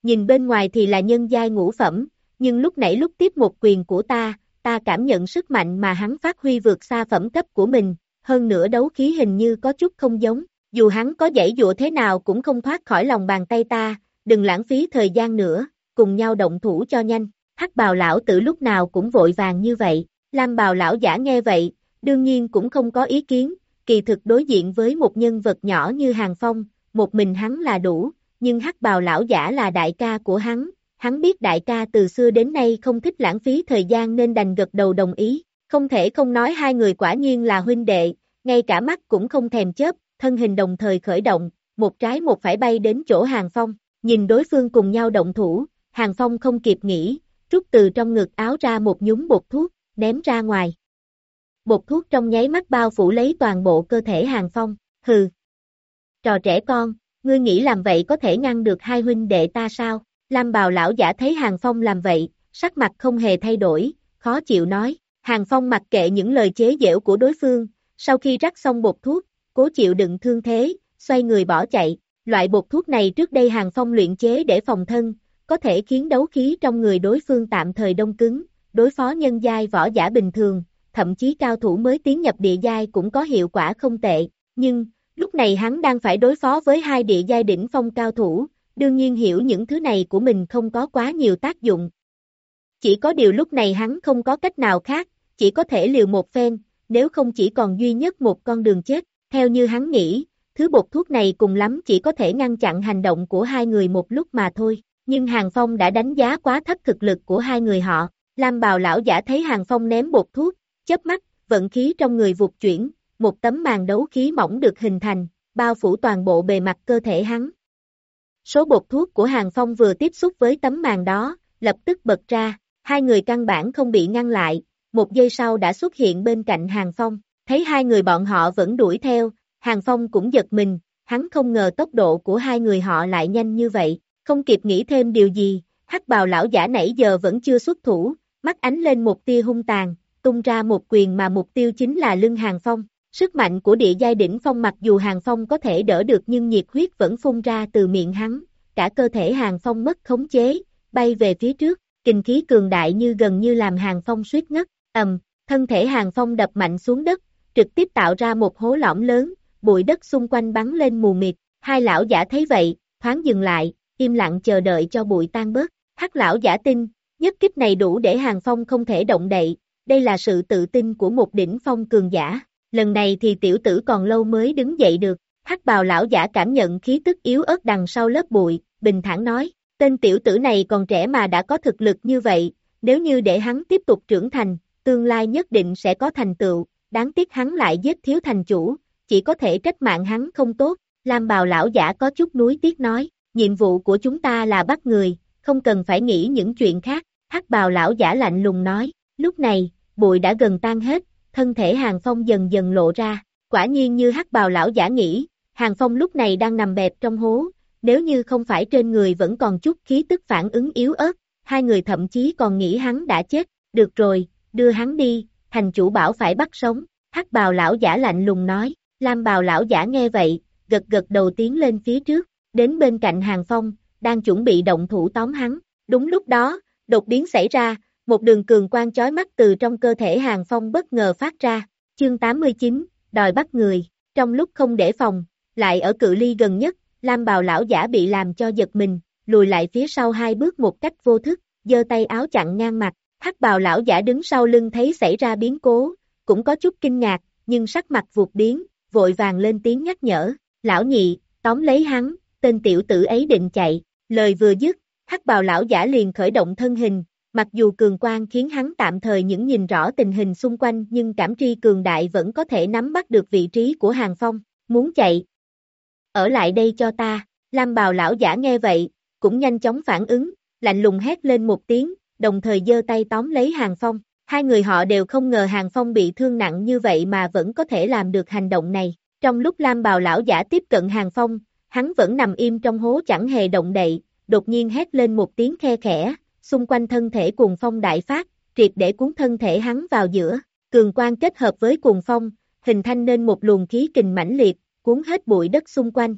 Speaker 2: Nhìn bên ngoài thì là nhân giai ngũ phẩm, nhưng lúc nãy lúc tiếp một quyền của ta, ta cảm nhận sức mạnh mà hắn phát huy vượt xa phẩm cấp của mình, hơn nữa đấu khí hình như có chút không giống, dù hắn có dãy dụa thế nào cũng không thoát khỏi lòng bàn tay ta, đừng lãng phí thời gian nữa, cùng nhau động thủ cho nhanh. Hắc bào lão tử lúc nào cũng vội vàng như vậy, Lam bào lão giả nghe vậy, đương nhiên cũng không có ý kiến, kỳ thực đối diện với một nhân vật nhỏ như Hàng Phong, một mình hắn là đủ, nhưng hắc bào lão giả là đại ca của hắn, hắn biết đại ca từ xưa đến nay không thích lãng phí thời gian nên đành gật đầu đồng ý, không thể không nói hai người quả nhiên là huynh đệ, ngay cả mắt cũng không thèm chớp, thân hình đồng thời khởi động, một trái một phải bay đến chỗ Hàng Phong, nhìn đối phương cùng nhau động thủ, Hàng Phong không kịp nghĩ, rút từ trong ngực áo ra một nhúm bột thuốc, ném ra ngoài. Bột thuốc trong nháy mắt bao phủ lấy toàn bộ cơ thể Hàng Phong, hừ. Trò trẻ con, ngươi nghĩ làm vậy có thể ngăn được hai huynh đệ ta sao? Lam bào lão giả thấy Hàng Phong làm vậy, sắc mặt không hề thay đổi, khó chịu nói. Hàng Phong mặc kệ những lời chế giễu của đối phương, sau khi rắc xong bột thuốc, cố chịu đựng thương thế, xoay người bỏ chạy. Loại bột thuốc này trước đây Hàng Phong luyện chế để phòng thân, có thể khiến đấu khí trong người đối phương tạm thời đông cứng, đối phó nhân giai võ giả bình thường, thậm chí cao thủ mới tiến nhập địa giai cũng có hiệu quả không tệ, nhưng, lúc này hắn đang phải đối phó với hai địa giai đỉnh phong cao thủ, đương nhiên hiểu những thứ này của mình không có quá nhiều tác dụng. Chỉ có điều lúc này hắn không có cách nào khác, chỉ có thể liều một phen, nếu không chỉ còn duy nhất một con đường chết, theo như hắn nghĩ, thứ bột thuốc này cùng lắm chỉ có thể ngăn chặn hành động của hai người một lúc mà thôi nhưng Hàng Phong đã đánh giá quá thấp thực lực của hai người họ. Lam bào lão giả thấy Hàng Phong ném bột thuốc, chớp mắt, vận khí trong người vụt chuyển, một tấm màn đấu khí mỏng được hình thành, bao phủ toàn bộ bề mặt cơ thể hắn. Số bột thuốc của Hàng Phong vừa tiếp xúc với tấm màn đó, lập tức bật ra, hai người căn bản không bị ngăn lại, một giây sau đã xuất hiện bên cạnh Hàng Phong, thấy hai người bọn họ vẫn đuổi theo, Hàng Phong cũng giật mình, hắn không ngờ tốc độ của hai người họ lại nhanh như vậy, không kịp nghĩ thêm điều gì, hắc bào lão giả nãy giờ vẫn chưa xuất thủ, mắt ánh lên một tia hung tàn, tung ra một quyền mà mục tiêu chính là lưng Hàng Phong. Sức mạnh của địa giai đỉnh phong mặc dù Hàng Phong có thể đỡ được nhưng nhiệt huyết vẫn phun ra từ miệng hắn, cả cơ thể Hàng Phong mất khống chế, bay về phía trước, kinh khí cường đại như gần như làm Hàng Phong suýt ngất, ầm, thân thể Hàng Phong đập mạnh xuống đất, trực tiếp tạo ra một hố lõm lớn, bụi đất xung quanh bắn lên mù mịt, hai lão giả thấy vậy, thoáng dừng lại, im lặng chờ đợi cho bụi tan bớt, hắc lão giả tin, nhất kích này đủ để Hàng Phong không thể động đậy, đây là sự tự tin của một đỉnh phong cường giả, lần này thì tiểu tử còn lâu mới đứng dậy được, hắc bào lão giả cảm nhận khí tức yếu ớt đằng sau lớp bụi, bình thản nói, tên tiểu tử này còn trẻ mà đã có thực lực như vậy, nếu như để hắn tiếp tục trưởng thành, tương lai nhất định sẽ có thành tựu, đáng tiếc hắn lại giết thiếu thành chủ, chỉ có thể trách mạng hắn không tốt, Lam bào lão giả có chút núi tiếc nói, nhiệm vụ của chúng ta là bắt người, không cần phải nghĩ những chuyện khác, hắc bào lão giả lạnh lùng nói, lúc này, bụi đã gần tan hết, thân thể hàng phong dần dần lộ ra, quả nhiên như hắc bào lão giả nghĩ, hàng phong lúc này đang nằm bẹp trong hố, nếu như không phải trên người vẫn còn chút khí tức phản ứng yếu ớt, hai người thậm chí còn nghĩ hắn đã chết, được rồi, đưa hắn đi, thành chủ bảo phải bắt sống, hắc bào lão giả lạnh lùng nói, lam bào lão giả nghe vậy, gật gật đầu tiến lên phía trước, đến bên cạnh hàng phong, đang chuẩn bị động thủ tóm hắn, đúng lúc đó, đột biến xảy ra, một đường cường quang chói mắt từ trong cơ thể hàng phong bất ngờ phát ra, chương 89, đòi bắt người, trong lúc không để phòng, lại ở cự ly gần nhất, Lam bào lão giả bị làm cho giật mình, lùi lại phía sau hai bước một cách vô thức, giơ tay áo chặn ngang mặt, hắc bào lão giả đứng sau lưng thấy xảy ra biến cố, cũng có chút kinh ngạc, nhưng sắc mặt vụt biến, vội vàng lên tiếng nhắc nhở, lão nhị, tóm lấy hắn, tên tiểu tử ấy định chạy, lời vừa dứt, hắc bào lão giả liền khởi động thân hình, mặc dù cường quang khiến hắn tạm thời những nhìn rõ tình hình xung quanh nhưng cảm tri cường đại vẫn có thể nắm bắt được vị trí của hàng phong, muốn chạy, ở lại đây cho ta, Lam bào lão giả nghe vậy, cũng nhanh chóng phản ứng, lạnh lùng hét lên một tiếng, đồng thời giơ tay tóm lấy Hàng Phong. Hai người họ đều không ngờ Hàng Phong bị thương nặng như vậy mà vẫn có thể làm được hành động này. Trong lúc Lam bào lão giả tiếp cận Hàng Phong, hắn vẫn nằm im trong hố chẳng hề động đậy, đột nhiên hét lên một tiếng khe khẽ, xung quanh thân thể cuồng phong đại phát, triệt để cuốn thân thể hắn vào giữa, cường quang kết hợp với cuồng phong, hình thành nên một luồng khí kình mãnh liệt, cuốn hết bụi đất xung quanh.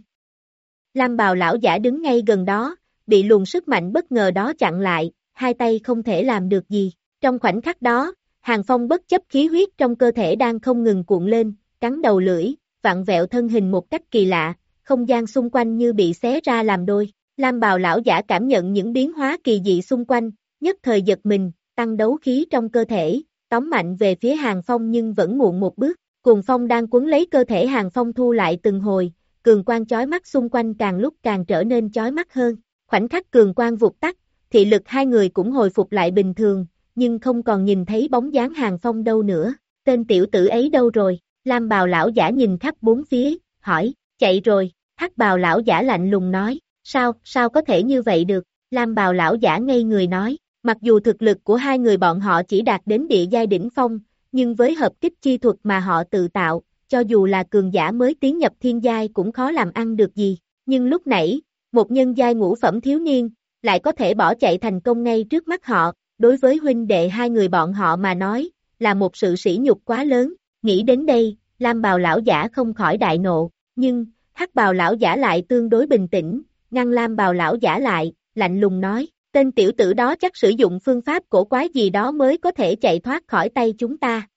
Speaker 2: Lam bào lão giả đứng ngay gần đó, bị luồng sức mạnh bất ngờ đó chặn lại, hai tay không thể làm được gì. Trong khoảnh khắc đó, Hàng Phong bất chấp khí huyết trong cơ thể đang không ngừng cuộn lên, cắn đầu lưỡi, vặn vẹo thân hình một cách kỳ lạ, không gian xung quanh như bị xé ra làm đôi. Lam bào lão giả cảm nhận những biến hóa kỳ dị xung quanh, nhất thời giật mình, tăng đấu khí trong cơ thể, tóm mạnh về phía Hàng Phong nhưng vẫn muộn một bước. Cuồng phong đang cuốn lấy cơ thể hàng phong thu lại từng hồi, cường quang chói mắt xung quanh càng lúc càng trở nên chói mắt hơn. Khoảnh khắc cường quang vụt tắt, thị lực hai người cũng hồi phục lại bình thường, nhưng không còn nhìn thấy bóng dáng hàng phong đâu nữa. Tên tiểu tử ấy đâu rồi? Lam bào lão giả nhìn khắp bốn phía, hỏi, chạy rồi, hắc bào lão giả lạnh lùng nói, sao, sao có thể như vậy được? Lam bào lão giả ngây người nói, mặc dù thực lực của hai người bọn họ chỉ đạt đến địa giai đỉnh phong, nhưng với hợp kích chi thuật mà họ tự tạo, cho dù là cường giả mới tiến nhập thiên giai cũng khó làm ăn được gì, nhưng lúc nãy, một nhân giai ngũ phẩm thiếu niên, lại có thể bỏ chạy thành công ngay trước mắt họ, đối với huynh đệ hai người bọn họ mà nói, là một sự sỉ nhục quá lớn, nghĩ đến đây, Lam bào lão giả không khỏi đại nộ, nhưng, hắc bào lão giả lại tương đối bình tĩnh, ngăn Lam bào lão giả lại, lạnh lùng nói, Tên tiểu tử đó chắc sử dụng phương pháp cổ quái gì đó mới có thể chạy thoát khỏi tay chúng ta.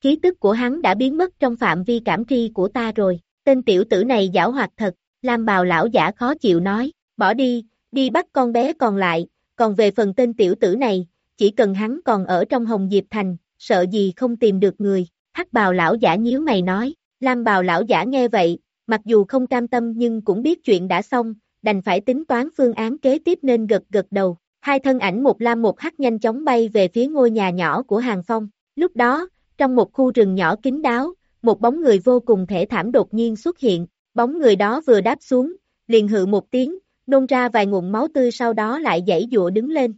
Speaker 2: Khí tức của hắn đã biến mất trong phạm vi cảm tri của ta rồi. Tên tiểu tử này giảo hoạt thật, Lam bào lão giả khó chịu nói, bỏ đi, đi bắt con bé còn lại, còn về phần tên tiểu tử này, chỉ cần hắn còn ở trong Hồng Diệp Thành, sợ gì không tìm được người, hắc bào lão giả nhíu mày nói, Lam bào lão giả nghe vậy, mặc dù không cam tâm nhưng cũng biết chuyện đã xong, đành phải tính toán phương án kế tiếp nên gật gật đầu. Hai thân ảnh một lam một hắc nhanh chóng bay về phía ngôi nhà nhỏ của Hàng Phong. Lúc đó, trong một khu rừng nhỏ kín đáo, một bóng người vô cùng thể thảm đột nhiên xuất hiện, bóng người đó vừa đáp xuống, liền hự một tiếng, nôn ra vài ngụm máu tươi sau đó lại dãy dụa đứng lên.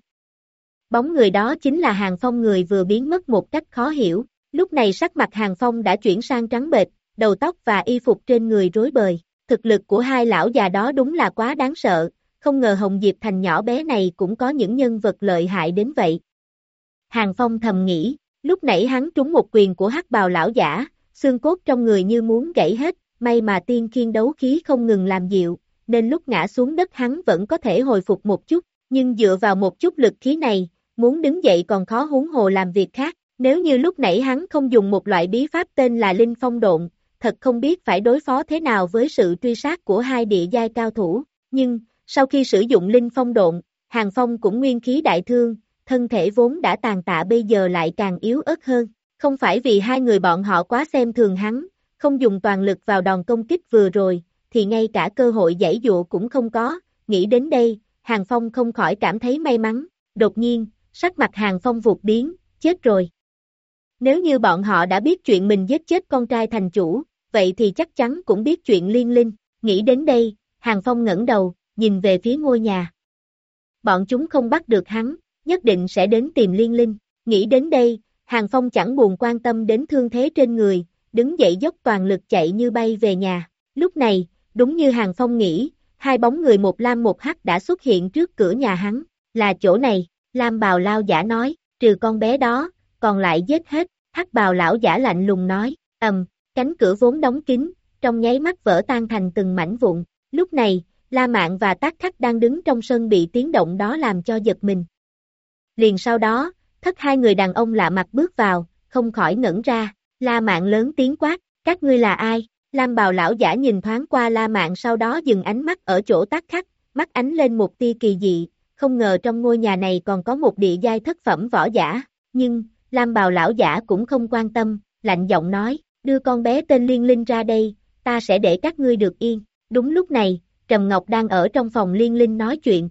Speaker 2: Bóng người đó chính là Hàng Phong người vừa biến mất một cách khó hiểu, lúc này sắc mặt Hàng Phong đã chuyển sang trắng bệch, đầu tóc và y phục trên người rối bời, thực lực của hai lão già đó đúng là quá đáng sợ, không ngờ Hồng Diệp Thành nhỏ bé này cũng có những nhân vật lợi hại đến vậy. Hàng Phong thầm nghĩ, lúc nãy hắn trúng một quyền của hắc bào lão giả, xương cốt trong người như muốn gãy hết, may mà tiên khiên đấu khí không ngừng làm dịu, nên lúc ngã xuống đất hắn vẫn có thể hồi phục một chút, nhưng dựa vào một chút lực khí này, muốn đứng dậy còn khó huống hồ làm việc khác, nếu như lúc nãy hắn không dùng một loại bí pháp tên là Linh Phong Độn, thật không biết phải đối phó thế nào với sự truy sát của hai địa giai cao thủ, nhưng, sau khi sử dụng Linh Phong Độn, Hàng Phong cũng nguyên khí đại thương, thân thể vốn đã tàn tạ bây giờ lại càng yếu ớt hơn, không phải vì hai người bọn họ quá xem thường hắn, không dùng toàn lực vào đòn công kích vừa rồi, thì ngay cả cơ hội giải dụ cũng không có, nghĩ đến đây, Hàng Phong không khỏi cảm thấy may mắn, đột nhiên, sắc mặt Hàng Phong vụt biến, chết rồi. Nếu như bọn họ đã biết chuyện mình giết chết con trai thành chủ, vậy thì chắc chắn cũng biết chuyện liên linh, nghĩ đến đây, Hàng Phong ngẩng đầu, nhìn về phía ngôi nhà. Bọn chúng không bắt được hắn, nhất định sẽ đến tìm liên linh, nghĩ đến đây, Hàng Phong chẳng buồn quan tâm đến thương thế trên người, đứng dậy dốc toàn lực chạy như bay về nhà. Lúc này, đúng như Hàng Phong nghĩ, hai bóng người một lam một hắc đã xuất hiện trước cửa nhà hắn, là chỗ này, lam bào lao giả nói, trừ con bé đó, còn lại giết hết, hắc bào lão giả lạnh lùng nói, ầm, cánh cửa vốn đóng kín, trong nháy mắt vỡ tan thành từng mảnh vụn, lúc này, La Mạn và Tác Khắc đang đứng trong sân bị tiếng động đó làm cho giật mình. Liền sau đó, thất hai người đàn ông lạ mặt bước vào, không khỏi ngẩn ra, La Mạn lớn tiếng quát, các ngươi là ai? Lam bào lão giả nhìn thoáng qua La Mạn sau đó dừng ánh mắt ở chỗ tác khắc, mắt ánh lên một tia kỳ dị, không ngờ trong ngôi nhà này còn có một địa giai thất phẩm võ giả, nhưng, Lam bào lão giả cũng không quan tâm, lạnh giọng nói, đưa con bé tên Liên Linh ra đây, ta sẽ để các ngươi được yên. Đúng lúc này, Trầm Ngọc đang ở trong phòng Liên Linh nói chuyện.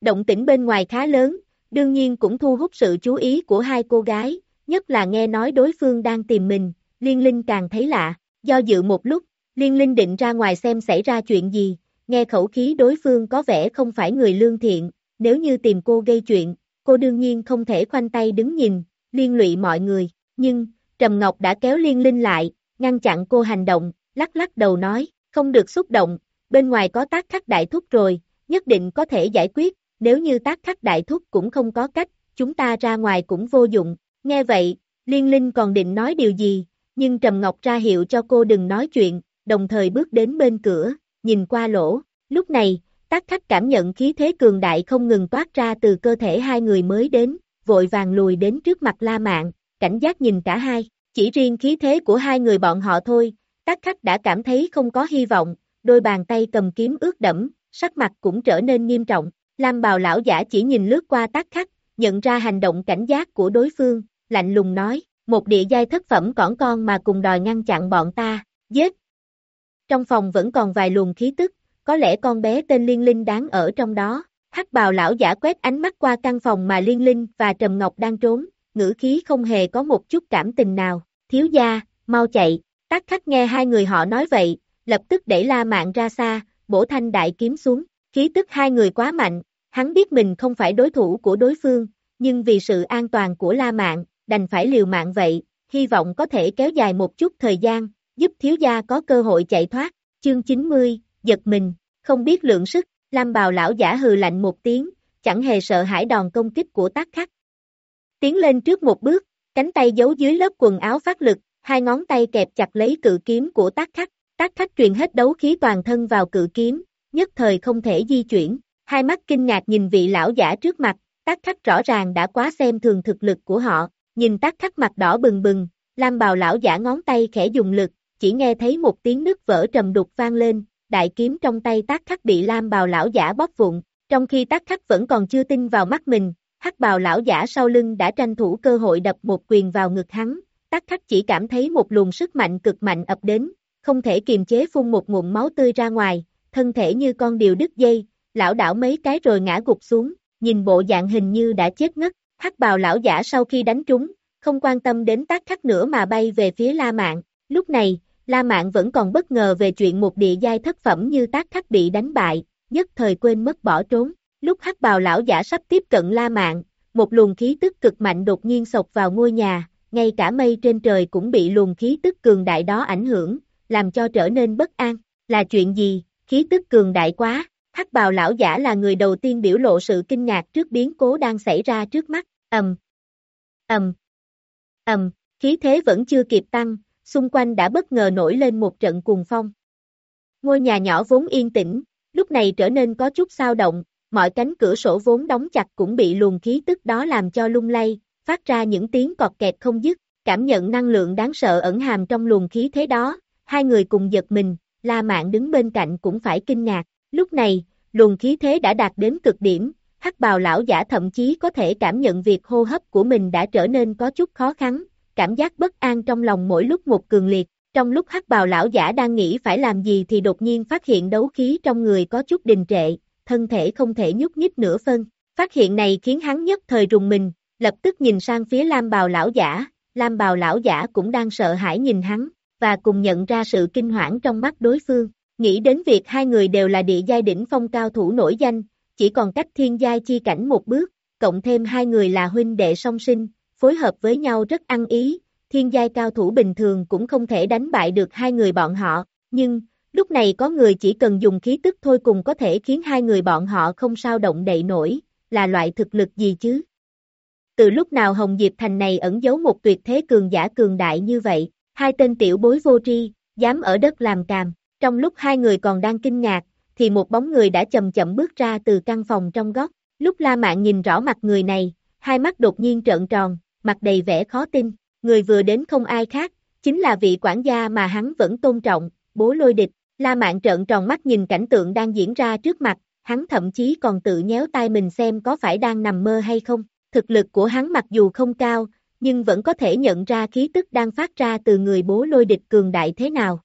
Speaker 2: Động tĩnh bên ngoài khá lớn, đương nhiên cũng thu hút sự chú ý của hai cô gái, nhất là nghe nói đối phương đang tìm mình, Liên Linh càng thấy lạ, do dự một lúc, Liên Linh định ra ngoài xem xảy ra chuyện gì, nghe khẩu khí đối phương có vẻ không phải người lương thiện, nếu như tìm cô gây chuyện, cô đương nhiên không thể khoanh tay đứng nhìn, liên lụy mọi người, nhưng, Trầm Ngọc đã kéo Liên Linh lại, ngăn chặn cô hành động, lắc lắc đầu nói, không được xúc động, bên ngoài có tác khắc đại thúc rồi, nhất định có thể giải quyết, nếu như tác khắc đại thúc cũng không có cách, chúng ta ra ngoài cũng vô dụng, nghe vậy, Liên Linh còn định nói điều gì, nhưng Trầm Ngọc ra hiệu cho cô đừng nói chuyện, đồng thời bước đến bên cửa, nhìn qua lỗ, lúc này, tác khắc cảm nhận khí thế cường đại không ngừng toát ra từ cơ thể hai người mới đến, vội vàng lùi đến trước mặt La Mạn, cảnh giác nhìn cả hai, chỉ riêng khí thế của hai người bọn họ thôi, tác khắc đã cảm thấy không có hy vọng, đôi bàn tay cầm kiếm ướt đẫm, sắc mặt cũng trở nên nghiêm trọng, Lam bào lão giả chỉ nhìn lướt qua tác khắc, nhận ra hành động cảnh giác của đối phương, lạnh lùng nói, một địa giai thất phẩm cỏn con mà cùng đòi ngăn chặn bọn ta, giết. Trong phòng vẫn còn vài luồng khí tức, có lẽ con bé tên Liên Linh đáng ở trong đó. Hắc bào lão giả quét ánh mắt qua căn phòng mà Liên Linh và Trầm Ngọc đang trốn, ngữ khí không hề có một chút cảm tình nào. Thiếu gia, mau chạy, tác khắc nghe hai người họ nói vậy, lập tức đẩy la mạng ra xa, bổ thanh đại kiếm xuống, khí tức hai người quá mạnh, hắn biết mình không phải đối thủ của đối phương, nhưng vì sự an toàn của la mạng, đành phải liều mạng vậy, hy vọng có thể kéo dài một chút thời gian, giúp thiếu gia có cơ hội chạy thoát. Chương 90, giật mình, không biết lượng sức, Lam bào lão giả hừ lạnh một tiếng, chẳng hề sợ hãi đòn công kích của tác khắc. Tiến lên trước một bước, cánh tay giấu dưới lớp quần áo phát lực, hai ngón tay kẹp chặt lấy cự kiếm của tác khắc, tác khắc truyền hết đấu khí toàn thân vào cự kiếm, nhất thời không thể di chuyển, hai mắt kinh ngạc nhìn vị lão giả trước mặt, tác khắc rõ ràng đã quá xem thường thực lực của họ, Nhìn tác khắc mặt đỏ bừng bừng, Lam bào lão giả ngón tay khẽ dùng lực, chỉ nghe thấy một tiếng nứt vỡ trầm đục vang lên, đại kiếm trong tay tác khắc bị Lam bào lão giả bóp vụn, trong khi tác khắc vẫn còn chưa tin vào mắt mình, hắc bào lão giả sau lưng đã tranh thủ cơ hội đập một quyền vào ngực hắn, Tắc khắc chỉ cảm thấy một luồng sức mạnh cực mạnh ập đến, không thể kiềm chế phun một ngụm máu tươi ra ngoài, thân thể như con điều đứt dây, lão đảo mấy cái rồi ngã gục xuống, nhìn bộ dạng hình như đã chết ngất, hắc bào lão giả sau khi đánh trúng, không quan tâm đến tác khắc nữa mà bay về phía La Mạn. Lúc này, La Mạn vẫn còn bất ngờ về chuyện một địa giai thất phẩm như tác khắc bị đánh bại, nhất thời quên mất bỏ trốn. Lúc hắc bào lão giả sắp tiếp cận La Mạn, một luồng khí tức cực mạnh đột nhiên sộc vào ngôi nhà, ngay cả mây trên trời cũng bị luồng khí tức cường đại đó ảnh hưởng, làm cho trở nên bất an. Là chuyện gì? Khí tức cường đại quá. Hắc bào lão giả là người đầu tiên biểu lộ sự kinh ngạc trước biến cố đang xảy ra trước mắt. Ầm. Ầm. Ầm, khí thế vẫn chưa kịp tăng, xung quanh đã bất ngờ nổi lên một trận cuồng phong. Ngôi nhà nhỏ vốn yên tĩnh, lúc này trở nên có chút sao động, mọi cánh cửa sổ vốn đóng chặt cũng bị luồng khí tức đó làm cho lung lay, phát ra những tiếng cọt kẹt không dứt, cảm nhận năng lượng đáng sợ ẩn hàm trong luồng khí thế đó, hai người cùng giật mình, La Mạn đứng bên cạnh cũng phải kinh ngạc, lúc này, luồng khí thế đã đạt đến cực điểm, hắc bào lão giả thậm chí có thể cảm nhận việc hô hấp của mình đã trở nên có chút khó khăn, cảm giác bất an trong lòng mỗi lúc một cường liệt, trong lúc hắc bào lão giả đang nghĩ phải làm gì thì đột nhiên phát hiện đấu khí trong người có chút đình trệ, thân thể không thể nhúc nhích nửa phân, phát hiện này khiến hắn nhất thời rùng mình, lập tức nhìn sang phía Lam bào lão giả, Lam bào lão giả cũng đang sợ hãi nhìn hắn, và cùng nhận ra sự kinh hoảng trong mắt đối phương, nghĩ đến việc hai người đều là địa giai đỉnh phong cao thủ nổi danh, chỉ còn cách thiên giai chi cảnh một bước, cộng thêm hai người là huynh đệ song sinh, phối hợp với nhau rất ăn ý, thiên giai cao thủ bình thường cũng không thể đánh bại được hai người bọn họ, nhưng, lúc này có người chỉ cần dùng khí tức thôi cùng có thể khiến hai người bọn họ không sao động đậy nổi, là loại thực lực gì chứ? Từ lúc nào Hồng Diệp Thành này ẩn giấu một tuyệt thế cường giả cường đại như vậy, hai tên tiểu bối vô tri, dám ở đất làm càm, trong lúc hai người còn đang kinh ngạc, thì một bóng người đã chậm chậm bước ra từ căn phòng trong góc. Lúc La Mạn nhìn rõ mặt người này, hai mắt đột nhiên trợn tròn, mặt đầy vẻ khó tin. Người vừa đến không ai khác, chính là vị quản gia mà hắn vẫn tôn trọng, bố lôi địch. La Mạn trợn tròn mắt nhìn cảnh tượng đang diễn ra trước mặt, hắn thậm chí còn tự nhéo tay mình xem có phải đang nằm mơ hay không. Thực lực của hắn mặc dù không cao, nhưng vẫn có thể nhận ra khí tức đang phát ra từ người bố lôi địch cường đại thế nào.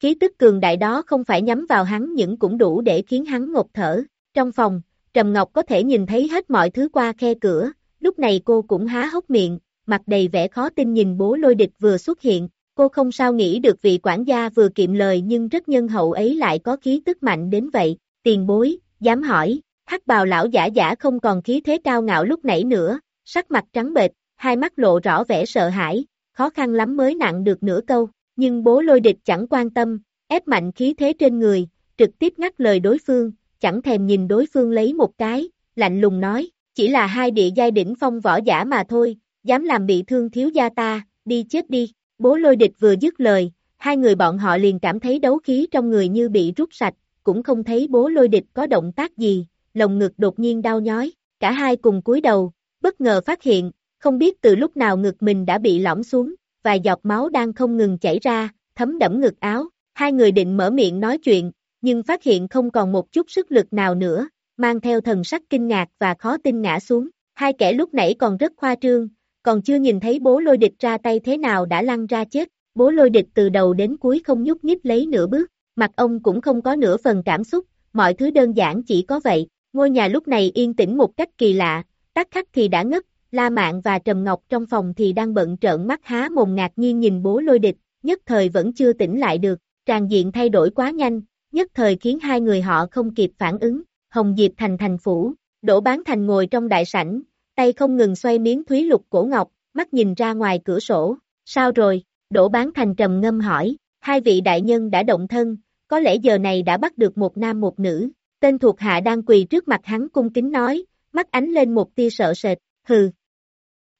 Speaker 2: Khí tức cường đại đó không phải nhắm vào hắn nhưng cũng đủ để khiến hắn ngột thở. Trong phòng, Trầm Ngọc có thể nhìn thấy hết mọi thứ qua khe cửa, lúc này cô cũng há hốc miệng, mặt đầy vẻ khó tin nhìn bố lôi địch vừa xuất hiện, cô không sao nghĩ được vị quản gia vừa kiệm lời nhưng rất nhân hậu ấy lại có khí tức mạnh đến vậy, tiền bối, dám hỏi, hắc bào lão giả giả không còn khí thế cao ngạo lúc nãy nữa, sắc mặt trắng bệch, hai mắt lộ rõ vẻ sợ hãi, khó khăn lắm mới nặng được nửa câu, nhưng bố lôi địch chẳng quan tâm, ép mạnh khí thế trên người, trực tiếp ngắt lời đối phương, chẳng thèm nhìn đối phương lấy một cái, lạnh lùng nói, chỉ là hai địa giai đỉnh phong võ giả mà thôi, dám làm bị thương thiếu gia ta, đi chết đi, bố lôi địch vừa dứt lời, hai người bọn họ liền cảm thấy đấu khí trong người như bị rút sạch, cũng không thấy bố lôi địch có động tác gì, lồng ngực đột nhiên đau nhói, cả hai cùng cúi đầu, bất ngờ phát hiện, không biết từ lúc nào ngực mình đã bị lõm xuống, vài giọt máu đang không ngừng chảy ra, thấm đẫm ngực áo, hai người định mở miệng nói chuyện, nhưng phát hiện không còn một chút sức lực nào nữa, mang theo thần sắc kinh ngạc và khó tin ngã xuống, hai kẻ lúc nãy còn rất khoa trương, còn chưa nhìn thấy bố lôi địch ra tay thế nào đã lăn ra chết, bố lôi địch từ đầu đến cuối không nhúc nhích lấy nửa bước, mặt ông cũng không có nửa phần cảm xúc, mọi thứ đơn giản chỉ có vậy, ngôi nhà lúc này yên tĩnh một cách kỳ lạ, tắc khắc thì đã ngất, La Mạn và Trầm Ngọc trong phòng thì đang bận trợn mắt há mồm ngạc nhiên nhìn bố lôi địch, nhất thời vẫn chưa tỉnh lại được, tràn diện thay đổi quá nhanh, nhất thời khiến hai người họ không kịp phản ứng, Hồng Diệp thành thành phủ, đổ bán thành ngồi trong đại sảnh, tay không ngừng xoay miếng thúy lục cổ ngọc, mắt nhìn ra ngoài cửa sổ, sao rồi, đổ bán thành trầm ngâm hỏi, hai vị đại nhân đã động thân, có lẽ giờ này đã bắt được một nam một nữ, tên thuộc hạ đang quỳ trước mặt hắn cung kính nói, mắt ánh lên một tia sợ sệt, hừ,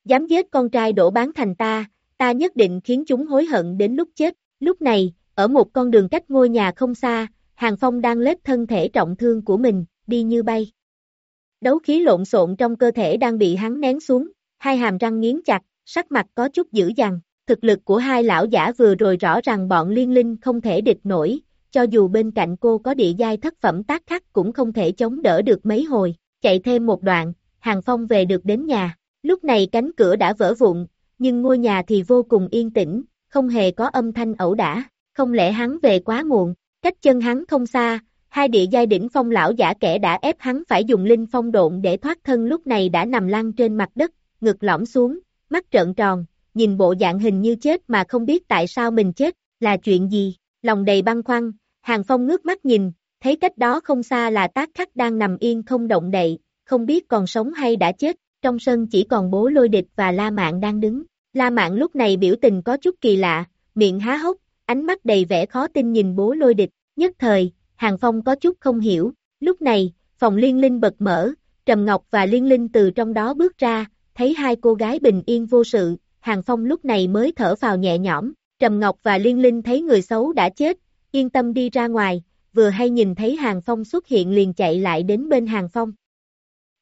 Speaker 2: Dám giết con trai đổ bán thành ta, ta nhất định khiến chúng hối hận đến lúc chết. Lúc này, ở một con đường cách ngôi nhà không xa, Hàng Phong đang lết thân thể trọng thương của mình, đi như bay. Đấu khí lộn xộn trong cơ thể đang bị hắn nén xuống, hai hàm răng nghiến chặt, sắc mặt có chút dữ dằn. Thực lực của hai lão giả vừa rồi rõ ràng bọn liên linh không thể địch nổi, cho dù bên cạnh cô có địa giai thất phẩm tác khắc cũng không thể chống đỡ được mấy hồi. Chạy thêm một đoạn, Hàng Phong về được đến nhà. Lúc này cánh cửa đã vỡ vụn, nhưng ngôi nhà thì vô cùng yên tĩnh, không hề có âm thanh ẩu đả, không lẽ hắn về quá muộn, cách chân hắn không xa, hai địa giai đỉnh phong lão giả kẻ đã ép hắn phải dùng linh phong độn để thoát thân lúc này đã nằm lăn trên mặt đất, ngực lõm xuống, mắt trợn tròn, nhìn bộ dạng hình như chết mà không biết tại sao mình chết, là chuyện gì, lòng đầy băng khoăn, Hàng Phong ngước mắt nhìn, thấy cách đó không xa là tác khắc đang nằm yên không động đậy, không biết còn sống hay đã chết, trong sân chỉ còn bố lôi địch và La Mạn đang đứng. La Mạn lúc này biểu tình có chút kỳ lạ, miệng há hốc, ánh mắt đầy vẻ khó tin nhìn bố lôi địch, nhất thời, Hàng Phong có chút không hiểu, lúc này, phòng liên linh bật mở, Trầm Ngọc và Liên Linh từ trong đó bước ra, thấy hai cô gái bình yên vô sự, Hàng Phong lúc này mới thở vào nhẹ nhõm, Trầm Ngọc và Liên Linh thấy người xấu đã chết, yên tâm đi ra ngoài, vừa hay nhìn thấy Hàng Phong xuất hiện liền chạy lại đến bên Hàng Phong.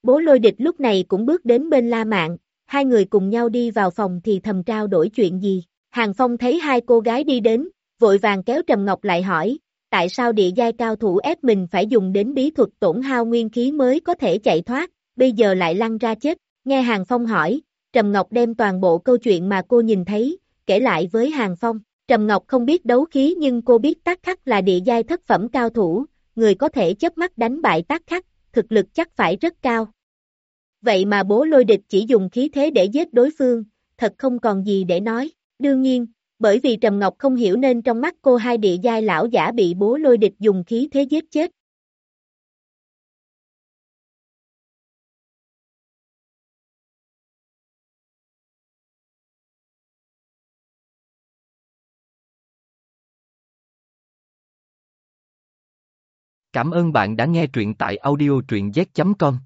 Speaker 2: Bố lôi địch lúc này cũng bước đến bên La Mạn, hai người cùng nhau đi vào phòng thì thầm trao đổi chuyện gì. Hàng Phong thấy hai cô gái đi đến, vội vàng kéo Trầm Ngọc lại hỏi, tại sao địa giai cao thủ ép mình phải dùng đến bí thuật tổn hao nguyên khí mới có thể chạy thoát, bây giờ lại lăn ra chết. Nghe Hàng Phong hỏi, Trầm Ngọc đem toàn bộ câu chuyện mà cô nhìn thấy, kể lại với Hàng Phong. Trầm Ngọc không biết đấu khí nhưng cô biết tác khắc là địa giai thất phẩm cao thủ, người có thể chớp mắt đánh bại tác khắc, thực lực chắc phải rất cao. Vậy mà bố lôi địch chỉ dùng khí thế để giết đối phương, thật không còn gì để nói. Đương nhiên, bởi vì Trầm Ngọc không hiểu nên trong mắt cô hai địa giai lão giả bị bố lôi địch dùng khí thế giết chết.
Speaker 1: Cảm ơn bạn đã nghe truyện tại audio truyện z.com.